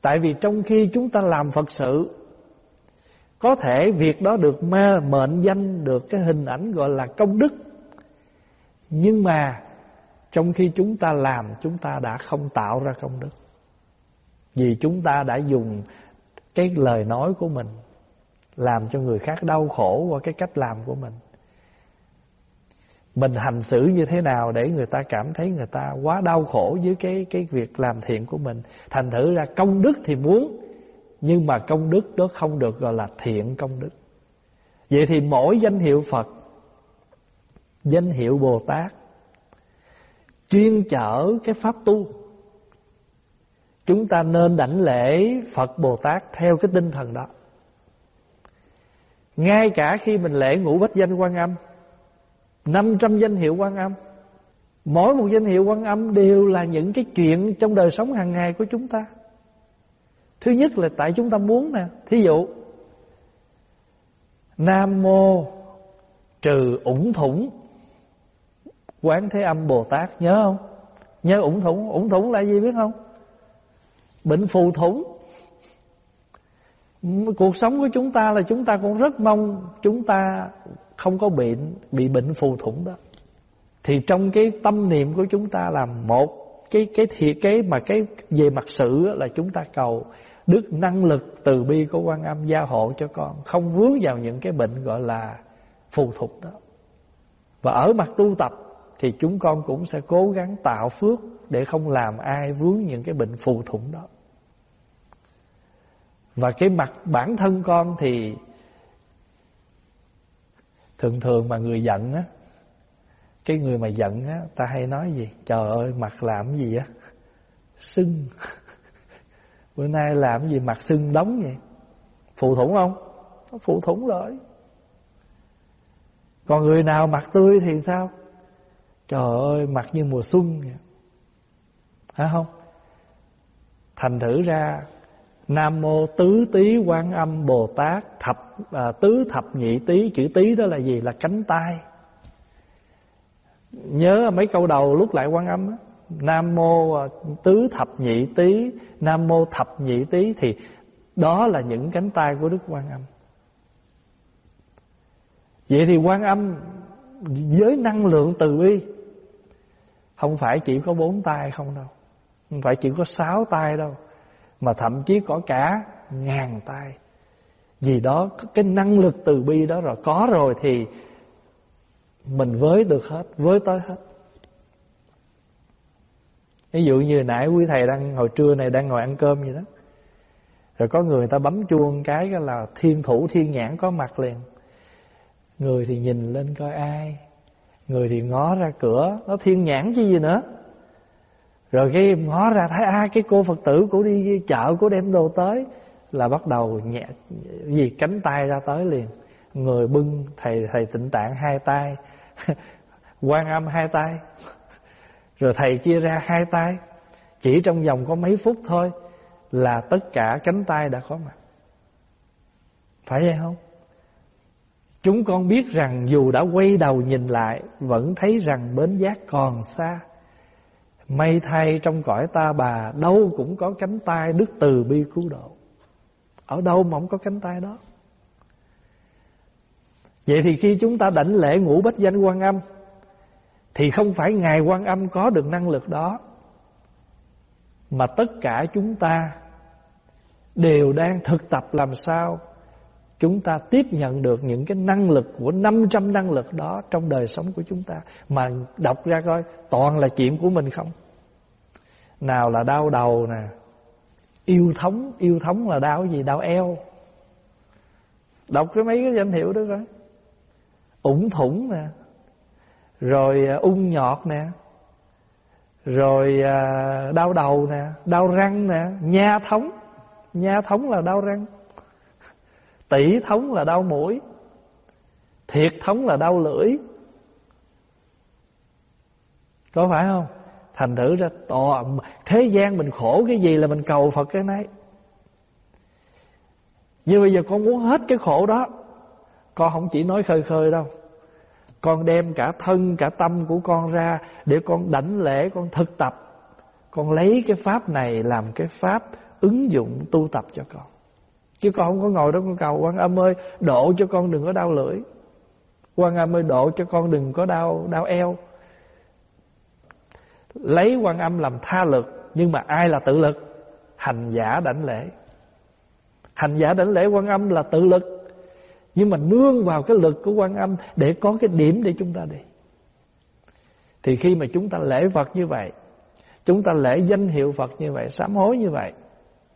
Tại vì trong khi chúng ta làm Phật sự, Có thể việc đó được mê mệnh danh, Được cái hình ảnh gọi là công đức. Nhưng mà Trong khi chúng ta làm, Chúng ta đã không tạo ra công đức. Vì chúng ta đã dùng Cái lời nói của mình làm cho người khác đau khổ qua cái cách làm của mình mình hành xử như thế nào để người ta cảm thấy người ta quá đau khổ với cái cái việc làm thiện của mình. Thành thử ra công đức thì muốn, nhưng mà công đức đó không được gọi là thiện công đức. Vậy thì mỗi danh hiệu phật, danh hiệu bồ tát, chuyên chở cái pháp tu. Chúng ta nên đảnh lễ phật bồ tát theo cái tinh thần đó. Ngay cả khi mình lễ ngũ bách danh quan âm 500 danh hiệu quan âm. Mỗi một danh hiệu quan âm đều là những cái chuyện trong đời sống hàng ngày của chúng ta. Thứ nhất là tại chúng ta muốn nè, Thí dụ, Nam mô trừ ủng thủng. Quán Thế Âm Bồ Tát, nhớ không? Nhớ ủng thủng. Ủng thủng là gì biết không? Bệnh phù thủng. Cuộc sống của chúng ta là chúng ta cũng rất mong Chúng ta không có bệnh bị bệnh phù thủng đó. Thì trong cái tâm niệm của chúng ta là một cái cái thiệt cái mà cái về mặt sự là chúng ta cầu đức năng lực từ bi của quan âm gia hộ cho con, không vướng vào những cái bệnh gọi là phù thủng đó. Và ở mặt tu tập thì chúng con cũng sẽ cố gắng tạo phước để không làm ai vướng những cái bệnh phù thủng đó. Và cái mặt bản thân con thì Thường thường mà người giận á, Cái người mà giận á, Ta hay nói gì? Trời ơi, mặt làm gì á? Sưng. *laughs* Bữa nay làm gì mặt sưng đóng vậy? Phụ thủng không? Nó phụ thủng rồi Còn người nào mặt tươi thì sao? Trời ơi, mặt như mùa xuân vậy. Hả không? Thành thử ra Nam mô tứ tý quan âm Bồ Tát thập à, tứ thập nhị tý chữ tý đó là gì là cánh tay. Nhớ mấy câu đầu lúc lại quan âm á. Nam mô à, tứ thập nhị tý, Nam mô thập nhị tý thì đó là những cánh tay của Đức Quan Âm. Vậy thì Quan Âm với năng lượng từ bi không phải chỉ có bốn tay không đâu, không phải chỉ có sáu tay đâu mà thậm chí có cả ngàn tay. Vì đó, cái năng lực từ bi đó rồi, có rồi thì mình với được hết, với tới hết. Ví dụ như nãy quý thầy đang, hồi trưa này đang ngồi ăn cơm vậy đó. Rồi có người ta bấm chuông cái là thiên thủ, thiên nhãn có mặt liền. Người thì nhìn lên coi ai. Người thì ngó ra cửa. Nó thiên nhãn chứ gì nữa? Rồi cái ngó ra thấy a à, cái cô Phật tử của đi chợ của đem đồ tới là bắt đầu nhẹ gì cánh tay ra tới liền. Người bưng thầy thầy tịnh tạng hai tay *laughs* quan âm hai tay. Rồi thầy chia ra hai tay. Chỉ trong vòng có mấy phút thôi là tất cả cánh tay đã có mặt. Phải vậy không? Chúng con biết rằng dù đã quay đầu nhìn lại vẫn thấy rằng bến giác còn xa. May thay trong cõi ta bà, Đâu cũng có cánh tay Đức từ bi cứu độ. Ở đâu mà không có cánh tay đó. Vậy thì khi chúng ta đảnh lễ ngũ bách danh quan âm, Thì không phải Ngài quan âm có được năng lực đó, Mà tất cả chúng ta Đều đang thực tập làm sao Chúng ta tiếp nhận được những cái năng lực của 500 năng lực đó trong đời sống của chúng ta. Mà đọc ra coi toàn là chuyện của mình không. Nào là đau đầu nè, yêu thống, yêu thống là đau gì? Đau eo. Đọc cái mấy cái danh hiệu đó coi. Ủng thủng nè, rồi à, ung nhọt nè, rồi à, đau đầu nè, đau răng nè, nha thống. Nha thống là đau răng. Tỷ thống là đau mũi, Thiệt thống là đau lưỡi. Có phải không? Thành thử ra tò Thế gian mình khổ cái gì là mình cầu Phật cái nấy. Nhưng bây giờ con muốn hết cái khổ đó, Con không chỉ nói khơi khơi đâu. Con đem cả thân, cả tâm của con ra Để con đảnh lễ, con thực tập. Con lấy cái pháp này làm cái pháp ứng dụng tu tập cho con. Chứ con không có ngồi đó con cầu quan âm ơi Độ cho con đừng có đau lưỡi. Quan âm ơi độ cho con đừng có đau đau eo. Lấy quan âm làm tha lực, Nhưng mà ai là tự lực? Hành giả đảnh lễ. Hành giả đảnh lễ quan âm là tự lực. Nhưng mà nương vào cái lực của quan âm Để có cái điểm để chúng ta đi. Thì khi mà chúng ta lễ Phật như vậy, Chúng ta lễ danh hiệu Phật như vậy, Sám hối như vậy,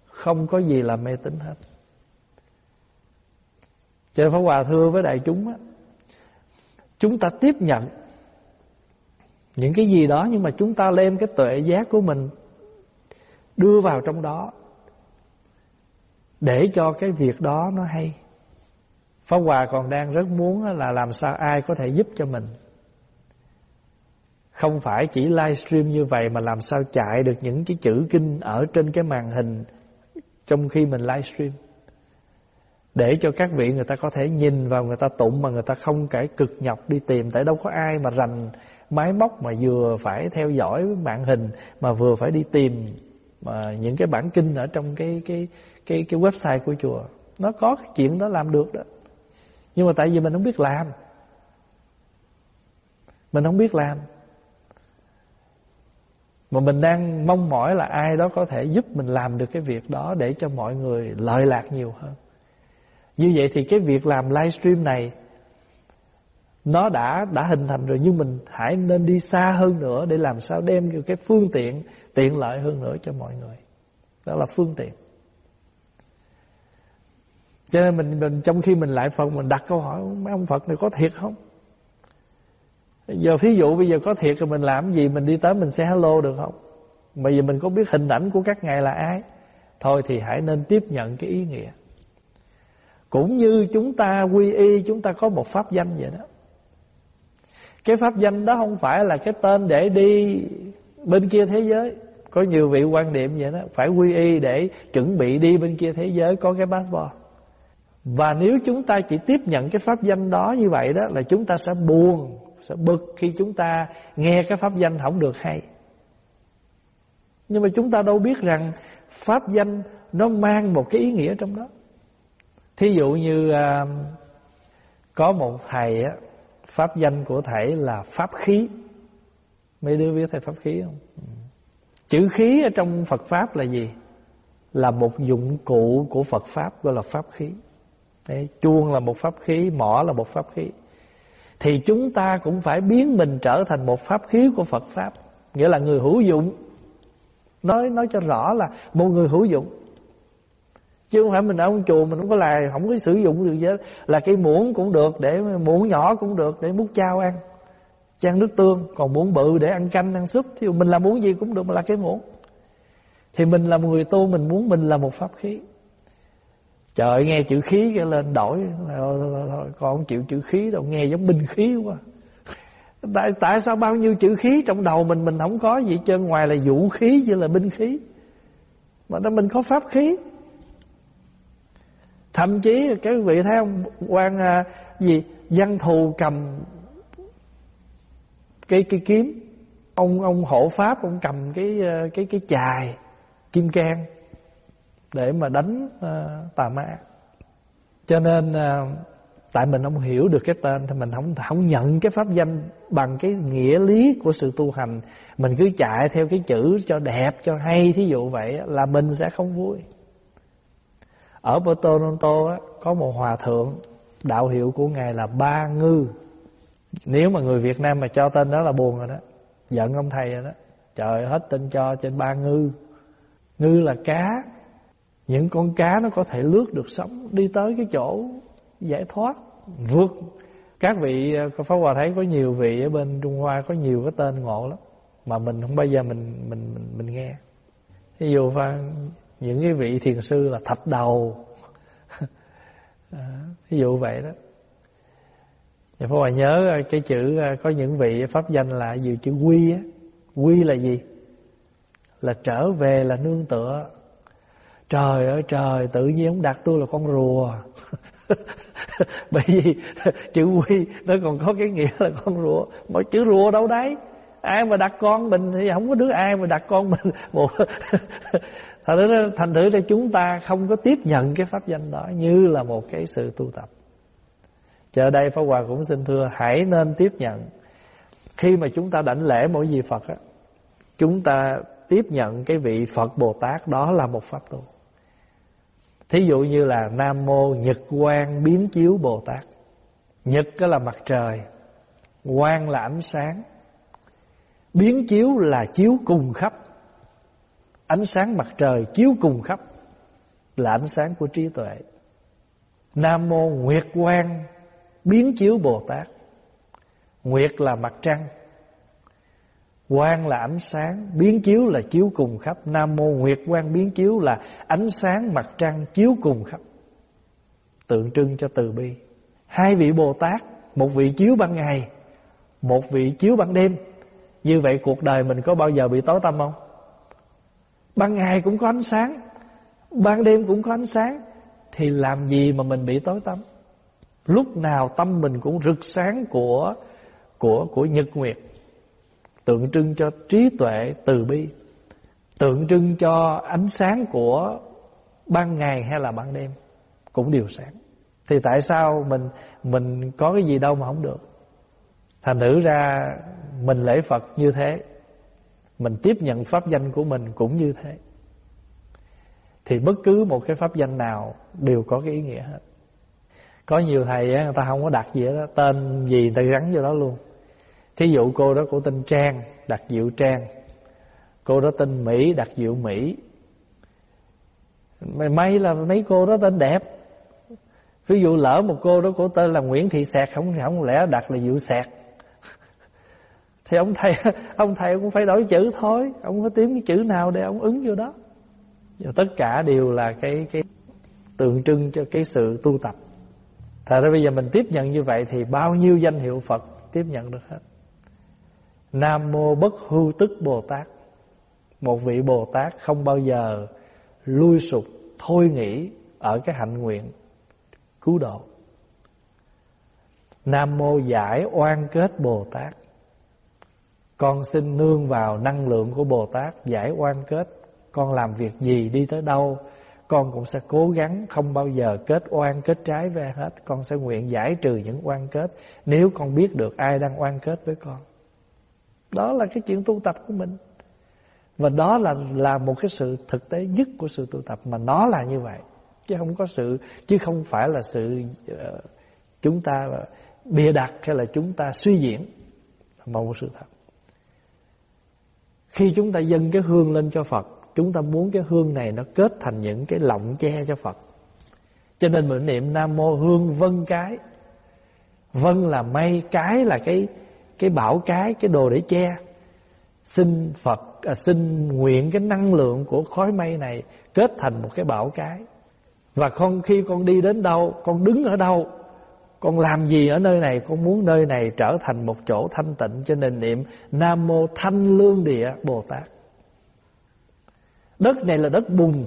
Không có gì là mê tín hết. Cho nên Pháp Hòa thưa với đại chúng á, Chúng ta tiếp nhận Những cái gì đó Nhưng mà chúng ta lên cái tuệ giác của mình Đưa vào trong đó Để cho cái việc đó nó hay. Pháp Hòa còn đang rất muốn là làm sao ai có thể giúp cho mình. Không phải chỉ livestream như vậy Mà làm sao chạy được những cái chữ kinh Ở trên cái màn hình Trong khi mình livestream. Để cho các vị người ta có thể nhìn vào, người ta tụng Mà người ta không cải cực nhọc đi tìm Tại đâu có ai mà rành máy móc Mà vừa phải theo dõi màn hình Mà vừa phải đi tìm, mà những cái bản kinh ở trong cái cái cái cái website của chùa. Nó có cái chuyện đó làm được đó. Nhưng mà tại vì mình không biết làm. Mình không biết làm. Mà mình đang mong mỏi là ai đó có thể giúp mình làm được cái việc đó để cho mọi người lợi lạc nhiều hơn như vậy thì cái việc làm livestream này nó đã đã hình thành rồi nhưng mình hãy nên đi xa hơn nữa để làm sao đem cái phương tiện tiện lợi hơn nữa cho mọi người. Đó là phương tiện. Cho nên mình, mình trong khi mình lại Phật mình đặt câu hỏi mấy ông Phật này có thiệt không? Giờ ví dụ bây giờ có thiệt thì mình làm gì? Mình đi tới mình sẽ hello được không? Mà giờ mình có biết hình ảnh của các ngài là ai? Thôi thì hãy nên tiếp nhận cái ý nghĩa cũng như chúng ta quy y, chúng ta có một pháp danh vậy đó. Cái pháp danh đó không phải là cái tên để đi bên kia thế giới. Có nhiều vị quan niệm vậy đó, Phải quy y để chuẩn bị đi bên kia thế giới Có cái passport. Và nếu chúng ta chỉ tiếp nhận cái pháp danh đó như vậy đó, Là chúng ta sẽ buồn, Sẽ bực khi chúng ta nghe cái pháp danh không được hay. Nhưng mà chúng ta đâu biết rằng Pháp danh nó mang một cái ý nghĩa trong đó. Thí dụ như à, Có một thầy á Pháp danh của thầy là pháp khí. Mấy đứa biết thầy pháp khí không? Ừ. Chữ khí ở trong Phật Pháp là gì? Là một dụng cụ của Phật Pháp Gọi là pháp khí. Đấy, Chuông là một pháp khí Mỏ là một pháp khí. Thì chúng ta cũng phải biến mình trở thành một pháp khí của Phật Pháp. Nghĩa là người hữu dụng. Nói nói cho rõ là một người hữu dụng. Chứ không phải mình ở trong chùa Mình không có là không có sử dụng được gì hết. Là cây muỗng cũng được để Muỗng nhỏ cũng được để múc chao ăn. Chan nước tương Còn muỗng bự để ăn canh ăn súp. Thì mình làm muỗng gì cũng được mà là cái muỗng. Thì mình là một người tu Mình muốn mình là một pháp khí. Trời nghe chữ khí cái lên đổi. Thôi, thôi, thôi, không chịu chữ khí đâu Nghe giống binh khí quá. Tại, tại sao bao nhiêu chữ khí trong đầu mình Mình không có gì trơn? Ngoài là vũ khí Chứ là binh khí. Mà đó mình có pháp khí. Thậm chí cái vị thấy không? Quan à, gì? Văn thù cầm cái cái kiếm. Ông ông hộ pháp ông cầm cái à, cái cái chài kim can để mà đánh uh, tà ma. Cho nên uh, tại mình không hiểu được cái tên thì mình không không nhận cái pháp danh bằng cái nghĩa lý của sự tu hành. Mình cứ chạy theo cái chữ cho đẹp cho hay. Thí dụ vậy là mình sẽ không vui ở Toronto á, có một hòa thượng đạo hiệu của ngài là Ba Ngư. Nếu mà người Việt Nam mà cho tên đó là buồn rồi đó. Giận ông thầy rồi đó. Trời hết tên cho trên Ba Ngư. Ngư là cá. Những con cá nó có thể lướt được sóng đi tới cái chỗ giải thoát, vượt. Các vị ờ, Pháp Hòa thấy có nhiều vị ở bên Trung Hoa có nhiều cái tên ngộ lắm mà mình không bao giờ mình mình mình, mình nghe. Ví dụ Phan những cái vị thiền sư là thạch đầu à, ví dụ vậy đó Nhà Pháp Hòa nhớ à, cái chữ à, có những vị pháp danh là gì chữ quy á. Quy là gì? Là trở về là nương tựa. Trời ơi trời, tự nhiên ông đặt tôi là con rùa. *laughs* Bởi vì chữ quy nó còn có cái nghĩa là con rùa. mỗi chữ rùa đâu đấy? Ai mà đặt con mình thì không có đứa ai mà đặt con mình. Một Thành thử, thành thử ra chúng ta không có tiếp nhận cái pháp danh đó như là một cái sự tu tập. Chờ đây Pháp Hòa cũng xin thưa hãy nên tiếp nhận. Khi mà chúng ta đảnh lễ mỗi vị Phật á, chúng ta tiếp nhận cái vị Phật Bồ Tát đó là một pháp tu. Thí dụ như là Nam Mô Nhật Quang Biến Chiếu Bồ Tát Nhật đó là mặt trời Quang là ánh sáng Biến chiếu là chiếu cùng khắp Ánh sáng mặt trời chiếu cùng khắp Là ánh sáng của trí tuệ. Nam Mô Nguyệt Quang, Biến chiếu Bồ Tát. Nguyệt là mặt trăng, Quang là ánh sáng, Biến chiếu là chiếu cùng khắp. Nam Mô Nguyệt Quang, biến chiếu là Ánh sáng mặt trăng chiếu cùng khắp. Tượng trưng cho từ bi. Hai vị Bồ Tát, Một vị chiếu ban ngày, Một vị chiếu ban đêm. Như vậy cuộc đời mình có bao giờ bị tối tăm không? Ban ngày cũng có ánh sáng, Ban đêm cũng có ánh sáng, Thì làm gì mà mình bị tối tăm? Lúc nào tâm mình cũng rực sáng của của của nhật nguyệt, tượng trưng cho trí tuệ từ bi, tượng trưng cho ánh sáng của ban ngày hay là ban đêm cũng đều sáng. Thì tại sao mình mình có cái gì đâu mà không được? Thành thử ra mình lễ Phật như thế mình tiếp nhận pháp danh của mình cũng như thế. Thì bất cứ một cái pháp danh nào đều có cái ý nghĩa hết. Có nhiều thầy á, người ta không có đặt gì đó tên gì người ta gắn vô đó luôn. Thí dụ cô đó cô tên Trang đặt Diệu Trang. Cô đó tên Mỹ đặt Diệu Mỹ. Mày may là mấy cô đó tên đẹp. Ví dụ lỡ một cô đó cô tên là Nguyễn Thị Sẹt không không lẽ đặt là Diệu Sẹt thì ông thầy *laughs* ông thầy cũng phải đổi chữ thôi. Ông phải tìm cái chữ nào để ông ứng vô đó. Và tất cả đều là cái cái tượng trưng cho cái sự tu tập. Thật ra bây giờ mình tiếp nhận như vậy Thì bao nhiêu danh hiệu Phật tiếp nhận được hết. Nam Mô Bất hư Tức Bồ Tát. Một vị Bồ Tát không bao giờ lui sụp, thôi nghĩ ở cái hạnh nguyện cứu độ. Nam Mô Giải Oan Kết Bồ Tát. Con xin nương vào năng lượng của Bồ Tát Giải oan kết. Con làm việc gì đi tới đâu Con cũng sẽ cố gắng không bao giờ kết oan kết trái về hết. Con sẽ nguyện giải trừ những oan kết Nếu con biết được ai đang oan kết với con. Đó là cái chuyện tu tập của mình. Và đó là là một cái sự thực tế nhất của sự tu tập Mà nó là như vậy. Chứ không có sự Chứ không phải là sự uh, Chúng ta bịa đặt hay là chúng ta suy diễn. Mà một sự thật. Khi chúng ta dâng cái hương lên cho Phật Chúng ta muốn cái hương này nó kết thành những cái lọng che cho Phật. Cho nên mình niệm Nam Mô Hương Vân Cái. Vân là mây, cái là cái cái bảo cái cái đồ để che. Xin Phật à, xin nguyện cái năng lượng của khói mây này kết thành một cái bảo cái. Và con khi con đi đến đâu con đứng ở đâu con làm gì ở nơi này? Con muốn nơi này trở thành một chỗ thanh tịnh. Cho nên niệm nam mô thanh lương địa bồ tát. Đất này là đất bùn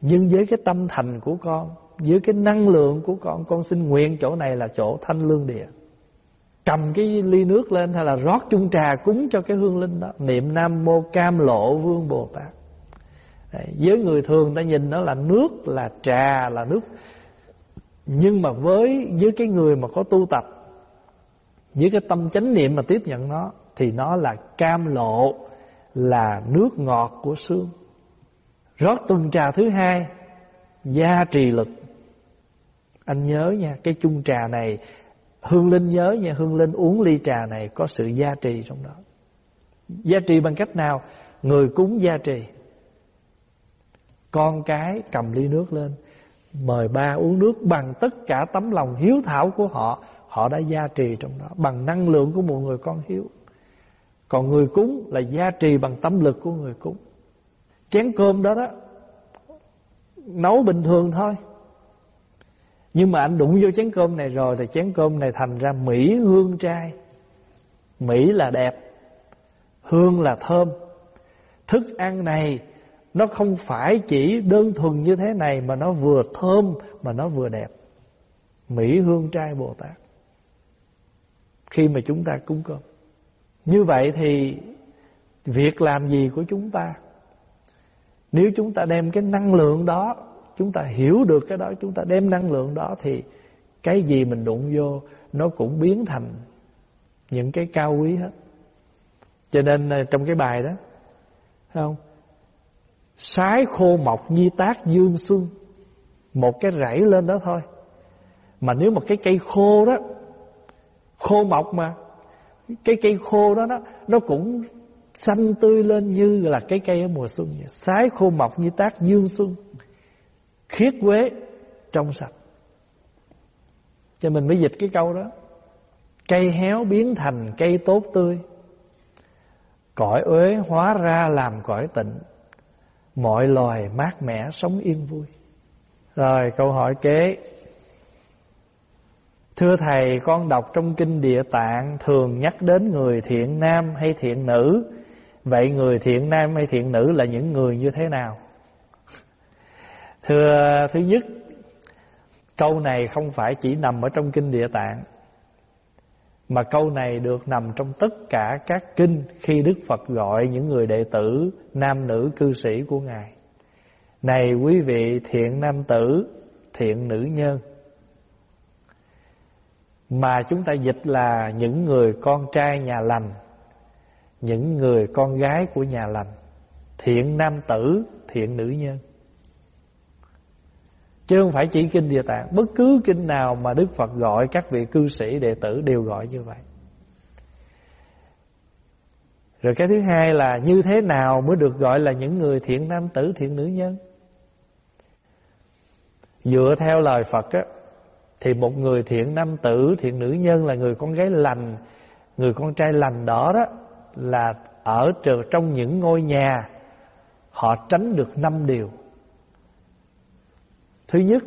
nhưng với cái tâm thành của con với cái năng lượng của con con xin nguyện chỗ này là chỗ thanh lương địa. Cầm cái ly nước lên hay là rót chung trà cúng cho cái hương linh đó. Niệm nam mô cam lộ vương bồ tát. Đấy, với người thường ta nhìn nó là nước là trà là nước nhưng mà với với cái người mà có tu tập, với cái tâm chánh niệm mà tiếp nhận nó, thì nó là cam lộ, là nước ngọt của xương. Rót tuần trà thứ hai, gia trì lực. Anh nhớ nha, cái chung trà này, Hương Linh nhớ nha, Hương Linh uống ly trà này Có sự gia trì trong đó. Gia trì bằng cách nào? Người cúng gia trì. Con cái cầm ly nước lên Mời ba uống nước Bằng tất cả tấm lòng hiếu thảo của họ. Họ đã gia trì trong đó Bằng năng lượng của một người con hiếu. Còn người cúng là gia trì bằng tâm lực của người cúng. Chén cơm đó đó, Nấu bình thường thôi. Nhưng mà anh đụng vô chén cơm này rồi Thì chén cơm này thành ra mỹ hương trai. Mỹ là đẹp, Hương là thơm. Thức ăn này nó không phải chỉ đơn thuần như thế này Mà nó vừa thơm, Mà nó vừa đẹp. Mỹ hương trai Bồ Tát. Khi mà chúng ta cúng cơm. Như vậy thì Việc làm gì của chúng ta? Nếu chúng ta đem cái năng lượng đó, Chúng ta hiểu được cái đó, Chúng ta đem năng lượng đó Thì cái gì mình đụng vô, Nó cũng biến thành Những cái cao quý hết. Cho nên à, trong cái bài đó không? Sái khô mọc nhi tác dương xuân. Một cái rẫy lên đó thôi. Mà nếu mà cái cây khô đó Khô mọc mà Cái cây khô đó, đó Nó cũng xanh tươi lên như là cái cây ở mùa xuân vậy. Sái khô mọc như tác dương xuân. Khiết quế Trong sạch. Cho mình mới dịch cái câu đó. Cây héo biến thành cây tốt tươi. Cõi uế hóa ra làm cõi tịnh. Mọi loài mát mẻ sống yên vui. Rồi câu hỏi kế. Thưa Thầy, con đọc trong kinh địa tạng Thường nhắc đến người thiện nam hay thiện nữ. Vậy người thiện nam hay thiện nữ là những người như thế nào? Thưa, thứ nhất, Câu này không phải chỉ nằm ở trong kinh địa tạng. Mà câu này được nằm trong tất cả các kinh Khi Đức Phật gọi những người đệ tử, Nam nữ cư sĩ của Ngài. Này quý vị thiện nam tử, Thiện nữ nhân. Mà chúng ta dịch là những người con trai nhà lành, Những người con gái của nhà lành. Thiện nam tử, Thiện nữ nhân. Chứ không phải chỉ kinh địa tạng. Bất cứ kinh nào mà Đức Phật gọi Các vị cư sĩ, đệ tử đều gọi như vậy. Rồi cái thứ hai là Như thế nào mới được gọi là những người thiện nam tử, thiện nữ nhân? Dựa theo lời Phật á, Thì một người thiện nam tử, thiện nữ nhân Là người con gái lành, Người con trai lành đó đó Là ở trong những ngôi nhà, Họ tránh được năm điều. Thứ nhất,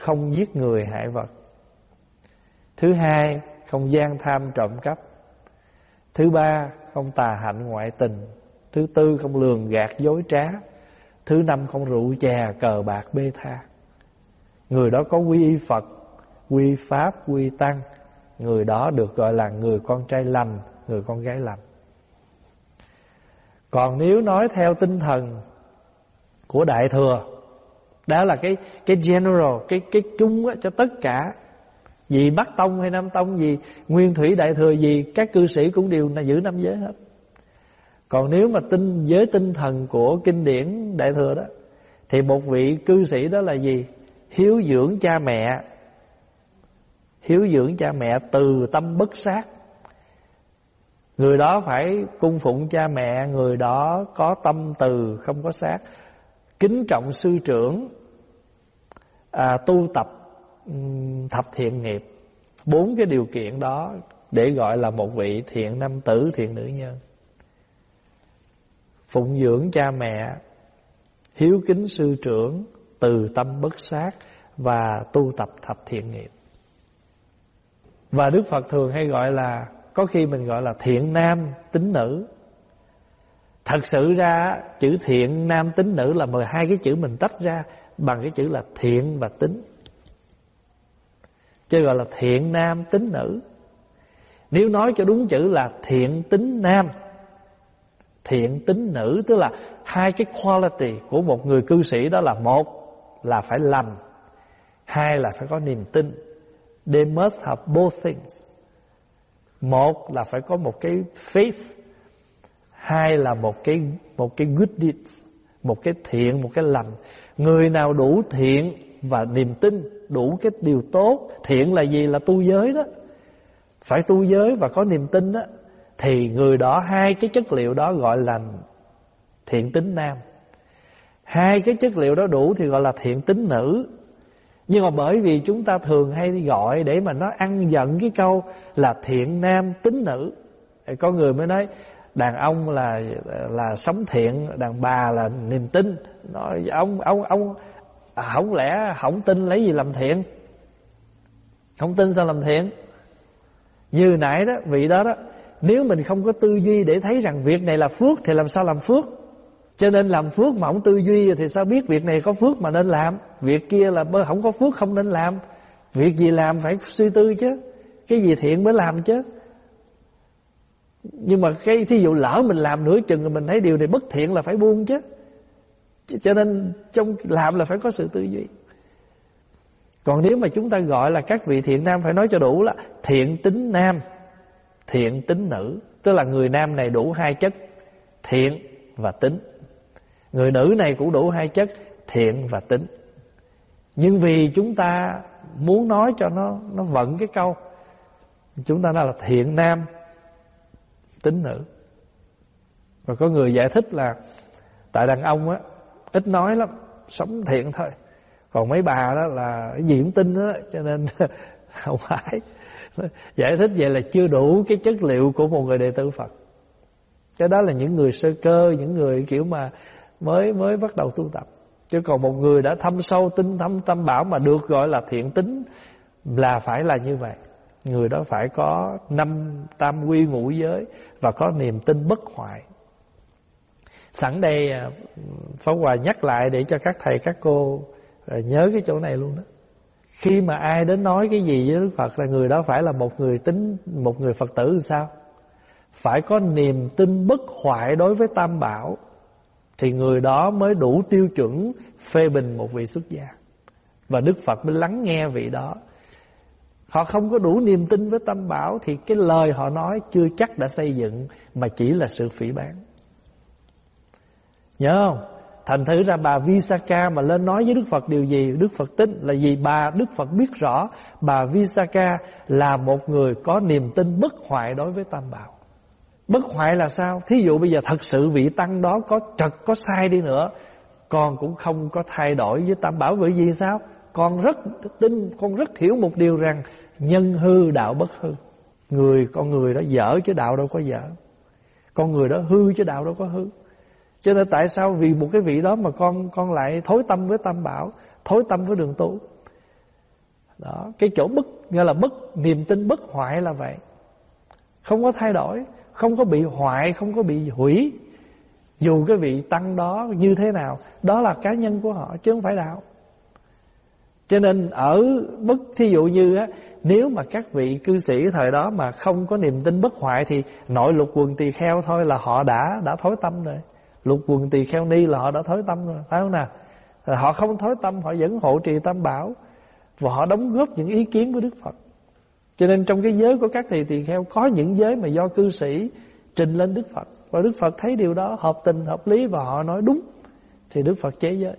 không giết người hại vật. Thứ hai, không gian tham trộm cắp. Thứ ba, không tà hạnh ngoại tình. Thứ tư, không lường gạt dối trá. Thứ năm, không rượu chè cờ bạc bê tha. Người đó có quy y Phật, quy Pháp, quy Tăng. Người đó được gọi là người con trai lành, người con gái lành. Còn nếu nói theo tinh thần của Đại Thừa đó là cái cái general cái cái chung á, cho tất cả. Gì bắc tông hay nam tông gì nguyên thủy đại thừa gì các cư sĩ cũng đều là giữ năm giới hết. Còn nếu mà tinh giới tinh thần của kinh điển đại thừa đó thì một vị cư sĩ đó là gì? Hiếu dưỡng cha mẹ. Hiếu dưỡng cha mẹ từ tâm bất sát. Người đó phải cung phụng cha mẹ người đó có tâm từ không có sát kính trọng sư trưởng à, tu tập thập thiện nghiệp. Bốn cái điều kiện đó để gọi là một vị thiện nam tử thiện nữ nhân. Phụng dưỡng cha mẹ hiếu kính sư trưởng từ tâm bất sát và tu tập thập thiện nghiệp. Và đức phật thường hay gọi là có khi mình gọi là thiện nam tính nữ. Thật sự ra chữ thiện nam tính nữ là mười hai cái chữ mình tách ra bằng cái chữ là thiện và tính. Chứ gọi là thiện nam tính nữ. Nếu nói cho đúng chữ là thiện tính nam, thiện tính nữ tức là hai cái quality của một người cư sĩ đó là một là phải lành, hai là phải có niềm tin. They must have both things. Một là phải có một cái faith hai là một cái một cái good deeds, một cái thiện, một cái lành. Người nào đủ thiện và niềm tin, đủ cái điều tốt, thiện là gì? Là tu giới đó. Phải tu giới và có niềm tin đó, thì người đó, hai cái chất liệu đó gọi là thiện tính nam. Hai cái chất liệu đó đủ thì gọi là thiện tính nữ. Nhưng mà bởi vì chúng ta thường hay gọi để mà nó ăn giận cái câu là thiện nam tính nữ. Có người mới nói đàn ông là là sống thiện, đàn bà là niềm tin. Nói, ông ông ông à, không lẽ không tin lấy gì làm thiện? Không tin sao làm thiện? Như nãy đó, vị đó đó, nếu mình không có tư duy để thấy rằng việc này là phước thì làm sao làm phước? Cho nên làm phước mà không tư duy thì sao biết việc này có phước mà nên làm? Việc kia là không có phước không nên làm. Việc gì làm phải suy tư chứ. Cái gì thiện mới làm chứ? Nhưng mà cái thí dụ lỡ mình làm nửa chừng rồi mình thấy điều này bất thiện là phải buông chứ. Cho nên trong làm là phải có sự tư duy. Còn nếu mà chúng ta gọi là các vị thiện nam phải nói cho đủ là thiện tính nam, thiện tính nữ. Tức là người nam này đủ hai chất, thiện và tính. Người nữ này cũng đủ hai chất, thiện và tính. Nhưng vì chúng ta muốn nói cho nó nó vận cái câu, Chúng ta nói là thiện nam Tính nữ. Và có người giải thích là Tại đàn ông á, Ít nói lắm, Sống thiện thôi. Còn mấy bà đó là gì cũng tin đó, Cho nên *laughs* không phải. Giải thích vậy là chưa đủ cái chất liệu của một người đệ tử Phật. Cái đó là những người sơ cơ, Những người kiểu mà mới mới bắt đầu tu tập. Chứ còn một người đã thâm sâu, tinh thâm, tâm bảo Mà được gọi là thiện tính, Là phải là như vậy. Người đó phải có năm tam quy ngũ giới Và có niềm tin bất hoại Sẵn đây à, Pháp Hòa nhắc lại để cho các thầy các cô à, nhớ cái chỗ này luôn đó khi mà ai đến nói cái gì với Đức Phật là người đó phải là một người tính một người Phật tử sao? Phải có niềm tin bất hoại đối với Tam Bảo thì người đó mới đủ tiêu chuẩn phê bình một vị xuất gia. Và Đức Phật mới lắng nghe vị đó. Họ không có đủ niềm tin với tâm Bảo thì cái lời họ nói chưa chắc đã xây dựng, mà chỉ là sự phỉ bán Nhớ không? Thành thử ra bà Visaka mà lên nói với Đức Phật điều gì? Đức Phật tin là gì? Bà, Đức Phật biết rõ Bà Visaka là một người có niềm tin bất hoại đối với Tam Bảo. Bất hoại là sao? Thí dụ bây giờ thật sự vị tăng đó có trật, có sai đi nữa, Con cũng không có thay đổi với Tam Bảo. Bởi vì sao? Con rất tin, Con rất hiểu một điều rằng Nhân hư đạo bất hư Người con người đó dở chứ đạo đâu có dở Con người đó hư chứ đạo đâu có hư cho nên tại sao vì một cái vị đó mà con con lại thối tâm với tam bảo, thối tâm với đường tu. Đó, cái chỗ bất nghĩa là bất niềm tin bất hoại là vậy. Không có thay đổi, không có bị hoại, không có bị hủy. Dù cái vị tăng đó như thế nào, đó là cá nhân của họ chứ không phải đạo. Cho nên ở bất thí dụ như á, nếu mà các vị cư sĩ thời đó mà không có niềm tin bất hoại thì nội lục quần tỳ kheo thôi là họ đã đã thối tâm rồi. Lục quần tỳ kheo ni là họ đã thối tâm rồi Phải không nào? Họ không thối tâm Họ vẫn hộ trì tam bảo Và họ đóng góp những ý kiến của Đức Phật. Cho nên trong cái giới của các thầy tỳ kheo Có những giới mà do cư sĩ Trình lên Đức Phật Và Đức Phật thấy điều đó hợp tình hợp lý Và họ nói đúng Thì Đức Phật chế giới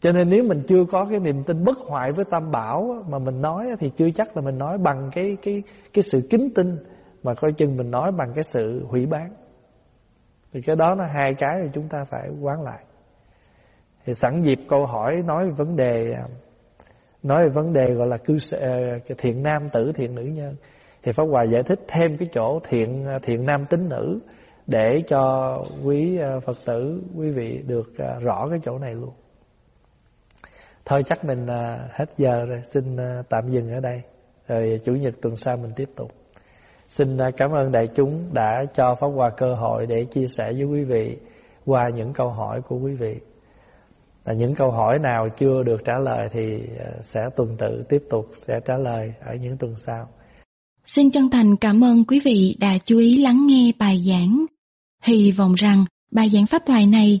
cho nên nếu mình chưa có cái niềm tin bất hoại với Tam Bảo mà mình nói thì chưa chắc là mình nói bằng cái cái cái sự kính tin mà coi chừng mình nói bằng cái sự hủy bán. Thì cái đó là hai cái mà chúng ta phải quán lại Thì sẵn dịp câu hỏi nói về vấn đề à, Nói về vấn đề gọi là cư à, thiện nam tử, thiện nữ nhân Thì Pháp Hòa giải thích thêm cái chỗ thiện à, thiện nam tính nữ Để cho quý Phật tử, quý vị được rõ cái chỗ này luôn Thôi chắc mình à, hết giờ rồi Xin à, tạm dừng ở đây Rồi Chủ nhật tuần sau mình tiếp tục Xin à, cảm ơn đại chúng đã cho Pháp Hòa cơ hội để chia sẻ với quý vị qua những câu hỏi của quý vị. Và những câu hỏi nào chưa được trả lời thì à, sẽ tuần tự tiếp tục sẽ trả lời ở những tuần sau. Xin chân thành cảm ơn quý vị đã chú ý lắng nghe bài giảng. Hy vọng rằng bài giảng pháp thoại này